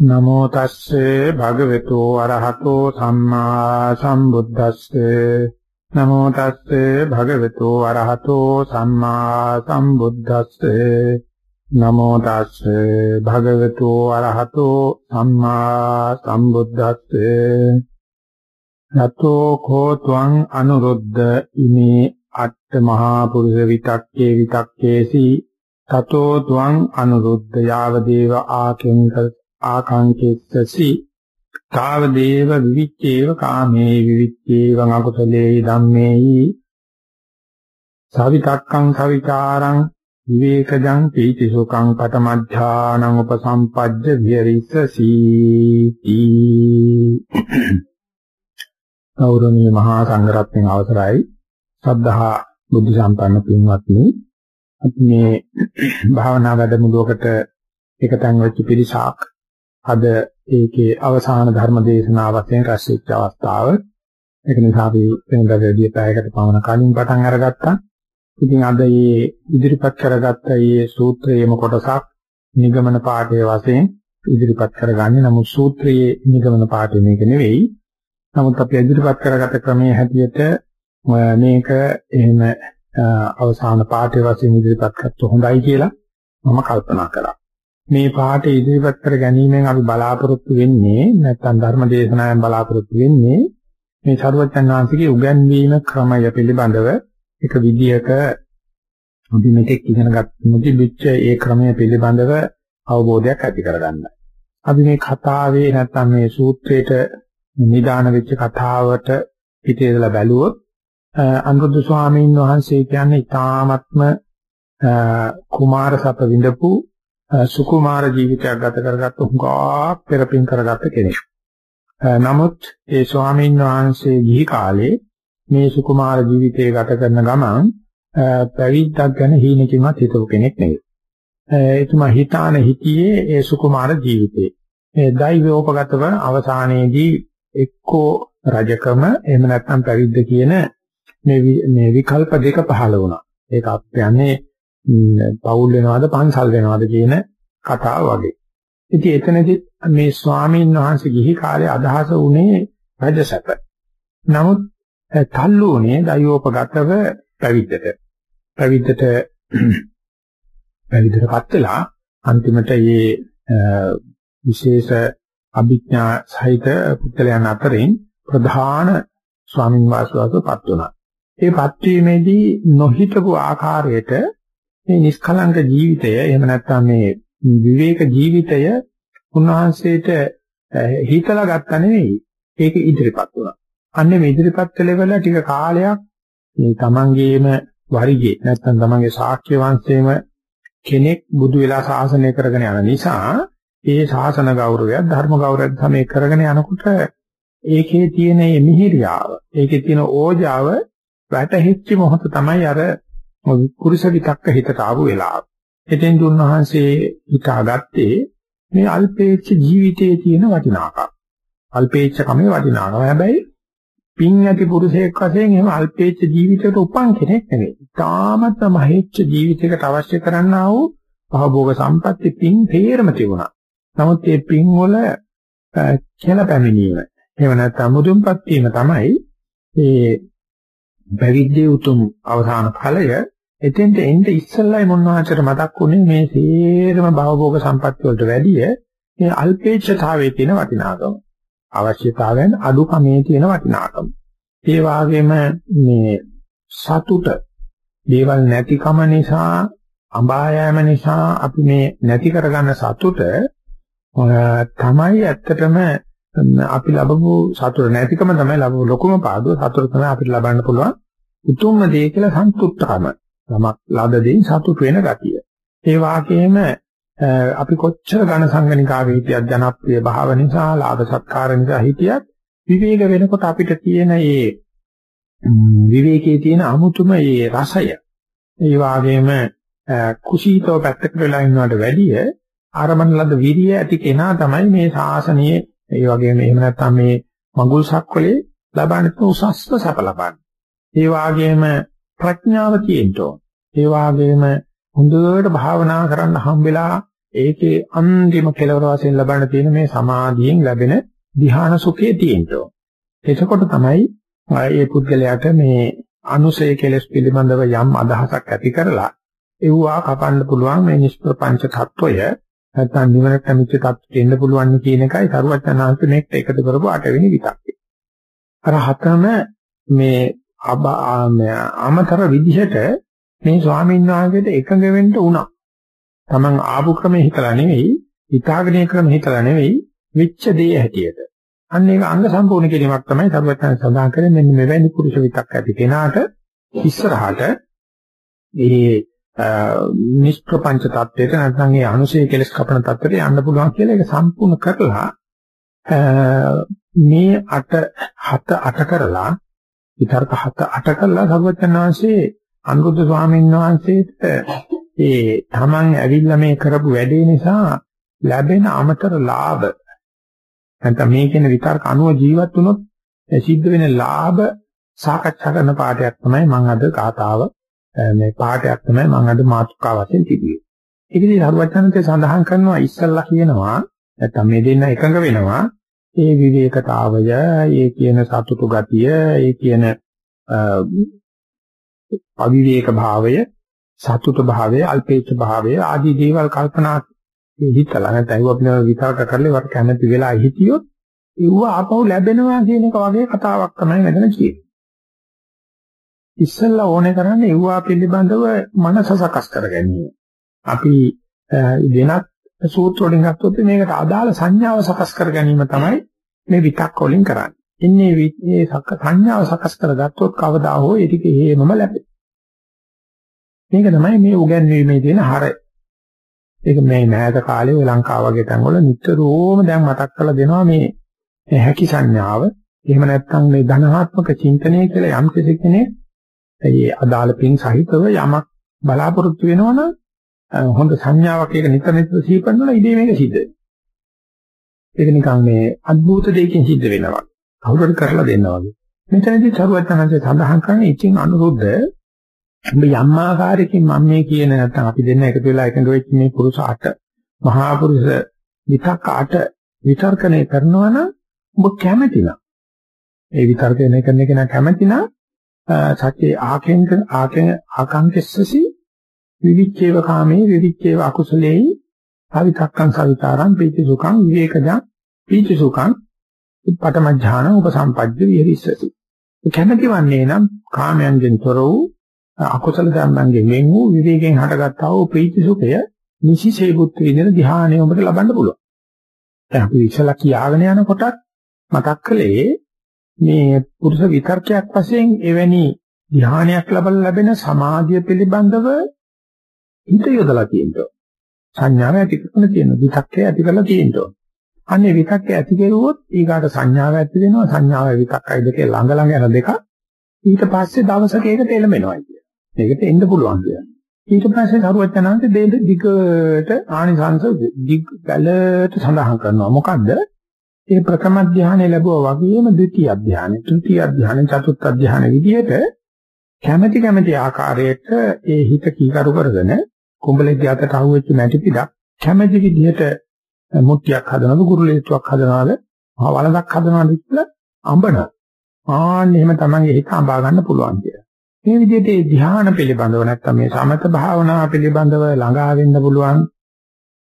නමෝ තස්සේ භගවතු අරහතෝ සම්මා සම්බුද්දස්සේ. නමෝ තස්සේ භගවතු අරහතෝ සම්මා සම්බුද්දස්සේ. නමෝ තස්සේ භගවතු අරහතෝ සම්මා සම්බුද්දස්සේ. නතෝ කෝ ත්වං අනුරුද්ධ. ඉමේ අට්ඨ මහා පුරුෂ විතක්කේ විතක්කේසි තතෝ ත්වං අනුරුද්ධ යාව දේව ආකෙන්ක ආකාංකෙස්සසි තාව දේව විවිච්ඡේව කාමේ විවිච්ඡේවං අකුසලේ ධම්මේයි සවිතක්කං සවිචාරං විවේකජං පීති සුඛං පතමඥානං උපසම්පජ්ජ විහෙරිස්සසි. ගෞරවනීය මහා සංඝරත්නයේ අවසරයි. සද්ධා බුද්ධ සම්පන්න පින්වත්නි අපි මේ භාවනා වැඩමුළුවකට එකතෙන් වෙච්ච පිරිසක් අද ඒකේ අවසාන ධර්ම දේශනාව වශයෙන් රැස් වෙච්ච අවස්ථාව. ඒක නිසා අපි වෙනදා වැඩි පැයකට පමණ කලින් පටන් අරගත්තා. ඉතින් අද මේ ඉදිරිපත් කරගත්ත මේ සූත්‍රයේම කොටසක් නිගමන පාඩයේ වශයෙන් ඉදිරිපත් කරගන්නේ. නමුත් සූත්‍රයේ නිගමන පාඩය මේක නෙවෙයි. නමුත් අපි ඉදිරිපත් කරගත ක්‍රමයේ හැටියට මේක එහෙම අවසාන පාඩයේ වශයෙන් ඉදිරිපත් කරත් හොඳයි කියලා මම කල්පනා කරා. මේ පාඩේ ඉදිරිපත් කර ගැනීමෙන් අපි බලාපොරොත්තු වෙන්නේ නැත්නම් ධර්ම දේශනාවෙන් බලාපොරොත්තු වෙන්නේ මේ සරුවචන් වහන්සේගේ උගන්වීම ක්‍රමය පිළිබඳව එක විදියක අපි මෙතෙක් ඉගෙන ගත්ත මුදිච්ච ඒ ක්‍රමය පිළිබඳව අවබෝධයක් ඇති කරගන්නයි. අපි මේ කතාවේ නැත්නම් මේ සූත්‍රයේට නිදාන වෙච්ච කතාවට පිටේදලා බැලුවොත් අනුරුද්ධ ස්වාමීන් වහන්සේ කියන්නේ ඊ타ත්ම කුමාර සප විඳපු සුකුමාර ජීවිතයක් ගත කරගත්ත හුඟා පෙරපින් කරගත්ත කෙනෙක්. නමුත් ඒ ස්වාමීන් වහන්සේ ගිහි කාලේ මේ සුකුමාර ජීවිතය ගත කරන ගමන් පැවිද්දක් ගැන හීනකින්වත් හිතපු කෙනෙක් නෙවෙයි. එතුමා හිතාන හිතියේ ඒ සුකුමාර ජීවිතේ. මේ දෛවෝපගතව අවසානයේදී එක්කෝ රජකම එහෙම නැත්නම් පැවිද්ද කියන මේ මේ විකල්ප දෙක පහළ වුණා. ඒක අප්‍රයන්නේ පවුල් වෙනවද පන්සල් වෙනවද කියන කතාව වගේ. ඉතින් එතනදී මේ ස්වාමීන් වහන්සේ ගිහි කාලේ අදහස උනේ රජසැප. නමුත් තල්ලු උනේ දයෝපගතව පැවිද්දට. පැවිද්දට පැවිද්දටපත් වෙලා අන්තිමට මේ විශේෂ අභිඥා සහිත පුත්‍රයන් අතරින් ප්‍රධාන ස්වාමින් වහන්සේවටපත් වුණා. ඒ පත් වීමේදී නොහිතපු ආකාරයට මේ නිෂ්කලංක ජීවිතය එහෙම නැත්නම් මේ විවේක ජීවිතය උන්වහන්සේට හිතලා ගත්තා නෙවෙයි ඒක ඉදිරිපත් වුණා. අන්නේ මේ ඉදිරිපත් කළේවල ටික කාලයක් මේ තමන්ගේම වරිගේ නැත්නම් තමන්ගේ ශාක්‍ය වංශයේම කෙනෙක් බුදු වෙලා ශාසනය කරගෙන යන නිසා ඒ ශාසන ගෞරවය ධර්ම ගෞරවය තමයි කරගෙන යනකොට ඒකේ තියෙන මේ මිහිරියාව ඒකේ තියෙන ඕජාව වැටහිච්ච මොහොත තමයි අර කුරුස විතක්ක හිතට ආපු වෙලාව. එතෙන් දුන්වහන්සේ හිතාගත්තේ මේ අල්පේච්ඡ ජීවිතයේ තියෙන වටිනාකම. අල්පේච්ඡකමේ වටිනාකම. හැබැයි පින් ඇති පුරුෂයෙක් වශයෙන් එහෙම අල්පේච්ඡ ජීවිතයකට උපන් කෙනෙක් නෙවෙයි. තාමත් මහේච්ඡ ජීවිතයකට අවශ්‍ය කරන්නා වූ භවභෝග සම්පatti පින් තේරම තිබුණා. නමුත් මේ පින් වල කියලා පැමිණීම එහෙම නැත්නම් මුදුන්පත් වීම තමයි මේ පැවිද්දේ උතුම් අවසාන ඵලය එතෙන්ට එන්න ඉස්සෙල්ලයි මොනවාචර මතක් වුණේ මේ සේරම භවභෝග සම්පත්‍ය වලට වැඩිය මේ අල්පේච්ඡතාවයේ තියෙන වටිනාකම. අවශ්‍යතාවයන් අඩුකමේ තියෙන වටිනාකම. ඒ වගේම මේ සතුට දේවල් නැතිකම නිසා අඹායෑම නිසා අපි මේ නැති කරගන්න සතුට තමයි ඇත්තටම අපි ලැබපු සතුට නැතිකම තමයි ලැබපු ලොකුම පාඩුව සතුට තමයි අපිට ලබන්න පුළුවන් උතුම්ම දේ කියලා සන්තුෂ්ඨකම. තමක් ලද දෙයින් සතුට වෙන ගතිය. ඒ වාගේම අපි කොච්චර ඝන සංගණිකාවේ හිටියත් ජනප්‍රිය භාව නිසා ලාභ සත්කාර නිසා හිටියත් විවේක වෙනකොට අපිට තියෙන මේ විවේකයේ තියෙන අමුතුම මේ රසය ඒ වාගේම කුසීතව පැත්තකට වෙලා ඉන්නවට වැඩිය ආරමණ ලද විරිය ඇති කෙනා තමයි මේ ශාසනයේ ඒ වගේම එහෙම නැත්නම් මේ මඟුල් සක්වලේ ලබන්න පුළුවන් උසස්ම සැප ලබන්න. ඒ වගේම ප්‍රඥාව තියෙන්න ඕන. ඒ වගේම හොඳට භාවනා කරන්න හම්බෙලා ඒකේ අන්තිම කෙලවර වශයෙන් ලබන්න තියෙන මේ සමාධියෙන් ලැබෙන ධ්‍යාන සුඛය තියෙන්න ඕන. එතකොට තමයි ඒ පුද්ගලයාට මේ අනුසය කෙලස් පිළිබඳව යම් අදහසක් ඇති කරලා එව්වා කපන්න පුළුවන් මේ නිෂ්ප්‍රපංච தত্ত্বය නැත්නම් නිවනට මිච්ච තත්ත්වෙ එන්න පුළුවන් කියන එකයි සරුවචනාංශ මේකට එකතු කරපු අටවෙනි විතක්කය. අර හතම මේ අමතර විදිහට මේ ස්වාමීන් වහන්සේට එකඟ වෙන්න උනා. Taman ආපු ක්‍රමේ හිතලා නෙවෙයි, හිතාගෙන ක්‍රමේ හිතලා නෙවෙයි, විච්ඡ දේ හැටියට. අන්න ඒක අංග සම්පූර්ණ කිරීමක් තමයි සරුවචන සඳහන් කරන්නේ මෙන්න මෙවැනි පුරුෂ විතක් ඇති කෙනාට ඉස්සරහට මේ නිෂ්ප්‍රපංච தත්වයට නැත්නම් ඒ අනුසය කෙලස් කපන தත්වයට යන්න පුළුවන් කියලා ඒක සම්පූර්ණ කරලා මේ අට හත අට කරලා විතර්ක හත අට කරලා සර්වඥාන්සේ අනුරුද්ධ ස්වාමීන් වහන්සේට ඒ තමන් ඇවිල්ලා මේ කරපු වැඩේ නිසා ලැබෙන අමතර ලාභ නැත්නම් මේ කියන විතර්ක අනුව ජීවත් වුණොත් සිද්ධ වෙන ලාභ සාකච්ඡා කරන පාඩයක් තමයි මම අද කතාව මේ පාඩයක් තමයි මම අද මාතෘකාව වශයෙන් තිබුවේ. ඒකදී හරුවචනන්තේ සඳහන් කරනවා ඉස්සල්ලා කියනවා නැත්නම් මේ දෙන්න එකඟ වෙනවා ඒ විවේකතාවය, ඒ කියන සතුටු ගතිය, ඒ කියන අවිවේක භාවය, සතුට භාවය, අල්පේච්ඡ භාවය ආදී දේවල් කල්පනා හිතලා නැත්නම් ඒව අපිට විතරක කරලා වට කැමති වෙලා හිටියොත් ඒව ආපහු ලැබෙනවා කියන එක වගේ කතාවක් තමයි මෙතන කියන්නේ. ඉස්සෙල්ලා ඕනේ කරන්නේ ඒවා පිළිබඳව මනස සකස් කර ගැනීම. අපි වෙනත් සූත්‍ර වලින් ගත්තොත් මේකට අදාළ සංඥාව සකස් කර ගැනීම තමයි මේ විතක් වලින් කරන්නේ. ඉන්නේ මේ සංඥාව සකස් කරගත්තොත් කවදා හෝ ඒ ටික හේමම ලැබෙයි. මේක තමයි මේ උගන්වීමේ තියෙන හරය. ඒක මේ මෑත කාලේ ඔය ලංකාව වගේ තැන්වල නිතරම දැන් මතක් කරලා දෙනවා මේ හැකි සංඥාව. එහෙම නැත්නම් මේ ධනාත්මක චින්තනය කියලා යම් කෙනෙක් ඒ අදාළ පින් සහිතව යමක් බලාපොරොත්තු වෙනවනම් හොඳ සංඥාවක් ඒක නිතර නිතර සිහිපන්නලා ඉදී මේක සිද්ධ වෙනවා. ඒක නිකන් මේ අద్భుත දෙයකින් සිද්ධ වෙනවා. කවුරුහරි කරලා දෙනවා වගේ. මෙතනදී සරුවචනන්සේ සඳහන් කරන්නේ ඉතින් අනුරුද්ධ ඔබ යම් ආකාරයකින් මම මේ කියන නැත්නම් අපි දෙන්න එකතු වෙලා එකඟ වෙච්ච මේ පුරුෂ අට මහා පුරුෂ විතක් අට විතර්කණය කරනවා නම් ඔබ කැමති නම් ඒ විතර්කණය කරන එක නම් කැමති නම් සත්‍ය ආකෙන්ක ආකෙන් ආකාංකස්සසි විවිච්ඡේව කාමේ විවිච්ඡේව අකුසලේ අවිතක්කං සවිතාරං පීති සුඛං විවේකජං පීති සුඛං පඨමඥාන උපසම්පජ්ජ විහෙරිස්සති කැමැති වන්නේ නම් කාමයන්ගෙන් තොර වූ අකුසල ධර්මයන්ගෙන් වෙන් වූ විවේකයෙන් හටගත්තා වූ ප්‍රීති සුඛය නිසිසේ බුද්ධ විදින ධ්‍යානය ඔබට ලබන්න පුළුවන්. දැන් අපි ඉස්සලා කියාගෙන යනකොටත් මතක් කළේ මේ පුරුෂ විතර්කයක් වශයෙන් එවැනි ධ්‍යානයක් ලබලා ලැබෙන සමාධිය පිළිබඳව හිත යොදලා තියෙනවා. සංඥාව ඇති කරගෙන තියෙනවා. විතක්කය ඇති කරලා තියෙනවා. අන්නේ විතක්කය ඇති කෙරුවොත් ඊගාට සංඥාව ඇති වෙනවා. සංඥාව විතක්කයි දෙකේ ළඟ ළඟ යන දෙක. ඊට පස්සේ දවසක ඒකට එළමෙනවා කියන්නේ. මේකට එන්න පුළුවන් කියන්නේ. ඊට පස්සේ කරුවචනාන්ත දෙන්න දිගට ආනිසංස දිග බැලට සඳහන් කරනවා. මොකද්ද? ඒ ප්‍රථම ධානය ලැබුවා වගේම ද්විතීයි ධානය, තෘතීයි ධානය, චතුර්ථ ධානය විදිහට කැමැති කැමැති ආකාරයට ඒ හිත කීකරු කරගෙන කුඹලේ ධාතට අහුවෙච්ච නැටි පිටක් කැමැති විදිහට මුට්ටියක් හදනවා, ගුරුලීත්වයක් හදනවා, වලක් හදනවා කියලා අඹන. ආන්න එහෙම තමන්ගේ හිත අඹා ගන්න පුළුවන් කියලා. මේ විදිහට මේ ධානය පිළිබඳව නැත්නම් මේ සමත භාවනාව පිළිබඳව ළඟා වෙන්න පුළුවන්.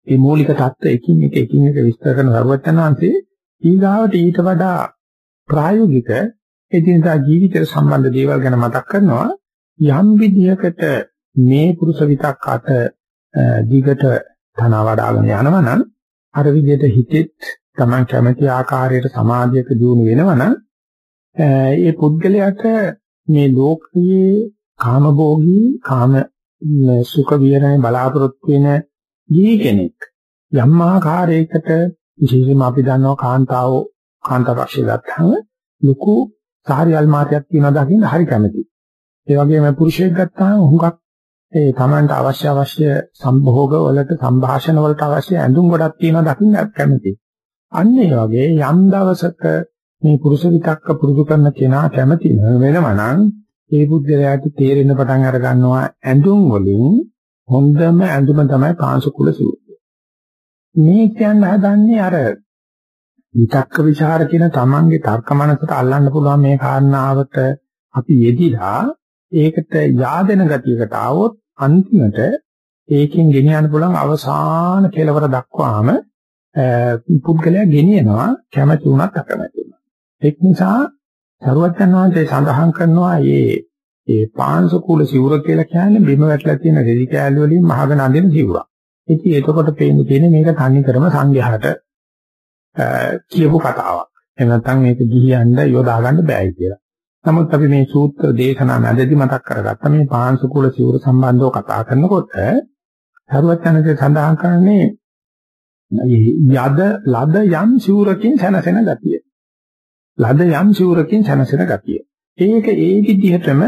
මේ මූලික தত্ত্ব එකින් එක එකින් එක විස්තර කරන සරුවචනාංශේ ඊගාවට ඊට වඩා ප්‍රායෝගික එදිනදා ජීවිතයට සම්බන්ධ දේවල් ගැන මතක් කරනවා. යම් විදිහකට මේ පුරුෂ විතක් අත දිගට තන වඩාගෙන යනවා නම් අර විදිහට හිතෙත් Taman කැමති ආකාරයට සමාධියක දියුණු වෙනවා නම් ඒ පුද්ගලයාට මේ ලෝකයේ කාමභෝගී කාම සුඛ විහරණය බලාපොරොත්තු වෙන ජී කෙනෙක් යම් ආකාරයකට විශේෂයෙන්ම අපි දන්නවා කාන්තාවෝ කාන්තාවක්ෂය ගත්තාම ලොකු සාහරි අල්මාරියක් තියෙනවා දකින්න හරි කැමතියි. ඒ වගේම පුරුෂයෙක් ගත්තාම හුඟක් ඒ Tamanට අවශ්‍ය අවශ්‍ය සම්භෝග වලට සංഭാෂණ වලට අවශ්‍ය ඇඳුම් ගොඩක් තියෙනවා දකින්න කැමතියි. අන්න ඒ වගේ යම් දවසක මේ පුරුෂ විතක්ක පුරුදු කරන කෙනා කැමති වෙනවා නම් ඒ බුද්ධයාට තේරෙන්න පටන් අර ගන්නවා ඇඳුම් වලින් හොඳම ඇඳුම තමයි පාංශුකුල සූත්‍රය. මේ කියන්න හදන්නේ අර විතක්ක ਵਿਚාර කියන තමන්ගේ තර්ක මනසට අල්ලන්න පුළුවන් මේ කාරණාවට අපි යෙදිලා ඒකට yaadena ගතියකට ආවොත් අන්තිමට ඒකෙන් ගෙනියන්න පුළුවන් අවසාන කෙලවර දක්වාම පුද්ගලයා ගෙනියනවා කැමැති වුණත් අකමැති වුණත්. ඒක නිසා සරුවචන් වහන්සේ සඳහන් කරනවා මේ ඒ පාංශකූල සිවුර කියලා කියන්නේ බිම වැටලා තියෙන රෙදි කෑල්ල වලින් මහගෙන අඳින සිවුරක්. ඉතින් එතකොට පේන්නේ තියෙන්නේ මේක තනි කරම සංඝයාට කියපු කතාවක්. එහෙම නැත්නම් මේක ගිහියන්ද යොදා ගන්න බෑයි කියලා. නමුත් අපි මේ සූත්‍ර දේශනා මැදදී මතක් කරගත්ත මේ පාංශකූල සිවුර සම්බන්ධව කතා කරනකොට සරුවචනසේ සඳහන් කරන්නේ යද ලද යම් සිවුරකින් සැනසෙන ගතිය. ලද යම් සිවුරකින් සැනසෙන ගතිය. ඒක ඒ විදිහටම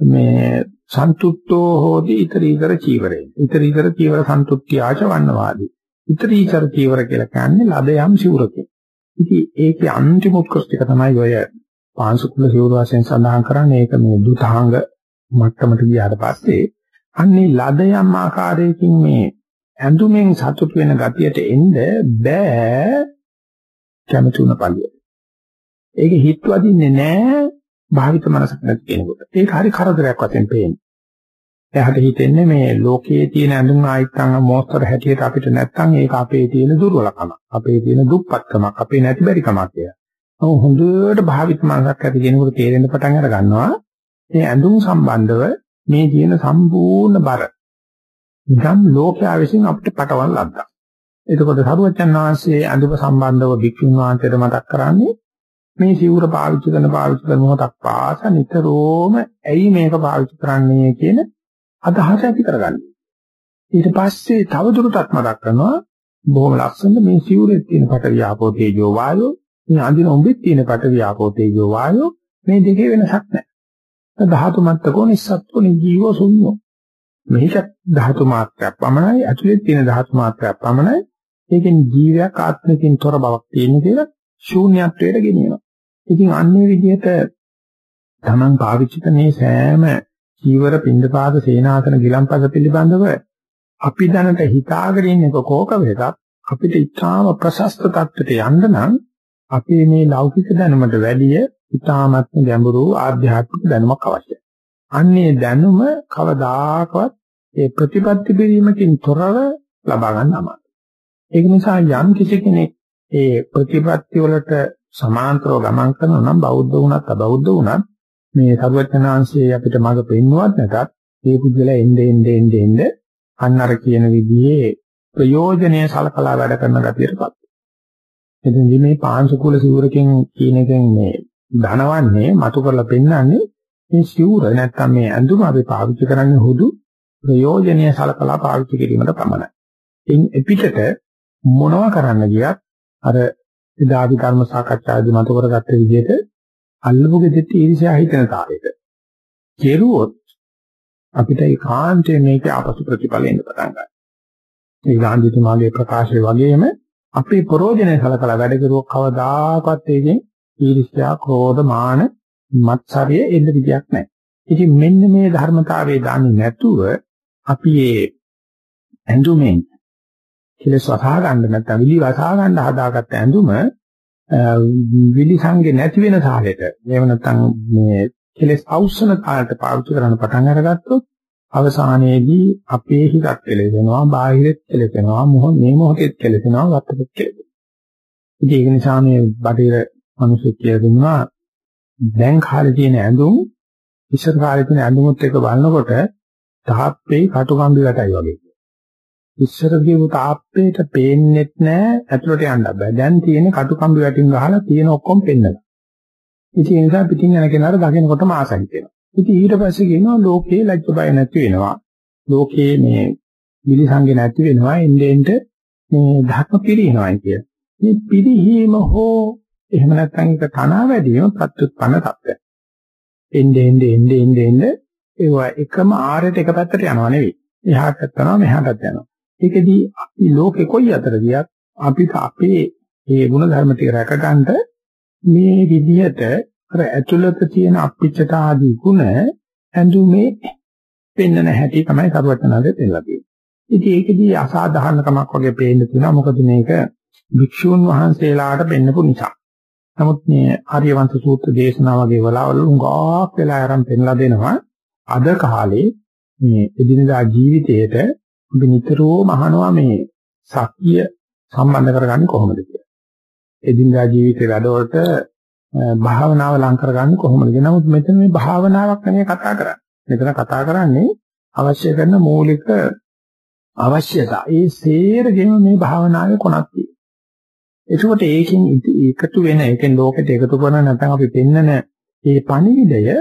මේ සන්තුට්ඨෝ හෝති ඊතරීකර චීවරේ. ඊතරීකර චීවර සන්තුට්ඨිය ආච වන්නවාදී. ඊතරීකර චීවර කියලා කියන්නේ ලද යම් සිවුරකින්. ඉතින් ඒකේ අන්තිම උත්කෘෂ්ඨක තමයි ඔය පාංශුකුල සිවුර වශයෙන් සඳහන් කරන්නේ ඒක මේ දුතාංග මට්ටමට ගියාට පස්සේ අන්නේ ලද යම් ආකාරයකින් මේ ඇඳුමෙන් සතුට වෙන ගතියට එන්න බෑ කැමතුන පළිය. ඒක හිත වදින්නේ නෑ භාවිත මනසක් නැති කෙනෙකුට. ඒක හරි කරදරයක් වශයෙන් පේන්නේ. එයාට හිතෙන්නේ මේ ලෝකයේ තියෙන ඇඳුම් ආයිත්තන් මොස්තර හැටියට අපිට නැත්තම් ඒක අපේ තියෙන දුර්වලකම. අපේ තියෙන දුප්පත්කමක්, අපේ නැති බැරිකමක් කියලා. ඔව් හොඳට භාවිත මනසක් ඇති කෙනෙකුට තේරෙන්න පටන් අර ගන්නවා. මේ ඇඳුම් සම්බන්ධව මේ තියෙන සම්පූර්ණ බර නිකම් ලෝකයා විසින් අපිට පටවන ලද්දා. එතකොට සරුවචන් වහන්සේ අඳුම සම්බන්ධව භික්ෂුන් වහන්සේට මතක් කරන්නේ මේ සිවුර පාවිච්චි කරන පාවිච්චි කරන මොහොතක් පාස නිතරම ඇයි මේක පාවිච්චි කරන්නේ කියන අදහස ඇති කරගන්න. ඊට පස්සේ තව දුරටත් මතක් කරනවා බොහොම ලස්සන මේ සිවුරේ තියෙන පට වියාපෝ තේජෝ වායෝ මේ අඳින උඹෙත් තියෙන පට වියාපෝ තේජෝ වායෝ මේ දෙකේ වෙනසක් නැහැ. ධාතු මත්තකෝ නිස්සත්තු නිජීවෝ ශුන්‍යෝ. මේක ධාතු මාත්‍රයක් පමණයි ඇතුලේ තියෙන ධාතු මාත්‍රයක් පමණයි. ඒකෙන් ජීවයක් ආත්මකින් තොර බවක් තියෙන කියලා ශූන්‍යත්වයට ගෙනියනවා. ඉතින් අන්නේ විදිහට Taman පාවිච්චි කරන සෑම චීවර පින්දපාත සේනාසන ගිලම්පස පිළිබඳව අපි දැනට හිතාගෙන ඉන්න කෝක වේදක් අපිට ඉතාම ප්‍රශස්ත තත්ත්වයට යන්න නම් අපේ මේ ලෞකික දැනුමට වැඩිය ඉතාමත්ම ගැඹුරු ආධ්‍යාත්මික දැනුමක් අවශ්‍යයි. අන්නේ දැනුම කවදාකවත් ඒ ප්‍රතිපත්ති බැලීමකින් තොරව ලබා ගන්න අමාරුයි. ඒක නිසා යම් කිසි කෙනෙක් ඒ ප්‍රතිපත්ති වලට සමාන්තරව ගමන් කරනවා නම් බෞද්ධ වුණත් අබෞද්ධ වුණත් මේ සරුවචනාංශයේ අපිට මඟ පෙන්වුවත් නැතත් මේ පුද්ගලයා එnde ende ende ende අන්නර කියන විදිහේ ප්‍රයෝජනීය සලකලා වැඩ කරන ගතියටපත්. එතෙන්දි මේ පාංශුකුල සිවුරකින් කියන එකෙන් මේ ධනවන්නේ මතු කරලා පෙන්වන්නේ මේ සිවුර නැත්තම් මේ ඇඳුම අපි පාවිච්චි කරන්නේ හුදු ප්‍රයෝජනීය සලකලා පාවිච්චි කිරීමට පමණයි. ඉන් එපිටට මොනවා කරන්න ගියත් අර එදා අපි කර්ම සාකච්ඡාදී මතු කරගත්ත විදිහට අල්ලපු ගෙදෙට්ට ඊර්ෂ්‍යා හිතෙන තාලෙට. කෙරුවොත් අපිට ඒකාන්තයෙන් මේකේ ආපසු ප්‍රතිඵල එන්න පටන් ගන්නවා. ඒ ගාන්ධිතුමාගේ ප්‍රකාශය වගේම අපේ ප්‍රෝජනය සලකලා වැඩ කරුවොත් කවදාකවත් ඒකෙන් ඊර්ෂ්‍යා, ක්‍රෝධ, මාන, මත්සරිය එන්න විදියක් නැහැ. ඉතින් මෙන්න මේ ධර්මතාවයේ දන්නේ නැතුව අපි මේ ඇඳුමෙන් කෙලස් වසා ගන්න නැත්නම් විලි වසා ගන්න හදාගත්ත ඇඳුම විලි සංගේ නැති වෙන සාලෙට එහෙම නැත්නම් මේ කෙලස් අවසන කාලයට පාවිච්චි කරන්න පටන් අරගත්තොත් අවසානයේදී අපේ හිතත් කෙලෙසෙනවා බාහිරෙත් කෙලෙසෙනවා මොහ මේ මොහොතෙත් කෙලෙසෙනවා වත්තෙත් කෙලෙසෙනවා. ඒක නිසා මේ බටහිර මිනිස්සු කියලා දුන්නා දැන් කාලේ තියෙන ඇඳුම් ඉස්සර කාලේ තියෙන ඇඳුමුත් එක්ක බලනකොට තාප්පේ කටුකම්බි වැටයි වගේ. ඉස්සර කියපු තාප්පේට පේන්නෙත් නෑ ඇතුළට යන්න බෑ. දැන් තියෙන කටුකම්බි වැටින් ගහලා තියෙන ඔක්කොම පෙන්නලා. ඉතින් ඒ නිසා පිටින් යන කෙනාට දකිනකොටම ආසයි වෙනවා. ඉතින් ඊට පස්සේ කියනවා ලෝකේ ලැජ්ජ බය නැති වෙනවා. ලෝකේ මේ මිලිසංගේ නැති වෙනවා. එන්නේ එන්නේ මේ ධර්ම පිළිහිනවයි කිය. මේ පිළිහිම හෝ එහෙම නැත්නම් ඒක තනා වැඩිම ප්‍රත්‍යুৎපන්න තත්ත්වය. එන්නේ එන්නේ එන්නේ එන්නේ ඒවා එකම ආරයට එක පැත්තට යනවා නෙවෙයි. එහාට යනවා මෙහාටත් යනවා. ඒකෙදී අපි ලෝකෙ කොයි අතර ගියත් අපිට අපේ මේ ගුණ ධර්ම ටික රැකගන්න මේ විදිහට අර ඇතුළත තියෙන අපිච්චත ආදී ගුණ ඇඳුමේ පෙන්වන හැටි තමයි කරුවචනාවේ පෙන්නලා තියෙන්නේ. ඉතින් ඒකෙදී අසාධාරණකමක් වගේ පේන්න තියෙනවා. මොකද මේක භික්ෂුන් වහන්සේලාට පෙන්නපු නිසා. නමුත් මේ ආර්යවංශ සූත්‍ර දේශනා වගේ වලවල් උඟාක් වෙලා ආරම්භ පෙන්ලා දෙනවා. අද කාලේ මේ එදිනදා ජීවිතයේට අපි නිතරම අහනවා මේ සත්‍ය සම්බන්ධ කරගන්නේ කොහොමද කියලා. එදිනදා ජීවිතේ වැඩවලට භාවනාව ලං කරගන්නේ කොහොමද? නමුත් මෙතන මේ භාවනාවක් නෙමෙයි කතා කරන්නේ. මෙතන කතා කරන්නේ අවශ්‍ය කරන මූලික අවශ්‍යතා. ඒ සේරගෙම මේ භාවනාවේ කොනක් තියෙනවා. එතකොට ඒකෙන් එකතු වෙන, ඒකෙන් ලෝකෙට එකතු කරන නැත්නම් අපි පෙන්නන මේ පණිවිඩය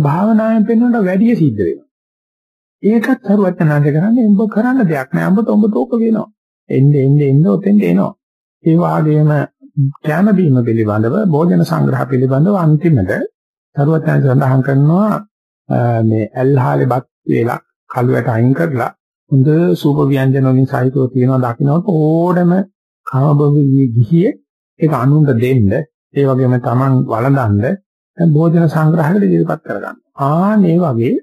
භාවනාවෙන් පෙන්වනට වැඩිය සිද්ධ වෙනවා. ඒකත් හරුවචනාංශ කරන්නේ උඹ කරන්න දෙයක් නෑ. උඹට උඹ තෝක වෙනවා. එන්නේ එන්නේ එන්නේ ඔතෙන්ට එනවා. ඒ වගේම කැම බීම පිළිබඳව භෝජන සංග්‍රහ පිළිබඳව අන්තිමට සරුවත්යන් සඳහන් කරනවා මේ ඇල්හාලේ බත් වේලක් කළුවට අයින් කරලා හොඳ සූප ව්‍යංජන වලින් සහිතව තියෙනවා දකින්නකොට ඕඩම කාමභෝගී ගිහියේ ඒක අනුන්ට දෙන්න ඒ වගේම Taman වළඳන්න භෝජන සංග්‍රහයකට ඉදිරිපත් කරගන්න. ආ මේ වගේ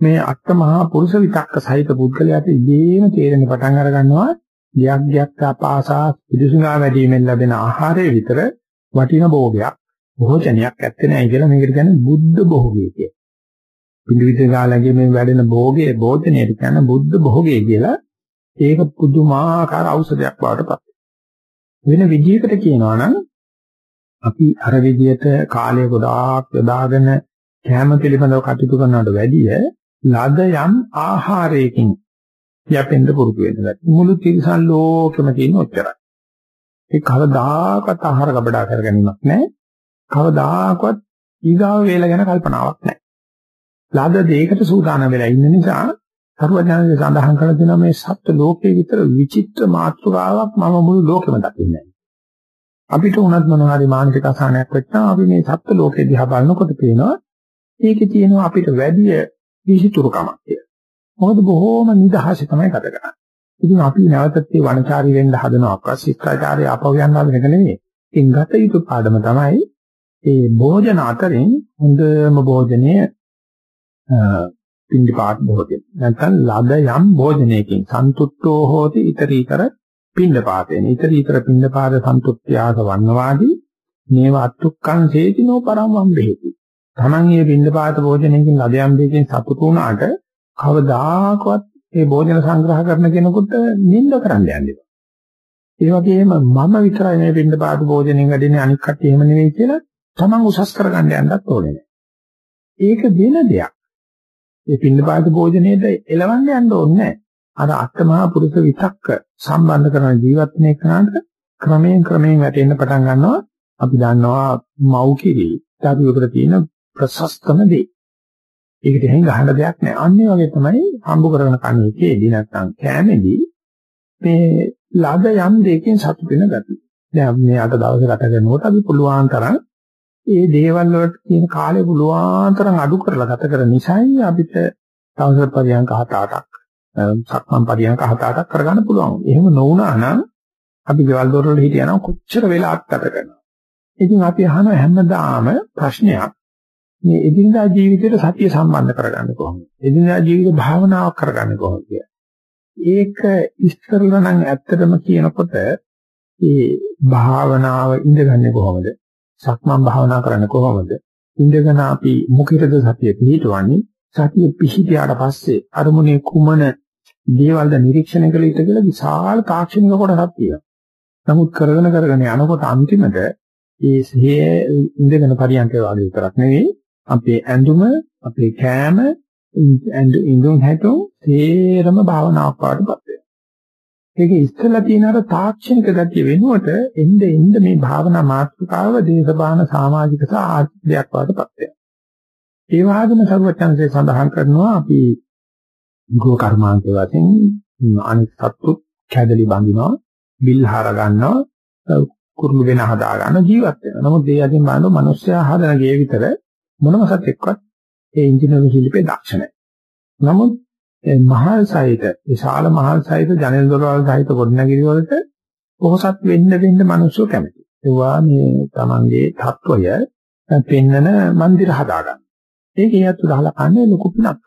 මේ අට්ඨමහා පුරුෂ විතක්ක සහිත පුද්ගලයාට ඉබේම තේරෙන පටන් අර ගන්නවා ගියක් ගියක් පාසා පිදුසුඟා වැඩිමෙන් ලැබෙන ආහාරය විතර වටින භෝගයක් භෝජනයක් ඇත්තේ නැහැ කියලා මේකට කියන්නේ බුද්ධ භෝගය කියලා. පිළිවිද කාලයේ මේ වැඩෙන භෝගයේ භෝජනයට කියන්නේ බුද්ධ භෝගය කියලා ඒක පුදුමාකාර ඖෂධයක් බවට පත් වෙන විදිහකට කියනවා නම් අපි අර විදිහට කාලය ගොඩාක් යොදාගෙන කැම පිළිබඳව කටයුතු කරනවට වැඩිය ලද යම් ආහාරයකින් යැපෙන්න පුරුදු වෙනවා. මුළු තිරිසන් ලෝකෙම තියෙන ඔච්චරයි. ඒ කවදාකවත් ආහාර ගබඩා කරගැනීමක් නැහැ. කවදාකවත් ඊගාව වේල ගැන කල්පනාවක් නැහැ. ලද දෙයකට සූදානම් වෙලා ඉන්න නිසා සර්වඥාන්සේ සඳහන් කරලා දෙනවා මේ සත්ත්ව ලෝකයේ විතර විචිත්‍ර මාතෘකාවක් මම මුළු ලෝකෙම දකින්නේ අපිට උනත් මොනවා හරි මානසික අසහනයක් වෙච්චා අපි මේ සත්ත්ව ලෝකෙ දිහා බලනකොට පේනවා ඒකේ තියෙනවා අපිට වැඩි විහිතුරුකමක් කියලා. මොකද බොහෝම නිදහසේ තමයි ගත කරන්නේ. ඉතින් අපි නැවතත් මේ වනචාරී වෙන්න හදනවක් ශිෂ්ටාචාරය ආපහු යන්න හදන එක නෙමෙයි. ඉතින් ගත යුතු පාඩම තමයි ඒ භෝජන අතරින් හොඳම භෝජනය පින්ඩපාත භෝජන. නැත්නම් ලද යම් භෝජනයකින් සන්තුෂ්ටෝ හෝති ඊතරීතර පින්ඩපාතේන. ඊතරීතර පින්ඩපාත සන්තුෂ්ත්‍යාස වන්නවාදී මේව අත්ුක්කං සේතිනෝ පරම් වම් බෙහෙති. Taman මේ පින්ඩපාත භෝජනයකින් ලද යම් දෙයකින් සතුටු වුණාට කවදාකවත් මේ භෝජන සංග්‍රහ කරන කෙනෙකුට නිඳ කරන්න යන්නේ. ඒ වගේම මම විතරයි මේ පින්න පාද භෝජනෙන් වැඩිනේ අනික් කට්ටිය එහෙම නෙවෙයි කියලා තමන් උසස් කරගන්න යන්නත් ඕනේ නැහැ. ඒක වෙන දෙයක්. මේ පින්න පාද භෝජනයේද එලවන්න යන්න ඕනේ නැහැ. අර අටමහා පුරුෂ විතක්ක සම්බන්ධ කරන ජීවත් වෙන එකනට ක්‍රමයෙන් ක්‍රමයෙන් වැටෙන්න පටන් ගන්නවා. අපි දන්නවා මව් කිරි දරුවෙකුට තියෙන ප්‍රශස්තම දේ. ඒකට එහෙන් ගහන්න දෙයක් නැහැ. අන්න ඒ වගේ තමයි හම්බ කරන කණේකේදී නැත්තම් කෑමේදී මේ ලද යම් දෙයකින් සතුට වෙන ගතිය. දැන් මේ අද දවසේ ගත කරනකොට අපි පුළුවන් තරම් ඒ දේවල් වලට තියෙන කාලය පුළුවන් තරම් අඩු කරලා ගත කර නිසායි අපිට දවසට පරියන්ක 7-8ක් සක්මන් පරියන්ක 7-8ක් කරගන්න පුළුවන්. එහෙම නොවුනා නම් අපි ගෙවල් දොරවල හිටියනම් කොච්චර වෙලාවක් ගත කරනවද? ඉතින් අපි අහන හැමදාම ප්‍රශ්නයක් මේ එදිනදා ජීවිතයට සතිය සම්බන්ධ කරගන්නේ කොහොමද? එදිනදා ජීවිත භාවනාවක් කරගන්නේ කොහොමද කියලා. ඒක ඉස්තරලා නම් ඇත්තටම කියනකොට ඒ භාවනාව ඉඳගන්නේ කොහොමද? සක්මන් භාවනා කරන්නේ කොහොමද? ඉඳගෙන අපි මුඛිතද සතිය පිහිටවන්නේ සතිය පිහිටියාට පස්සේ අරමුණේ කුමන දේවල්ද නිරීක්ෂණය කළ යුතු කියලා විශාල තාක්ෂණික කොටසක් තියෙනවා. නමුත් කරගෙන කරගෙන යනකොට අන්තිමට ඒ සිහිය ඉඳගෙන පරියන්ක වගේ විතරක් නෙවෙයි අපේ ඇඳුම, අපේ කෑම, ඉඳුන් හැටුම් තේරම භාවනාවක් වඩපත් වෙනවා. ඒක ඉස්සෙල්ලා තියෙන අර තාක්ෂණික ගතිය වෙනුවට එnde එnde මේ භාවනා මාතෘකාව දේශපාලන සමාජික සහ ආර්ථික දෙයක් වඩපත් වෙනවා. ඒ වගේම සර්වචන්සේ සඳහන් කරනවා අපි ගෘහ කර්මාන්තය වශයෙන් අනිත් සත්තු කැදලි බඳිනවා, බිල් හර ගන්නවා, කුරුළු වෙන හදා ගන්න ජීවත් වෙනවා. නමුත් ඒ අදින් බලන මිනිස්සයා හදන ගේ විතර මොනම සතෙක්වත් ඒ ඉංජිනේරු ශිල්පේ දක්ෂ නැහැ. නමුත් ඒ මහල් සහිත, විශාල මහල් සහිත ජනේල් දොරවල් සහිත ගොඩනැගිලි වලට පොහසත් වෙන්න වෙන්න මිනිස්සු කැමති. ඒවා මේ Tamange తত্ত্বය පෙන්නන મંદિર හදාගන්න. ඒකේ යතු දහලා කන්නේ ලොකු පිනක්.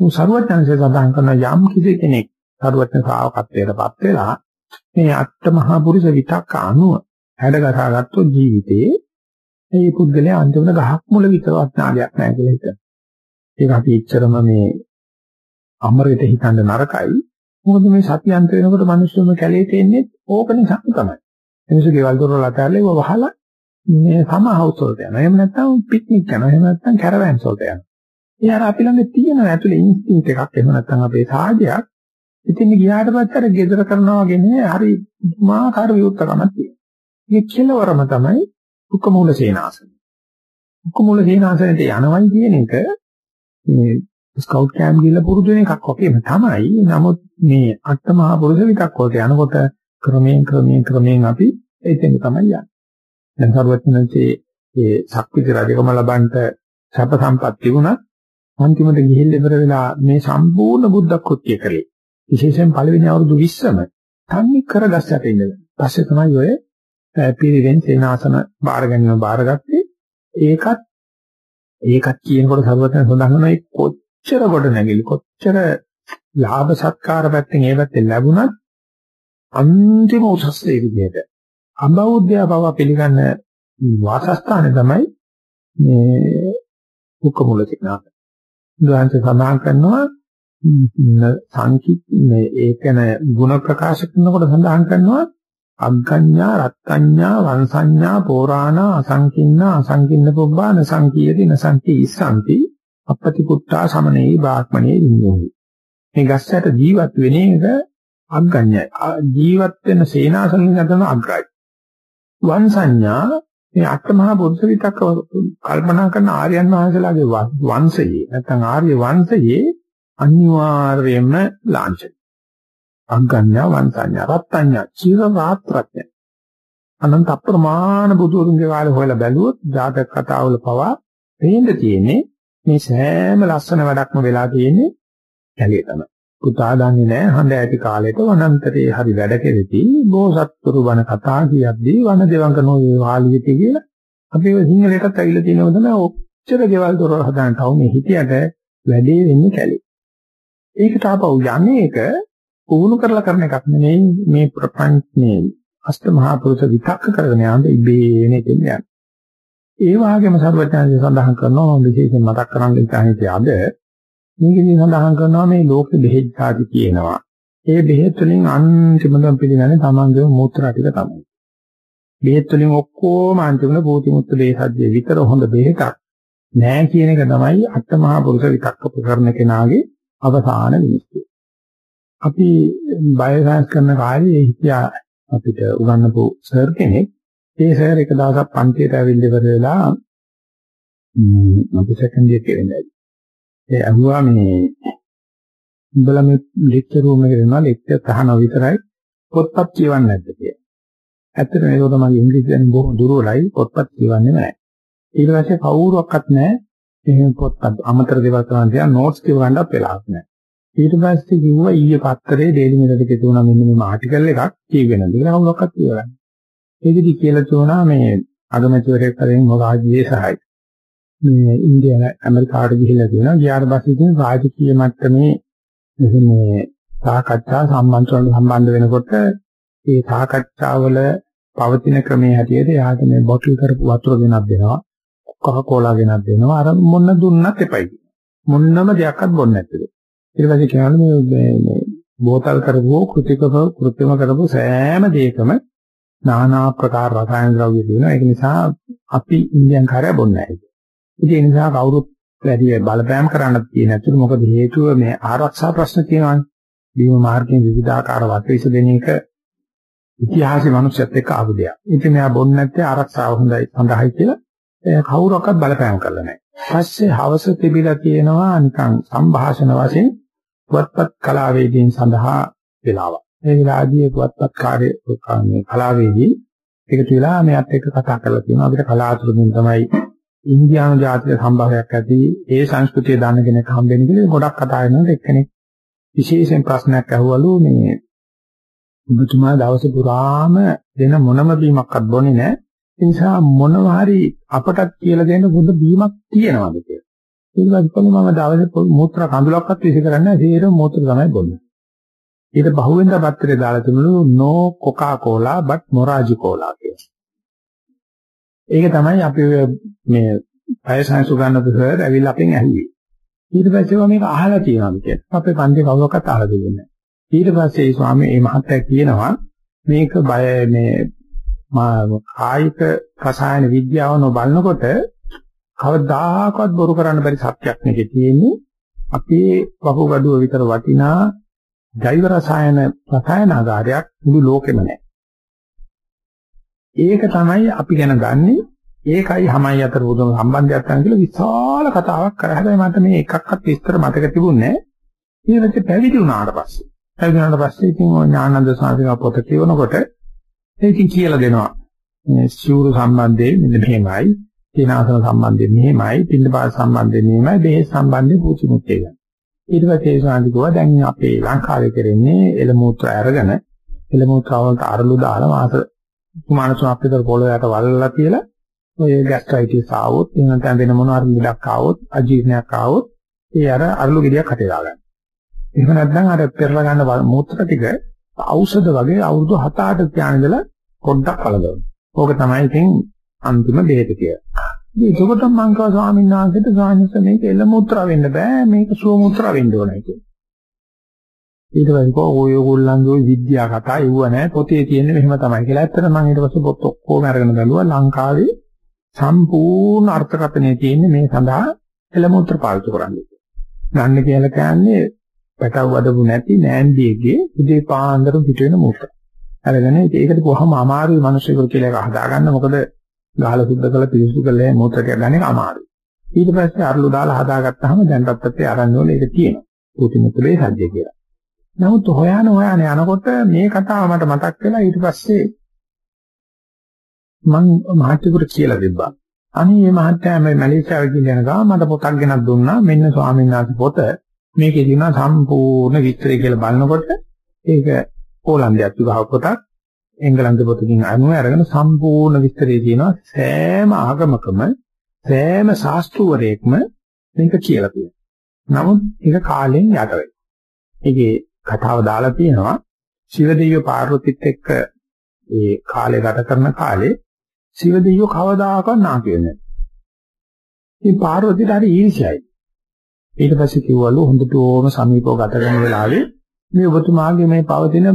උන් සරුවත්යන්සේ සඳහන් කරන යම් කිසි කෙනෙක් සරුවත්න ශ්‍රාවකත්වයටපත් වෙලා මේ අට මහා පුරුෂ විතක් අනුව හැඩගසා ගත්තොත් ජීවිතේ මේ පුද්ගලයා අන්තිමට ගහක් මුල විතරවත් නාගයක් නැහැ කියලා හිතනවා. ඒක අපි එච්චරම මේ අමරයට හිතන්න නරකයි. මොකද මේ සතිය අන්ත වෙනකොට මිනිස්සුම කැලේ තෙන්නේ ඕක නිසා තමයි. මිනිස්සු ගෙවල් දොරවල් අතහැරලා ඒව වහලා මේ සම හවුස් වලට යනවා. එහෙම නැත්නම් පික්නික් යනවා. එහෙම නැත්නම් කැරවෑන්ස් වලට යනවා. ඒ අර අපි ළඟ තියෙන ඇතුලේ ඉන්ස්ටින්ක්ට් එකක් එහෙම නැත්නම් අපේ සාහජයක් ඉතින් ගියාට පස්සේ අර gedara කරනවා වගේ නේ හරි මාකාර විවුර්තකමක් තියෙනවා. මේ කෙලවරම තමයි කුකමූල සේනාසන. කුකමූල සේනාසනට යනවයි කියන එක මේ ස්කවුට් කැම්ප් ගිහලා පුරුදු වෙන එකක් වගේම තමයි. නමුත් මේ අට්ඨමහා පුරුෂ විතක් වලට යනකොට ක්‍රමයෙන් ක්‍රමයෙන් ක්‍රමයෙන් අපි එතෙන් තමයි යන්නේ. දැන් සරුවත්නන්සේ ඒ ශක්තිති රජකම ලබන්නට සැප සම්පත් තිබුණත් අන්තිමට ගිහිල්ලා ඉවර වෙලා මේ සම්පූර්ණ බුද්ධ කෘත්‍ය කළේ. විශේෂයෙන් පළවෙනි අවුරුදු 20ම තන්නේ කරගස්සට ඉඳලා. පස්සේ තමයි ඔය පිරිවෙන් සේනාසන බාර ගැනීම බාරගත්තේ. ඒකත් ඒකත් කියනකොට සර්වතන සඳහන් වෙන ඒ කොච්චර කොට නැගිලි කොච්චර ලාභ සත්කාර පැත්තෙන් ඒ පැත්තෙන් ලැබුණත් අන්තිම උසස් ඒ විදිහට අබෞද්ධය බව පිළිගන්න වාසස්ථානේ තමයි මේ උක්කමුල සිනාත. දුහන්ස සඳහන් කරනවා සංකීර්ණ මේ ඒකන ಗುಣ ප්‍රකාශ කරනකොට සඳහන් කරනවා අග්ගඤ්ඤා රත්ත්‍ඤ්ඤා වංශඤ්ඤා පෝරාණා අසංකින්නා අසංකින්න පුබ්බා නසංකීයති නසංකී ඉස්සන්ති අපපති කුට්ටා සමනේ බාක්මනේ විඤ්ඤෝහි. මේ ගස්සට ජීවත් වෙන එක අග්ගඤ්ඤයි. ජීවත් වෙන සේනාසනින් නතන අග්‍රයි. වංශඤ්ඤා මේ අටමහා බුද්ධ විතක්ක කල්පනා කරන ආර්යයන් වහන්සේලාගේ වංශයේ නැත්නම් ආර්ය වංශයේ අනිවාර්යයෙන්ම ලාංඡනයි. අග්ගඤ්ඤා වංශඤ්ඤා රත්ත්‍ඤ්ඤා චිර රාත්‍රත්‍ය අනන්ත අප්‍රමාණ බුදුරුන්ගේ කාලේ හොයලා බැලුවොත් ජාතක කතාවල පවා පේන්න තියෙන්නේ මේ සෑම ලස්සන වැඩක්ම වෙලා තියෙන්නේ කැලේ තමයි. පුතා දන්නේ නැහැ හඳ ඇති කාලේට වනාන්තරයේ හරි වැඩ කෙරෙති බෝසත්තුරු වන කතා කියද්දී වන දෙවංගනෝ වේ වාලියති කියලා අපි ඔය සිංහලයටත් ඇවිල්ලා තියෙනවා තමයි ඔච්චර ගෙවල් දොර හදාන ටවුනේ හිටියට වැඩේ වෙන්නේ කැලේ. ඒකට ආපහු යන්නේ එක පුහුණු කරලා කරන එකක් නෙමෙයි මේ ප්‍රපංචනේ අෂ්ටමහා පුරුෂ විතක්ක කරගෙන යන ඉබේන එකෙන් යන්නේ. ඒ වගේම සර්වඥාන්සේ සඳහන් කරනවා මම විශේෂයෙන් මතක් කරන්න ඉතිහාසයේ අද මේකෙදි සඳහන් කරනවා මේ ලෝක බෙහෙත් ආදි කියනවා. ඒ බෙහෙත් වලින් අන්තිමටම පිළිගන්නේ තමන්ගේ මූත්‍රා ටික තමයි. බෙහෙත් වලින් ඔක්කොම අන්තිමට පූති මුත්ත දේහජ්‍ය විතර හොඳ බෙහෙතක් නෑ කියන එක තමයි අටමහා පුරුෂ විතක්ක ප්‍රකරණ කෙනාගේ අවසාන විනිශ්චය. අපි බයෝසයන්ස් කරන කාලේ හිටියා අපිට උගන්වපු සර් කෙනෙක්. ඒ සර් එක දවසක් පන්තියට ඇවිල්ලා ඉවර වෙලා අපි සෙකන්ඩ් ඉයර් එකේ ඒ අහුවා මේ උඹලා මේ ලෙක්චර් රූම් එකේ ඉන්නවා ලෙක්චර් අහනවා විතරයි පොත්පත් කියවන්නේ නැද්ද කියලා. ඇත්තටම ඒක තමයි ඉංග්‍රීසියෙන් බොහොම දුර්වලයි පොත්පත් කියවන්නේ නැහැ. ඊට පස්සේ කවුරුවක්වත් නැහැ එහෙම පොත්පත් අමතර දේවල් කරන්න තියා නෝට්ස් කියව ගන්නත් වෙලාවක් නැහැ. ඊට පස්සේ කිව්වා ඊයේ පත්තරේ ඩේලි මිරර් එකේ තිබුණා මෙන්න මේ ආටිකල් එකක් කියවෙනද කියලා කවුරක්වත් කියවන්නේ. ඒකෙදි කියලා තුනා මේ අගමැතිවරයෙක් කරෙන් රාජ්‍යයේ සහාය. මේ ඉන්දියාව ඇමරිකාට ගිහිල්ලා තියෙනවා. ගියාට පස්සේ ඉතින් රාජකීය මට්ටමේ මේ සාකච්ඡා සම්බන්ධ සම්බන්ධ වෙනකොට ඒ සාකච්ඡාවල පවතින ක්‍රමයේ හැටියට එයාට මේ බොටල් කරපු වතුර ගෙනත් දෙනවා. කොකා කෝලා ගෙනත් දෙනවා. අර මොන දුන්නත් එපයි. මොන්නම දෙයක්වත් බොන්නේ නැතිද. ඊට පස්සේ කියනවා මේ මේ බෝතල් කරපුව කෘතිකව කෘත්‍රිම කරපු සෑම දෙයකම নানা ආකාර රසායන ද්‍රව්‍ය තියෙනවා. ඒක නිසා අපි ඉන්දියන් කාර්යය බොන්නේ නැහැ. ඉතින් ඒ නිසා කවුරුත් වැඩි බලපෑම් කරන්නත් තියෙන ඇතුළු මොකද හේතුව මේ ආරක්ෂා ප්‍රශ්න තියෙනවානේ. බීම මාර්ගයෙන් විවිධාකාර වටවිස දෙන එක ඉතිහාසයේ මිනිස්සුත් එක්ක ආපු දෙයක්. ඉතින් මෙයා බොන්නේ නැත්තේ ආරක්ෂාව හොඳයි සඳහායි කියලා කවුරක්වත් බලපෑම් කරලා නැහැ. පස්සේ හවස තිබිලා තියෙනවා නිකන් සංഭാෂණ වශයෙන් පුවත්පත් කලාවේදීන් සඳහා වෙලාවක්. ඒ වෙලාවදී පුවත්පත් කාර්ය මේ කලාවේදී එකතු වෙලා මෙයත් එක්ක කතා කරලා තියෙනවා. අපිට කලාතුරකින් තමයි ඉන්දියානු ජාතික සම්භාවයක් ඇති ඒ සංස්කෘතිය දන්න කෙනෙක් හම්බෙන්න කියලා ගොඩක් කතා කරනකොට එක්කෙනෙක් විශේෂයෙන් ප්‍රශ්නයක් අහුවලු මේ ඔබතුමා දවස පුරාම දෙන මොනම බීමක්වත් බොන්නේ නැහැ. ඒ නිසා මොනවා හරි අපටත් කියලා දෙන්න පොඩ බීමක් තියෙනවද කියලා. ඊට පස්සේ කොහොම මම දවසේ මූත්‍රා කඳුලක්වත් විසි කරන්නේ නැහැ. සීරම මූත්‍ර තමයි බොන්නේ. ඊට බහුවෙන්ද පත්‍රය දාලා තිබුණු no coca cola but moraji cola කියලා. ඒක තමයි අපි මේ පයසන්සු ගන්න පුතේ ඇවිල්ලා අපෙන් ඇහුවේ. ඊට පස්සේ මේක අහලා තියෙනවා කියලා. අපේ පන්ති කවුරක්වත් අහලා දෙන්නේ නැහැ. ඊට පස්සේ මේ ස්වාමී මේ මහත්තයා කියනවා මේක බය මේ කායික රසායන විද්‍යාව නොබලනකොට කවදාකවත් බොරු කරන්න බැරි සත්‍යක් මේකේ තියෙන්නේ. අපේ වහුගඩුව විතර වටිනා ජෛව රසායන රසායනාගාරයක් මුළු ලෝකෙම නැහැ. ඒක තමයි අපි ගැන ගන්නෙ ඒකයි හැමයි අතර උදම සම්බන්ධයක් ගන්න කියලා විශාල කතාවක් කරා. හැබැයි මට මේ එකක්වත් විස්තර මතක තිබුණේ නැහැ. ඊට පැවිදි වුණාට පස්සේ. පැවිදි වුණාට පස්සේ ඉතින් ඥානන්ද සාධික පොත කියවනකොට ඒකකින් කියලා දෙනවා. මේ සිවුරු සම්බන්ධයෙන් මෙන්න මෙහෙමයි, තේනාසන සම්බන්ධයෙන් මෙහෙමයි, පින්නපාත සම්බන්ධයෙන් මෙහෙමයි, බෙහෙත් සම්බන්ධයෙන් පුචි මුත්තේ ගන්න. ඊට පස්සේ ඒ සාධිකව දැන් අපේ ලංකාවේ කරන්නේ එළමුත්‍ර අරගෙන එළමුත්‍ර වලට අරලු දාලා මාස මානසක් විතර පොළොයට වල්ලා කියලා ඔය ગેස්ට්‍රයිටිස් ආවොත් එහෙම නැත්නම් වෙන මොන හරි ලෙඩක් ආවොත් අජීර්ණයක් ආවොත් ඒ අර අරලු ගෙඩියක් හටේ දාගන්න. එහෙම නැත්නම් අර පෙරලා ගන්න මූත්‍ර ටික ඖෂධ වගේ අවුරුදු 7-8 තියාන ඉඳලා පොඩ්ඩක් කලදවන. ඕක තමයි ඉතින් අන්තිම බෙහෙත කියලා. ඉතින් ඒකට මම කව ස්වාමීන් වහන්සේට සාහනස මේක එළ මුත්‍රා වෙන්න බෑ මේක සුව මුත්‍රා වෙන්න ඕනයි කියලා. ඊට පස්සේ කෝ ඔය ඕගොල්ලන්ගේ ওই විද්‍යා කතා ඉවුව නැහැ පොතේ තියෙන්නේ මෙහෙම තමයි කියලා. ඇත්තට මම ඊට පස්සේ පොත් ඔක්කොම අරගෙන බැලුවා ලංකාවේ සම්පූර්ණ අර්ථකථනය තියෙන්නේ මේ සඳහා එළමුත්‍ර පාවිච්චි කරන්නේ. ගන්න කියලා කියන්නේ පැටව වදපු නැති නෑන්දියේගේ උදේ පාන්දර පිට වෙන මුත්‍ර. අරගෙන ඒකට කොහොම අමාරුයි මිනිස්සුන්ට කියලා එක හදාගන්න මොකද ගහලා සුද්ධ කරලා පිරිසිදු කරලා මුත්‍රයක් ගන්න එක අමාරුයි. ඊට පස්සේ අරලු දාලා හදාගත්තාම දැන්වත් අපේ අරන් වල ඒක තියෙනවා. පුති මුත්‍රේ සද්දය කියලා. නමුත් හොයන හොයන යනකොට මේ කතාව මට මතක් වෙලා ඊට පස්සේ මම මහත්තුකට කියලා දෙබ්බා. අනේ මේ මහත්තයා මේ මැලේසියාවේ ගිහින් යන ගා මට පොතක් ගෙනත් දුන්නා. මෙන්න ස්වාමීන් වහන්සේ පොත. මේකේ තියෙනවා සම්පූර්ණ විස්තරය කියලා බලනකොට ඒක ඕලන්දයක් විභාග පොතක්. එංගලන්ත පොතකින් අනුව අරගෙන සම්පූර්ණ විස්තරය තියෙනවා. සෑම ආගමකම සෑම ශාස්ත්‍රවරයෙක්ම මේක කියලා තියෙනවා. නමුත් ඒක කාලෙන් යට වෙයි. ඒකේ කතාව දාලා තියෙනවා ශිවදේව පාර්වතිත් එක්ක ඒ කාලේ ගත කරන කාලේ සිව දෙයියෝ කවදාකවත් නාකි වෙන්නේ නැහැ. ඉතින් පාර්වතියට හරි ඊර්ෂ්‍යයි. ඊට පස්සේ කිව්වලු හොඳට ඕම සමීපව ගත කරන වෙලාවේ මේ ඔබතුමාගේ මේ පවතින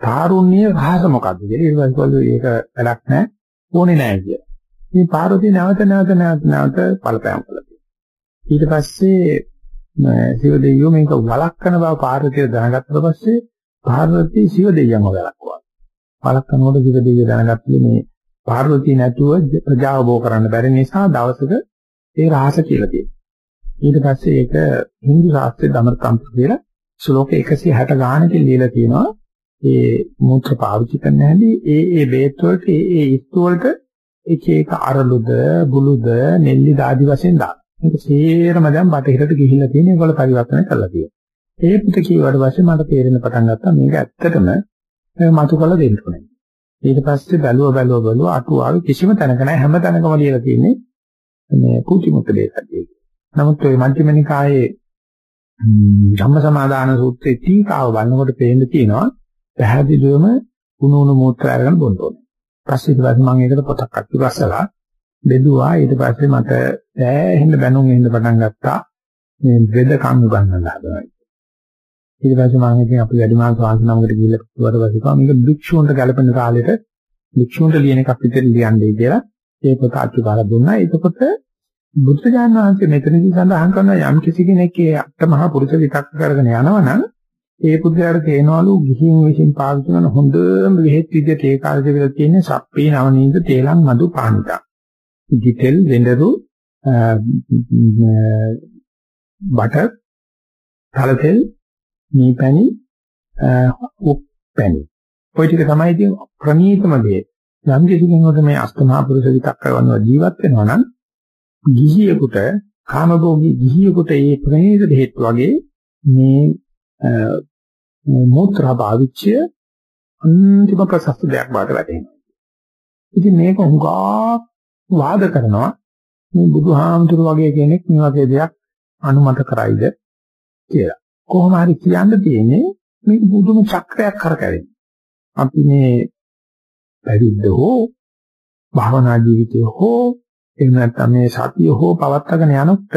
තාරුණ්‍ය රහස මොකක්ද කියලා ඊට පස්සේ කිව්වලු ඒක වැඩක් නැහැ ඕනේ නැහැ කියලා. මේ පාර්වතිය නැවත නැවත නැවත නැවත පළපෑම් කළා. ඊට පස්සේ සිව දෙයියෝ මේක වළක්වන බව පාර්වතිය දැනගත්තට පස්සේ පාර්වතී සිව දෙයියන්ව වළක්වුවා. වළක්වනකොට සිව දෙයියෝ දැනගත්තේ මේ පාර්වතී නැතුව ප්‍රජාව බෝ කරන්න බැරි නිසා දවසක ඒ රහස කියලා තියෙනවා. ඊට පස්සේ ඒක හින්දු ශාස්ත්‍රයේ දමරතන්ත්‍ර කියලා ශ්ලෝක 160 ගානකින් ලියලා තියෙනවා. ඒ මූත්‍ර පාවිච්චි කරන්න හැටි ඒ ඒ බේත් වලට ඒ ඒ ඉස්තු වලට එක එක අරලුද බුලුද නෙල්ලි දාදි වශයෙන් දාන. මේක සේරම දැන් බටහිරට ගිහිල්ලා තියෙන ඒගොල්ල පරිවර්තන කරලා තියෙනවා. ඒ පුත කිව්වට පස්සේ මට තේරෙන්න පටන් ගත්තා මේක ඇත්තටම මතු කළ දෙන්න ඕනේ. ඊට පස්සේ බැලුව බැලුව බැලුව අටුවාවේ කිසිම තැනක නැහැ හැම තැනකම ලියලා තියෙන්නේ මේ කුටිමුත් දේශකයේ. නමුත් ওই මධ්‍යම නිකායේ ධම්මසමාදාන සූත්‍රයේ තීකාව බලනකොට පේන්න තියෙනවා පැහැදිලිවම කුණු උණු මූත්‍රා අරගෙන බොන්න ඕනේ. පස්සේ ඊට පස්සේ මම ඒකට පොතක් අත්තු ගස්සලා බෙදුවා ඊට පස්සේ මට ඈහෙන්න බැනුම් එන්න පටන් ගත්තා මේ වෙදකම් උගන්වන්න හදනවා. ඊට පස්සේ මම ඉතින් අපි වැඩිමාල් ස්වාමීන් නමකට ගිහිල්ලා කිව්වට පස්සේ කිව්වා මේක භික්ෂුන්ට ගැලපෙන කාලෙට භික්ෂුන්ට ලියන එකක් විතර ලියන්නේ කියලා ඒ පොත අච්චුකාර දුන්නා. එතකොට බුදුජානක වහන්සේ මෙතනදී සඳහන් කරන යම් කිසි කෙනෙක් ඒ අටමහා පුරුෂ විතක් කරගෙන යනවනම් ඒ පුද්ගලයාට තේනවලු ගිහින් විසින් පාවිච්චි කරන හොඳම වෙහෙත් විදියට ඒ කාලේ කියලා තියෙන්නේ සප්පේ නවනීත තේලං මදු පානිතා. ගිතෙල් වෙඬරු බටර් තලතෙල් මීපැණි උප්පැණි. ওই ටික තමයි ඉතින් ප්‍රණීතම දේ. යම් කිසි කෙනෙකුට මේ අස්තමහා පුරුෂ විතක් කරනවා ජීවත් වෙනවා නම් ගිහියෙකුට කාමභෝගී ගිහියෙකුට මේ ප්‍රණීත දෙහෙත් වගේ මේ මුත්‍රා භාවිච්‍ය අන්තිම ප්‍රසස්ත දෙයක් බාට වැටෙනවා. ඉතින් මේක හුඟා වාද කරනවා මේ බුදුහාමුදුරු වගේ කෙනෙක් මේ වගේ දෙයක් අනුමත කරයිද කියලා. කොහොම හරි කියන්න තියෙන්නේ මේක බුදුම චක්‍රයක් කරකැවෙන්නේ. අපි මේ පැවිද්ද හෝ භාවනා ජීවිතය හෝ එහෙම නැත්නම් මේ සතිය හෝ පවත්වාගෙන යනකොට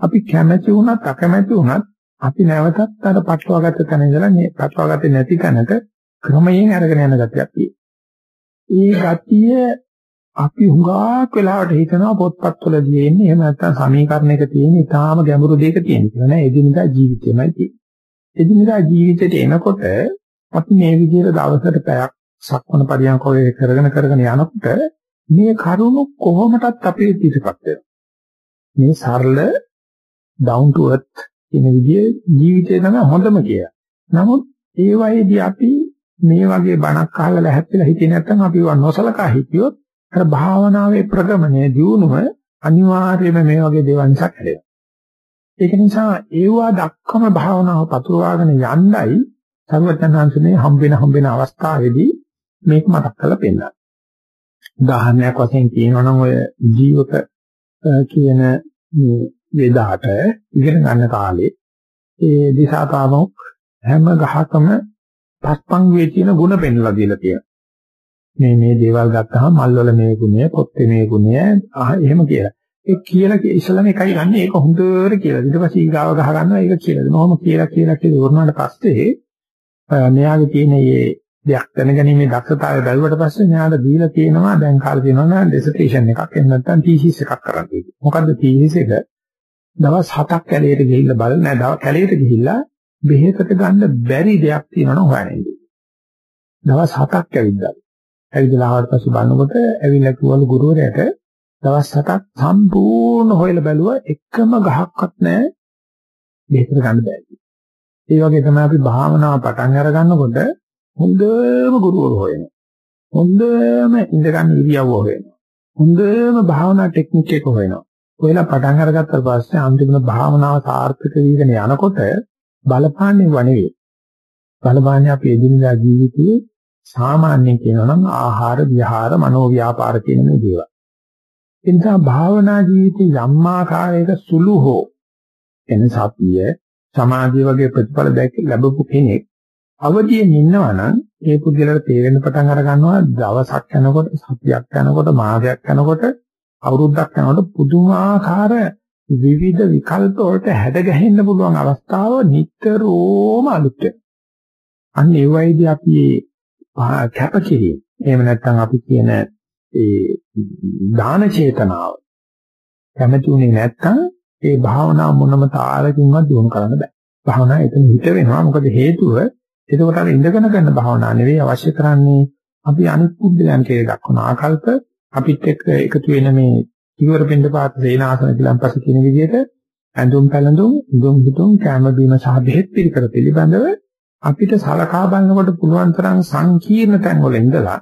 අපි කැමැති වුණත් අකමැති වුණත් අපි නැවතත් අර පටලවාගත්ත තැන ඉඳලා මේ පටලවාගත්තේ නැති තැනට ක්‍රමයෙන් අරගෙන යන ගතියක් තියෙනවා. ඒ ගතිය අපි හුඟක් වෙලාවට හිතනවා පොත්පත්වල තියෙන්නේ එහෙම නැත්නම් සමීකරණයක තියෙන ඉතාම ගැඹුරු දෙයක තියෙන කියලා නෑ එදිනදා ජීවිතේමයි තියෙන්නේ. එදිනදා ජීවිතේට එනකොට අපි මේ විදිහට දවසට පැයක් සක්මණ පරියන්ක ඔය කරගෙන කරගෙන යනකොට මේ කරුණු කොහොමදත් අපේ පිටපත් වෙනවා. මේ සරල down to earth කියන විදිහේ ජීවිතය තමයි හොඳම කිය. නමුත් ඒ වගේදී අපි මේ වගේ බණක් අහලා ලැහැත්තිලා හිටියේ නැත්නම් අපි වා නොසලකා හිටියොත් අර භාවනාවේ ප්‍රගමනයේ දියුණුව අනිවාර්යයෙන්ම මේ වගේ දේවල් නිසා කැඩෙනවා. ඒක නිසා ඒවා දක්කම භාවනාව පතුරවාගෙන යන්නයි සර්වඥාන්සනේ හම්බෙන හම්බෙන අවස්ථාවේදී මේක මතක් කරලා පෙන්නනවා. උදාහරණයක් වශයෙන් කියනවා නම් ඔය ජීවක කියන වේදාට ඉගෙන ගන්න කාලේ ඒ දිසාපාමොක් හැම ගහකම පස්පං වේ තියෙන ಗುಣ පෙන්ලා දීලා තියෙනවා. මේ මේ දේවල් ගත්තාම මල්වල මේ ගුණය, පොත්තේ මේ ගුණය, එහෙම කියලා. ඒ කියලා ඉස්සලම එකයි ගන්න ඒක හොඳට කියලා. ඊට පස්සේ ඊගාව ගහ ගන්නවා ඒක කියලා. මොහොම කියලා කියලා කියලා වුණාට පස්සේ මෙයාගේ තියෙන මේ දෙයක් දැනගැනීමේ දක්ෂතාවය බැලුවට පස්සේ මෙයාට දීලා තියෙනවා දැන් කාලේ තියෙනවා නම් ඩිසර්ටේෂන් එකක් එහෙම නැත්නම් තීසිස් එකක් කරන්න කියලා. මොකද්ද තීසිස් එක? දවස් 7ක් කැලේට ගිහිල්ලා බල නෑ දවස් කැලේට ගිහිල්ලා බෙහෙතට ගන්න බැරි දෙයක් තියෙනවා හොයන්නේ. දවස් 7ක් ඇවිද්දා. ඇවිදලා ආවට පස්සේ බලනකොට ඇවිල්ලා කිව්වලු ගුරුවරයාට දවස් 7ක් සම්පූර්ණ හොයලා බැලුවා එකම ගහක්වත් නැහැ බෙහෙතට ගන්න බැහැ. ඒ වගේ තමයි අපි භාවනාව පටන් අර ගන්නකොට හොඳම ගුරුවරු හොයනවා. හොඳම ඉඳ ගන්න ඉරියව්ව හොයනවා. හොඳම භාවනා ටෙක්නික් එක හොයනවා. ඔයලා පටන් අරගත්තාට පස්සේ අන්තිමට භාවනාව සාර්ථක වීගෙන යනකොට බලපාන්නේ වණේ. බලපාන්නේ අපේ එදිනදා ජීවිතයේ සාමාන්‍යයෙන් කියනවා නම් ආහාර විහාර මනෝ ව්‍යාපාර කියන මේ දේවල්. ඒ නිසා භාවනා ජීවිතේ යම් ආකාරයක සුළු හෝ එන සතිය සමාධිය වගේ ප්‍රතිඵල දැක ලැබපු කෙනෙක් අවදියෙන් ඉන්නවා නම් ඒ පුද්ගලයාට තේරෙන්න පටන් අර ගන්නවා දවසක් යනකොට සතියක් යනකොට මාසයක් යනකොට අවුරුද්දක් යනකොට පුදුමාකාර විවිධ විකල්ප වලට හැඩ ගැහෙන්න පුළුවන් අවස්ථාව නිතරම අලුත් වෙනවා. අන්න ඒ වයිදී අපි කැපකිරීම එහෙම නැත්නම් අපි කියන ඒ දාන චේතනාව කැමති උනේ නැත්නම් ඒ භාවනා මොනම තාලකින්වත් දිනු කරන්න බෑ. භාවනා එතන හිත වෙනවා. මොකද හේතුව එතකොට අර ඉඳගෙන කරන භාවනා නෙවෙයි අවශ්‍ය කරන්නේ අපි අනිත් පුද්ගලයන් කියලා දක්වන ආකල්ප අපිත් එක්ක එකතු වෙන මේ ඉවර පින්ද පාත සේනාසන පිළම්පස කියන විදිහට ඇඳුම් පැළඳුම් ඉදුම් හිතුම් කැම බීම සහ බෙහෙත් පිළිකර පිළිබඳව අපිට සලකා බලනකොට පුළුවන් තරම් සංකීර්ණ තැන් වල ඉඳලා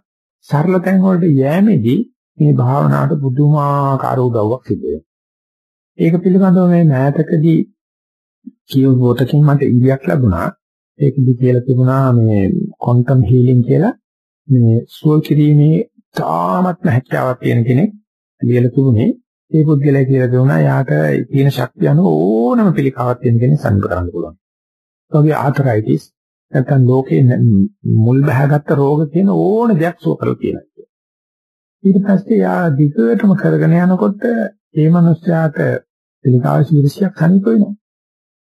සරල තැන් වලට යෑමේදී මේ භාවනාවට පුදුමාකාර උදව්වක් සිදු වෙනවා. ඒක පිළිබඳව මේ මෑතකදී කියවුවටකින් මට ඉලියක් ලැබුණා. ඒකදී කියලා තිබුණා මේ ක්වොන්ටම් හීලින් කියලා මේ සුව කිරීමේ තාමත්ම හැකියාවක් තියෙන කෙනෙක් ලියලා තිබුණේ ඒ පුද්ගලයා කියලා දුන්නා යාට තියෙන ශක්තිය අනුව ඕනම පිළිකාවක් තියෙන කෙනෙක් සම්පූර්ණ කරන්න පුළුවන්. ඒ වගේ ආතරයිටිස් නැත්නම් ලෝකේ මුල් බහගත්ත රෝග තියෙන ඕන දෙයක් සුව කරලා තියෙනවා. ඊට පස්සේ යා දිගටම කරගෙන යනකොට ඒ මනුස්සයාට පිළිකාව ශීර්ෂයක් සනීප වෙනවා.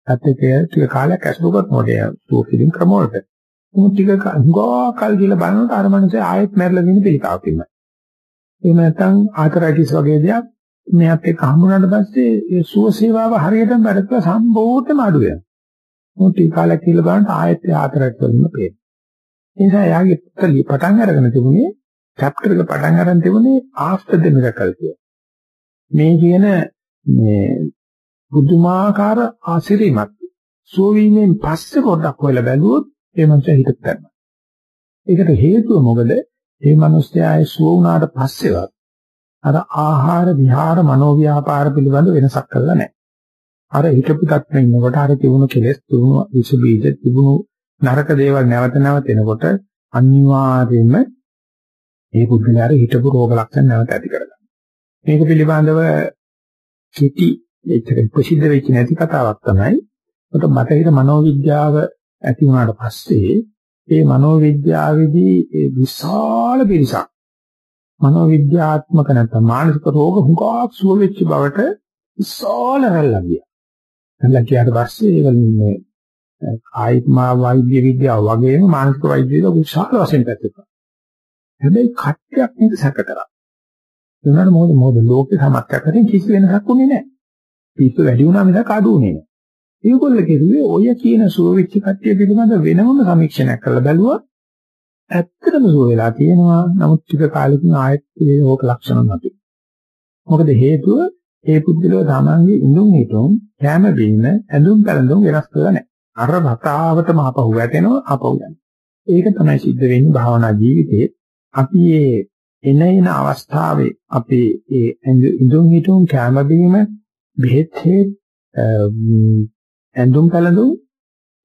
ඇත්තටේ ටික කාලයක් ඇසුරු කරනකොට සුව කිරීම ක්‍රම වලට. මොකද ටික ගෝ කල් කියලා බලනකොට අර මනුස්සයා ආයෙත් මැරලා වෙන පිළිකාවක් ඉන්නවා. එහෙම නැත්නම් ආතරයිටිස් වගේ දෙයක් මෙයාත් එක්ක හම්බුනාට පස්සේ ඒ සුව සේවාව හරියටම වැඩ කරලා සම්පූර්ණයෙන්ම අඩු වෙනවා. මොකද ටික කාලයක් කියලා බලනකොට ආයෙත් ආතරයිට් වලින්ම පේනවා. ඒ නිසා යාගේ පුතලිය පටන් අරගෙන තිබුණේ චැප්ටර් එක පටන් අරන් තිබුණේ after the miracle කියලා. මේ කියන මේ බුදුමාකාර ආශිර්වාදයක් සෝවීමෙන් පස්සේ පොඩ්ඩක් හොයලා බැලුවොත් ඒ මනුස්සයා හිතට ගන්නවා. ඒකට හේතුව මොකද? ඒ මනුස්සයාගේ සුව වුණාට පස්සේවත් අර ආහාර විහාර මනෝව්‍යාපාර පිළිබඳ වෙනසක් කළා නැහැ. අර හිතපු තත්ත්වෙ ඉන්නකොට අර තිබුණු කෙලෙස් තිබුණු විස බීජ තිබුණු නරක දේවල් නැවත නැවත එනකොට අනිවාර්යයෙන්ම මේ පුද්ගලයාට හිතපු රෝග ලක්ෂණ නැවත ඇති කරගන්නවා. මේක පිළිබඳව කිටි ඒක ප්‍රසිද්ධ වෙච්ච නැති කතාවක් තමයි. උත බටහිර මනෝවිද්‍යාව ඇති වුණාට පස්සේ ඒ මනෝවිද්‍යාවේදී ඒ විශාල පිරිසක් මනෝවිද්‍යාත්මක නැත්නම් මානසික රෝග හුඟක් සුව වෙච්ච බවට විශාල රැල්ලක් ගියා. රැල්ලක් ගියාට පස්සේ ඒක මේ කායිකමා වෛද්‍ය විද්‍යාව වගේම මානසික වෛද්‍ය විද්‍යාව විශාල වශයෙන් පැතිරුණා. හැබැයි කට්ටියක් මේක සැක කරා. ඒ වුණාට මොකද මොකද ලෝකේ සමත්කයෙන් කිසි වෙනසක් උනේ නැහැ. පිස්සු වැඩි වුණා මිසක් අඩු වුණේ නැහැ. ඒගොල්ල කිව්වේ ඔය කියන සුවවිච්ච කට්ටිය පිළිබඳ වෙනම සමීක්ෂණයක් කරලා බැලුවා. ඇත්තටම සුව වෙලා තියෙනවා. නමුත් ටික කාලෙකින් ආයෙත් ඒක ලක්ෂණ නැති. මොකද හේතුව ඒ පුද්ගලයා තමන්ගේ ඉඳුන් හිටුන් කැම බීම ඇඳුම් පැළඳුම් වෙනස් කරලා නැහැ. අර රතාවටම ආපහු වැටෙනවා ආපහු යනවා. ඒක තමයි සිද්ධ වෙන්නේ භාවනා ජීවිතේ. අපි මේ එන එන අවස්ථාවේ අපි ඒ ඉඳුන් හිටුන් කැම බීම බෙහෙත් ඇඳුම් පැළඳුම්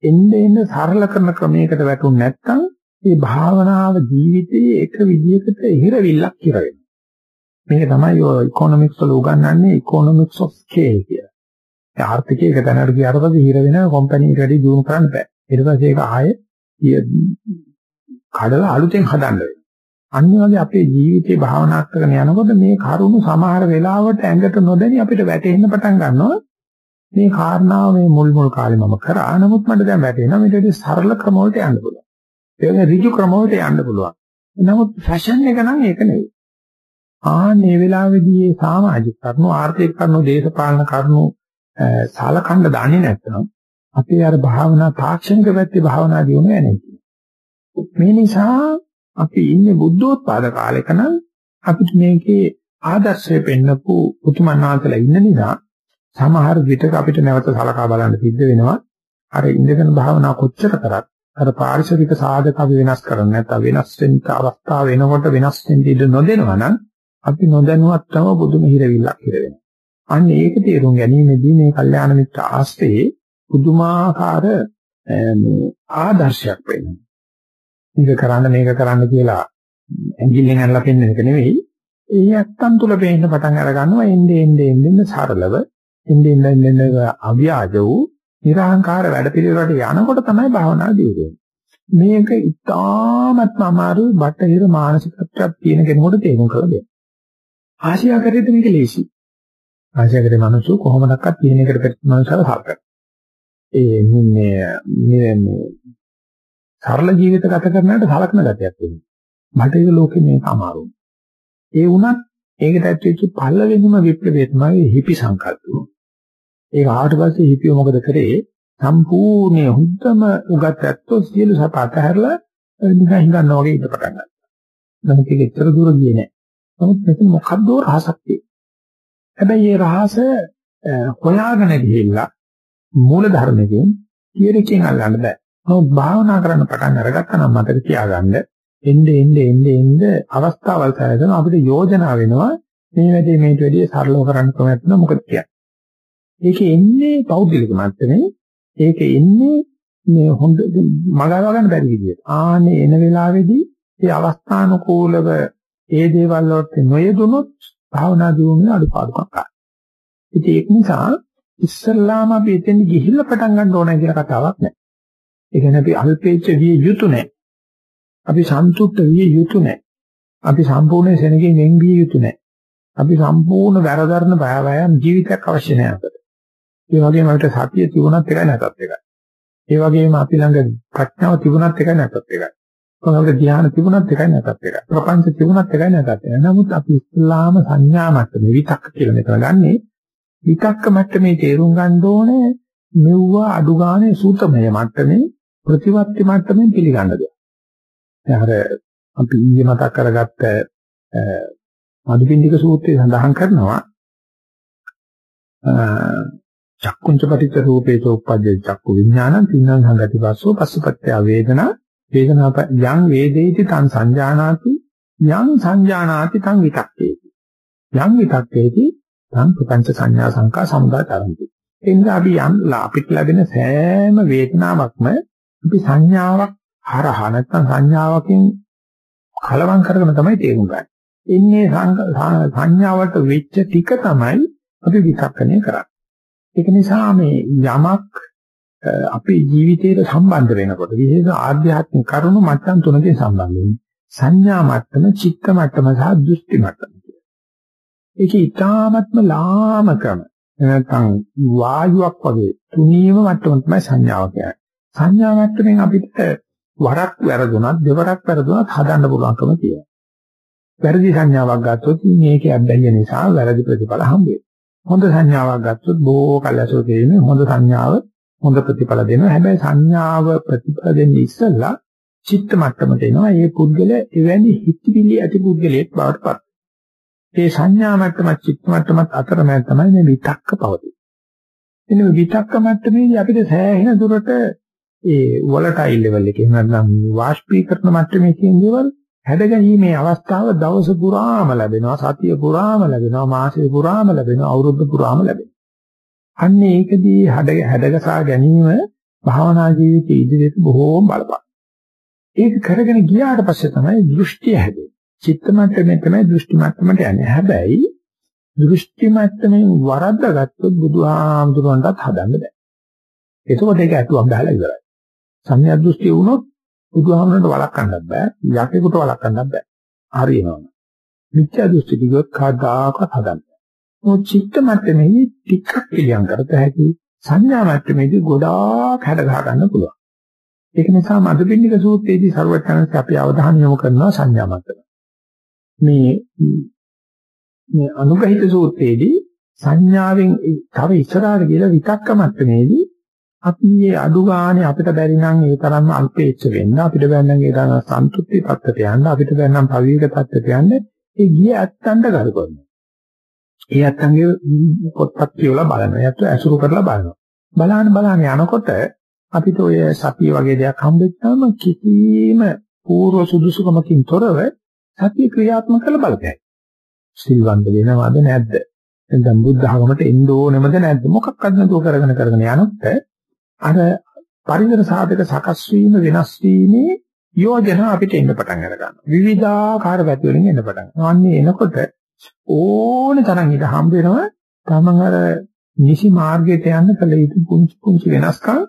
එන්න එන්න සරල කරන ක්‍රමයකට වැටුනේ නැත්නම් මේ භාවනාව ජීවිතයේ එක විදිහකට ඉහිරවිල්ලක් කියලා වෙනවා. මේක තමයි ඔය ඉකොනොමික්ස් වල උගන්වන්නේ ඉකොනොමික්ස් ඔෆ් ස්කේල් කියලා. ඒ ආර්ථිකයේ එක තැනකට ගියාට පස්සේ ඉහිර වෙන කම්පැනි එකට වැඩි දියුණු කරන්න බෑ. ඊට පස්සේ ඒක ආයේ කඩලා අලුතෙන් හදන්න වෙනවා. අනිත් වගේ අපේ ජීවිතේ භාවනා කරගෙන යනකොට මේ කරුණු සමහර වෙලාවට ඇඟට නොදැනි අපිට වැටෙන්න පටන් ගන්නවා. මේ කාරණාව මේ මුල් මුල් කාලේ මම කරා. නමුත් මට දැන් වැටෙනවා මේක ඉතින් සරල ක්‍රම වලට යන්න පුළුවන්. ඒ වගේ ඍජු ක්‍රම වලට යන්න පුළුවන්. නමුත් ෆැෂන් එක නම් ඒක නෙවෙයි. ආන්නේ වෙලාවේදී මේ සමාජික කරුණු, ආර්ථික කරුණු, දේශපාලන කරුණු සාලකණ්ඩ දන්නේ නැත්නම් අපේ අර භාවනා තාක්ෂණික පැත්තේ භාවනා දියුණුව නැහැ. මේ නිසා අපි ඉන්නේ බුද්ධෝත්පාද කාලයක නම් අපිට මේකේ ආදර්ශය පෙන්නපු පුතුමන්වහන්සේලා ඉන්න නිසා සමහර විටක අපිට නැවත සලකා බලන්න සිද්ධ වෙනවා. අර ඉන්ද්‍රගන භාවනා කොච්චර කරත් අර පාරිශරික සාධක අපි වෙනස් කරන්නේ නැත්නම් වෙනස් වෙන්න අවස්ථාව වෙනකොට වෙනස් වෙන්න ඉඩ නොදෙනවා නම් අපි නොදැනුවත්වම බුදුම හිරවිල්ලක් හිර වෙනවා. අන්න ඒක තේරුම් ගැනීමේදී මේ කල්යාණ මිත්‍ර ආශ්‍රයේ පුදුමාකාර ආදර්ශයක් වෙනවා. මේක කරන්න මේක කරන්න කියලා ඇඟිල්ලෙන් අල්ලලා පෙන්නන එක නෙවෙයි. ඒ ඇත්තන් තුල පේන්න පටන් අර ගන්නවා එන්නේ එන්නේ එන්නේ සරලව එන්නේ එන්නේ අව්‍යාජ වූ නිර්හංකාර වැඩපිළිවෙලට යනකොට තමයි භාවනාව දියුනේ. මේක ඉතාමත්ම අමාරු බටහිර මානසිකත්වයක් තියෙන කෙනෙකුට තේරුම් කරගන්න. ආශියාකරේද මේක ලේසි. ආශියාකරේ මිනිස්සු කොහොමදක්වත් තියෙන එකට පිට මනසව හරක. ඒ මේ මේ සරල ජීවිත ගත කරනාට සලකන ගතියක් තියෙනවා. මට ඒක ලෝකේ මේක අමාරුයි. ඒ වුණත් ඒකට ඇතුල්ච්ච පළවෙනිම විප්ලවය තමයි හිපි සංකල්පය. ඒක ආවට පස්සේ හිපිය මොකද කරේ? සම්පූර්ණ හුද්දම උගත් ඇත්තෝ සියලු සත අතහැරලා නිකන් හිඟන්න වගේ ඉඳ පටන් ගත්තා. නමුත් ඒක එච්චර දුර ගියේ නැහැ. නමුත් මෙතන මොකද්ද රහසක් තියෙන්නේ. හැබැයි මේ රහස හොයාගෙන ගිහිල්ලා මූල ධර්මයෙන් කීරකින් අල්ලන්න බෑ. නමුත් භාවනා කරන්න පටන් අරගත්තා නම් මතක තියාගන්න එnde එnde එnde එnde අවස්ථාවල් සැලසෙන අපිට යෝජනා වෙනවා මේ වැඩේ මේට වැඩිය සරලව කරන්න ක්‍රමයක් තියෙනවා මොකද කියන්නේ. ඒකේ එන්නේ පෞද්ගලික මට්ටමේ ඒක එන්නේ මේ හොඳ මගහරව ගන්න බැරි විදියට. ආනේ එන වෙලාවේදී ඒ අවස්ථානුකූලව ඒ දේවල් වලට නොයෙදුනොත් භාවනා දියුණුවේ අඩුපාඩුකම් ගන්නවා. ඉතින් ඒක නිසා ඉස්සල්ලාම අපි එතෙන් ගිහිල්ලා පටන් ගන්න ඕනේ කියලා කතාවක් නැහැ. ඒ කියන්නේ අපි අල්පේච්ඡ විය යුතු නැහැ. අපි සන්තුෂ්ට විය යුතු නැහැ. අපි සම්පූර්ණ සෙනගෙන් වෙන් විය යුතු නැහැ. අපි සම්පූර්ණ වැරදරන බයවයන් ජීවිතයක් අවශ්‍ය නැහැ අපට. ඒ වගේම අපිට සතිය තිබුණත් එකයි නැතත් එකයි. ඒ වගේම අපි ළඟ ප්‍රඥාව තිබුණත් එකයි නැතත් එකයි. කොහොමද ධ්‍යාන තිබුණත් එකයි නැතත් එකයි. ප්‍රපංච තිබුණත් එකයි නැතත් එකයි. නමුත් අපි ඉස්ලාම සංඥා මට්ටමේ විතක්ක කියලා මෙතන ගන්නේ විතක්ක මට්ටමේ තේරුම් ගන්න ඕනේ මෙව්වා අඩු ගානේ සූතමය මට්ටමේ ප්‍රතිවත්ති මට්ටමින් පිළිගන්න දෙයක්. දැන් අර අපි ඊයේ මතක් කරගත්ත මදුපිණ්ඩික සූත්‍රයේ සඳහන් කරනවා. චක්කුංච පටිච්ච රූපේච උප්පජ්ජ චක්කු විඥානං තින්නං සංගති පස්සෝ පස්සපත්ත්‍ය වේදනා වේදනා යං වේදේති තං සංජානාති යං සංජානාති තං විතක්කේති. යං විතක්කේති තං ප්‍රපංච සංඥා සංකා සමුදාතරಂತಿ එන්න අපි යම් අපිට ලැබෙන සෑම වේදනාවක්ම අපි සංඥාවක් හරහා නැත්නම් සංඥාවකින් කලවම් කරගෙන තමයි තේරුම් ගන්න. ඉන්නේ සංඥාවට වෙච්ච ටික තමයි අපි විතක්කණය කරන්නේ. ඒක නිසා මේ යමක් අපේ ජීවිතයට සම්බන්ධ වෙනකොට විශේෂ ආධ්‍යාත්මික කරුණු මට්ටම් තුනකින් සම්බන්ධ වෙන්නේ. සංඥා මට්ටම, චිත්ත මට්ටම සහ දෘෂ්ටි මට්ටම කියලා. ඒක ඊටාත්ම ලාමකම නැත්නම් වායුවක් වගේ තුනීම මට්ටම තමයි සංඥාව කියන්නේ. සංඥා මට්ටමින් අපිට වරක් වැරදුනත් දෙවරක් වැරදුනත් හදන්න පුළුවන්කම තියෙනවා. වැරදි සංඥාවක් ගත්තොත් මේකේ අබ්බැහිය නිසා වැරදි ප්‍රතිඵල හම්බ වෙනවා. හොඳ සංඥාවක් ගත්තොත් බොහෝ කලසෝ තියෙන හොඳ සංඥාව හොඳ ප්‍රතිඵල දෙනවා. හැබැයි සංඥාව ප්‍රතිඵල දෙන්නේ ඉස්සෙල්ලා චිත්ත මට්ටමට එනවා. ඒ පුද්ගල එවැනි හිතවිලි ඇති පුද්ගලයෙක් බවට පත්. ඒ සංඥා මට්ටම චිත්ත මට්ටමත් අතරමැද තමයි මේ විතක්ක පවතින්නේ. එන්නේ විතක්ක මට්ටමේදී අපිට සෑහෙන දුරට ඒ වොලටයිල් ලෙවල් එකේ නැත්නම් වාෂ්පීකරණ මට්ටමේ තියෙන දේවල් හැදගැනීමේ අවස්ථාව දවස පුරාම ලැබෙනවා සතිය පුරාම ලැබෙනවා මාසෙ පුරාම ලැබෙනවා අවුරුද්ද පුරාම ලැබෙනවා. අන්න ඒකදී හැඩ හැඩගසා ගැනීම භාවනා ජීවිතයේ ඉදිරියට බොහෝම බලපාන ඒක කරගෙන ගියාට පස්සේ තමයි දෘෂ්ටිය හැදෙන්නේ. චිත්ත මට්ටමේ තමයි දෘෂ්ටි මට්ටමට යන්නේ. හැබැයි දෘෂ්ටි මට්ටමින් වරද්දාගත්තොත් බුදුහාමුදුරන්ටත් හදන්න බෑ. ඒකෝට ඒක අතුවක් දාලා ඉවරයි. සංඥා දෘෂ්ටි වුණොත් බුදුහාමරට වළක්වන්නත් බෑ. යකෙකුට වළක්වන්නත් බෑ. හරියනවා මිත්‍යා දෘෂ්ටි කිව්වොත් කවදාකවත් හදන්න බෑ. චිත්ත මට්ටමේදී ටිකක් පිළියම් කරත හැකි සංඥා මට්ටමේදී ගොඩාක් හැඩ ගහ ගන්න පුළුවන්. ඒක නිසා මදුබින්නික සූත්‍රයේදී ਸਰවඥාන්සේ අපි අවධානය යොමු කරනවා සංඥා මට්ටම. මේ මේ අනුගහිත සූත්‍රයේදී සංඥාවෙන් තව ඉස්සරහට ගිහලා විතක්ක මට්ටමේදී අපි මේ අඩු ගානේ අපිට බැරි නම් ඒ තරම්ම අල්පේච්ඡ වෙන්න අපිට බැරි නම් ඒ තරම් සන්තුෂ්ටි තත්ත්වයට යන්න අපිට බැරි නම් පවිවේක තත්ත්වයට යන්න ඒ ගිය ඇත්තන්ට කර කරනවා. ඒ ඇත්තන්ගේ පොත්පත් කියවලා බලනවා. ඒත් ඇසුරු කරලා බලනවා. බලාන බලාන යනකොට අපිට ඔය සතිය වගේ දෙයක් හම්බෙච්චාම කිසිම පූර්ව සුදුසුකමකින් තොරව සතිය ක්‍රියාත්මක කරලා බලපෑයි. සිල්වන්ත වෙනවද නැද්ද? දැන් බුද්ධ ධර්මයට එන්න ඕනෙමද නැද්ද? මොකක්වත් නැතුව කරගෙන කරගෙන යනකොට අර පරිසර සාධක සකස් වීම වෙනස් වීමේ යෝජන අපිට එන්න පටන් අර ගන්නවා. විවිධාකාර පැති වලින් එන්න පටන් ගන්නවා. අන්නේ එනකොට ඕන තරම් ඉඳ හම්බ වෙනවා. තමන් අර නිසි මාර්ගයට යන්න කල යුතු පුංචි පුංචි වෙනස්කම්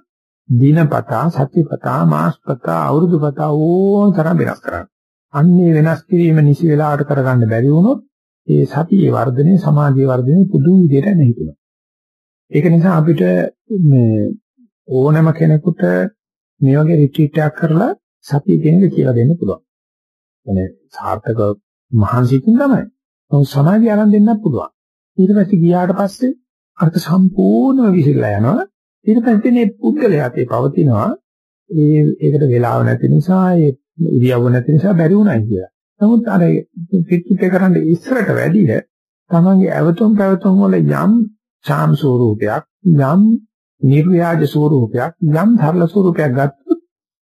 දිනපතා, සතිපතා, මාසපතා, අවුරුදුපතා ඕන තරම් වෙනස් කරන්න. අන්නේ වෙනස් කිරීම නිසි වෙලාවට කරගන්න බැරි වුණොත් ඒ සතියේ වර්ධනය, සමාධියේ වර්ධනය පුදුම විදිහට නැහිතුනවා. ඒක නිසා අපිට මේ ඕනම කෙනෙකුට මේ වගේ රිට්‍රීට් එකක් කරලා සතිය කියන එක කියලා දෙන්න පුළුවන්. يعني සාර්ථක මහන්සියකින් තමයි. නමුත් සමාධිය ආරම්භ දෙන්නත් පුළුවන්. ඊට පස්සේ ගියාට පස්සේ අර්ථ සම්පූර්ණව විසිරලා යනවා. ඊට පස්සේ මේ පුද්ගලයාට පවතිනවා ඒ ඒකට වෙලාව නැති නිසා ඒ ඉරියව්ව නැති නිසා බැරි වුණයි කියලා. නමුත් අර රිට්‍රීට් එක කරන්න ඉස්සරට වැඩිය තමන්ගේ ඇවතුම් පැවතුම් වල යම් ඡාම් ස්වරූපයක් යම් නිර්ව්‍යාජ ස්වරූපයක් යම් සරල ස්වරූපයක් ගත්තොත්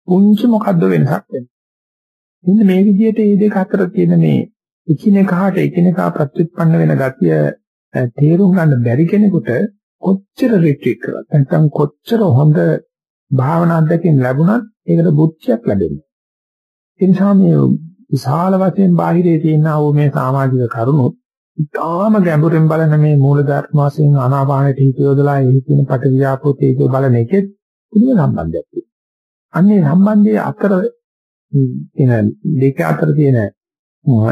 පුංචි මොකද්ද වෙනසක් වෙන්නේ. ඉතින් මේ විදිහට මේ දෙක අතර තියෙන මේ එකිනෙකාට එකිනෙකා ප්‍රතිඋත්පන්න වෙන ගතිය තේරුම් ගන්න බැරි කෙනෙකුට කොච්චර රිට්‍රීට් කරත් නැත්නම් කොච්චර හොඳ භාවනා අධ්‍යක්ෂින් ලැබුණත් ඒකට බුද්ධියක් ලැබෙන්නේ. ඒ නිසා මේ විශාල වශයෙන් බාහිරේ තියෙන ආව මේ සමාජික කරුණුත් ඉතාම ගැඹුරින් බලන මේ මූල ධර්ම වශයෙන් ආනාපානට හිත යොදලා එහි තියෙන පටිවිආපෝ තේජෝ බලන එකෙත් පුදුම සම්බන්ධයක් තියෙනවා. අන්නේ සම්බන්ධයේ අතර තියෙන දෙක අතර තියෙන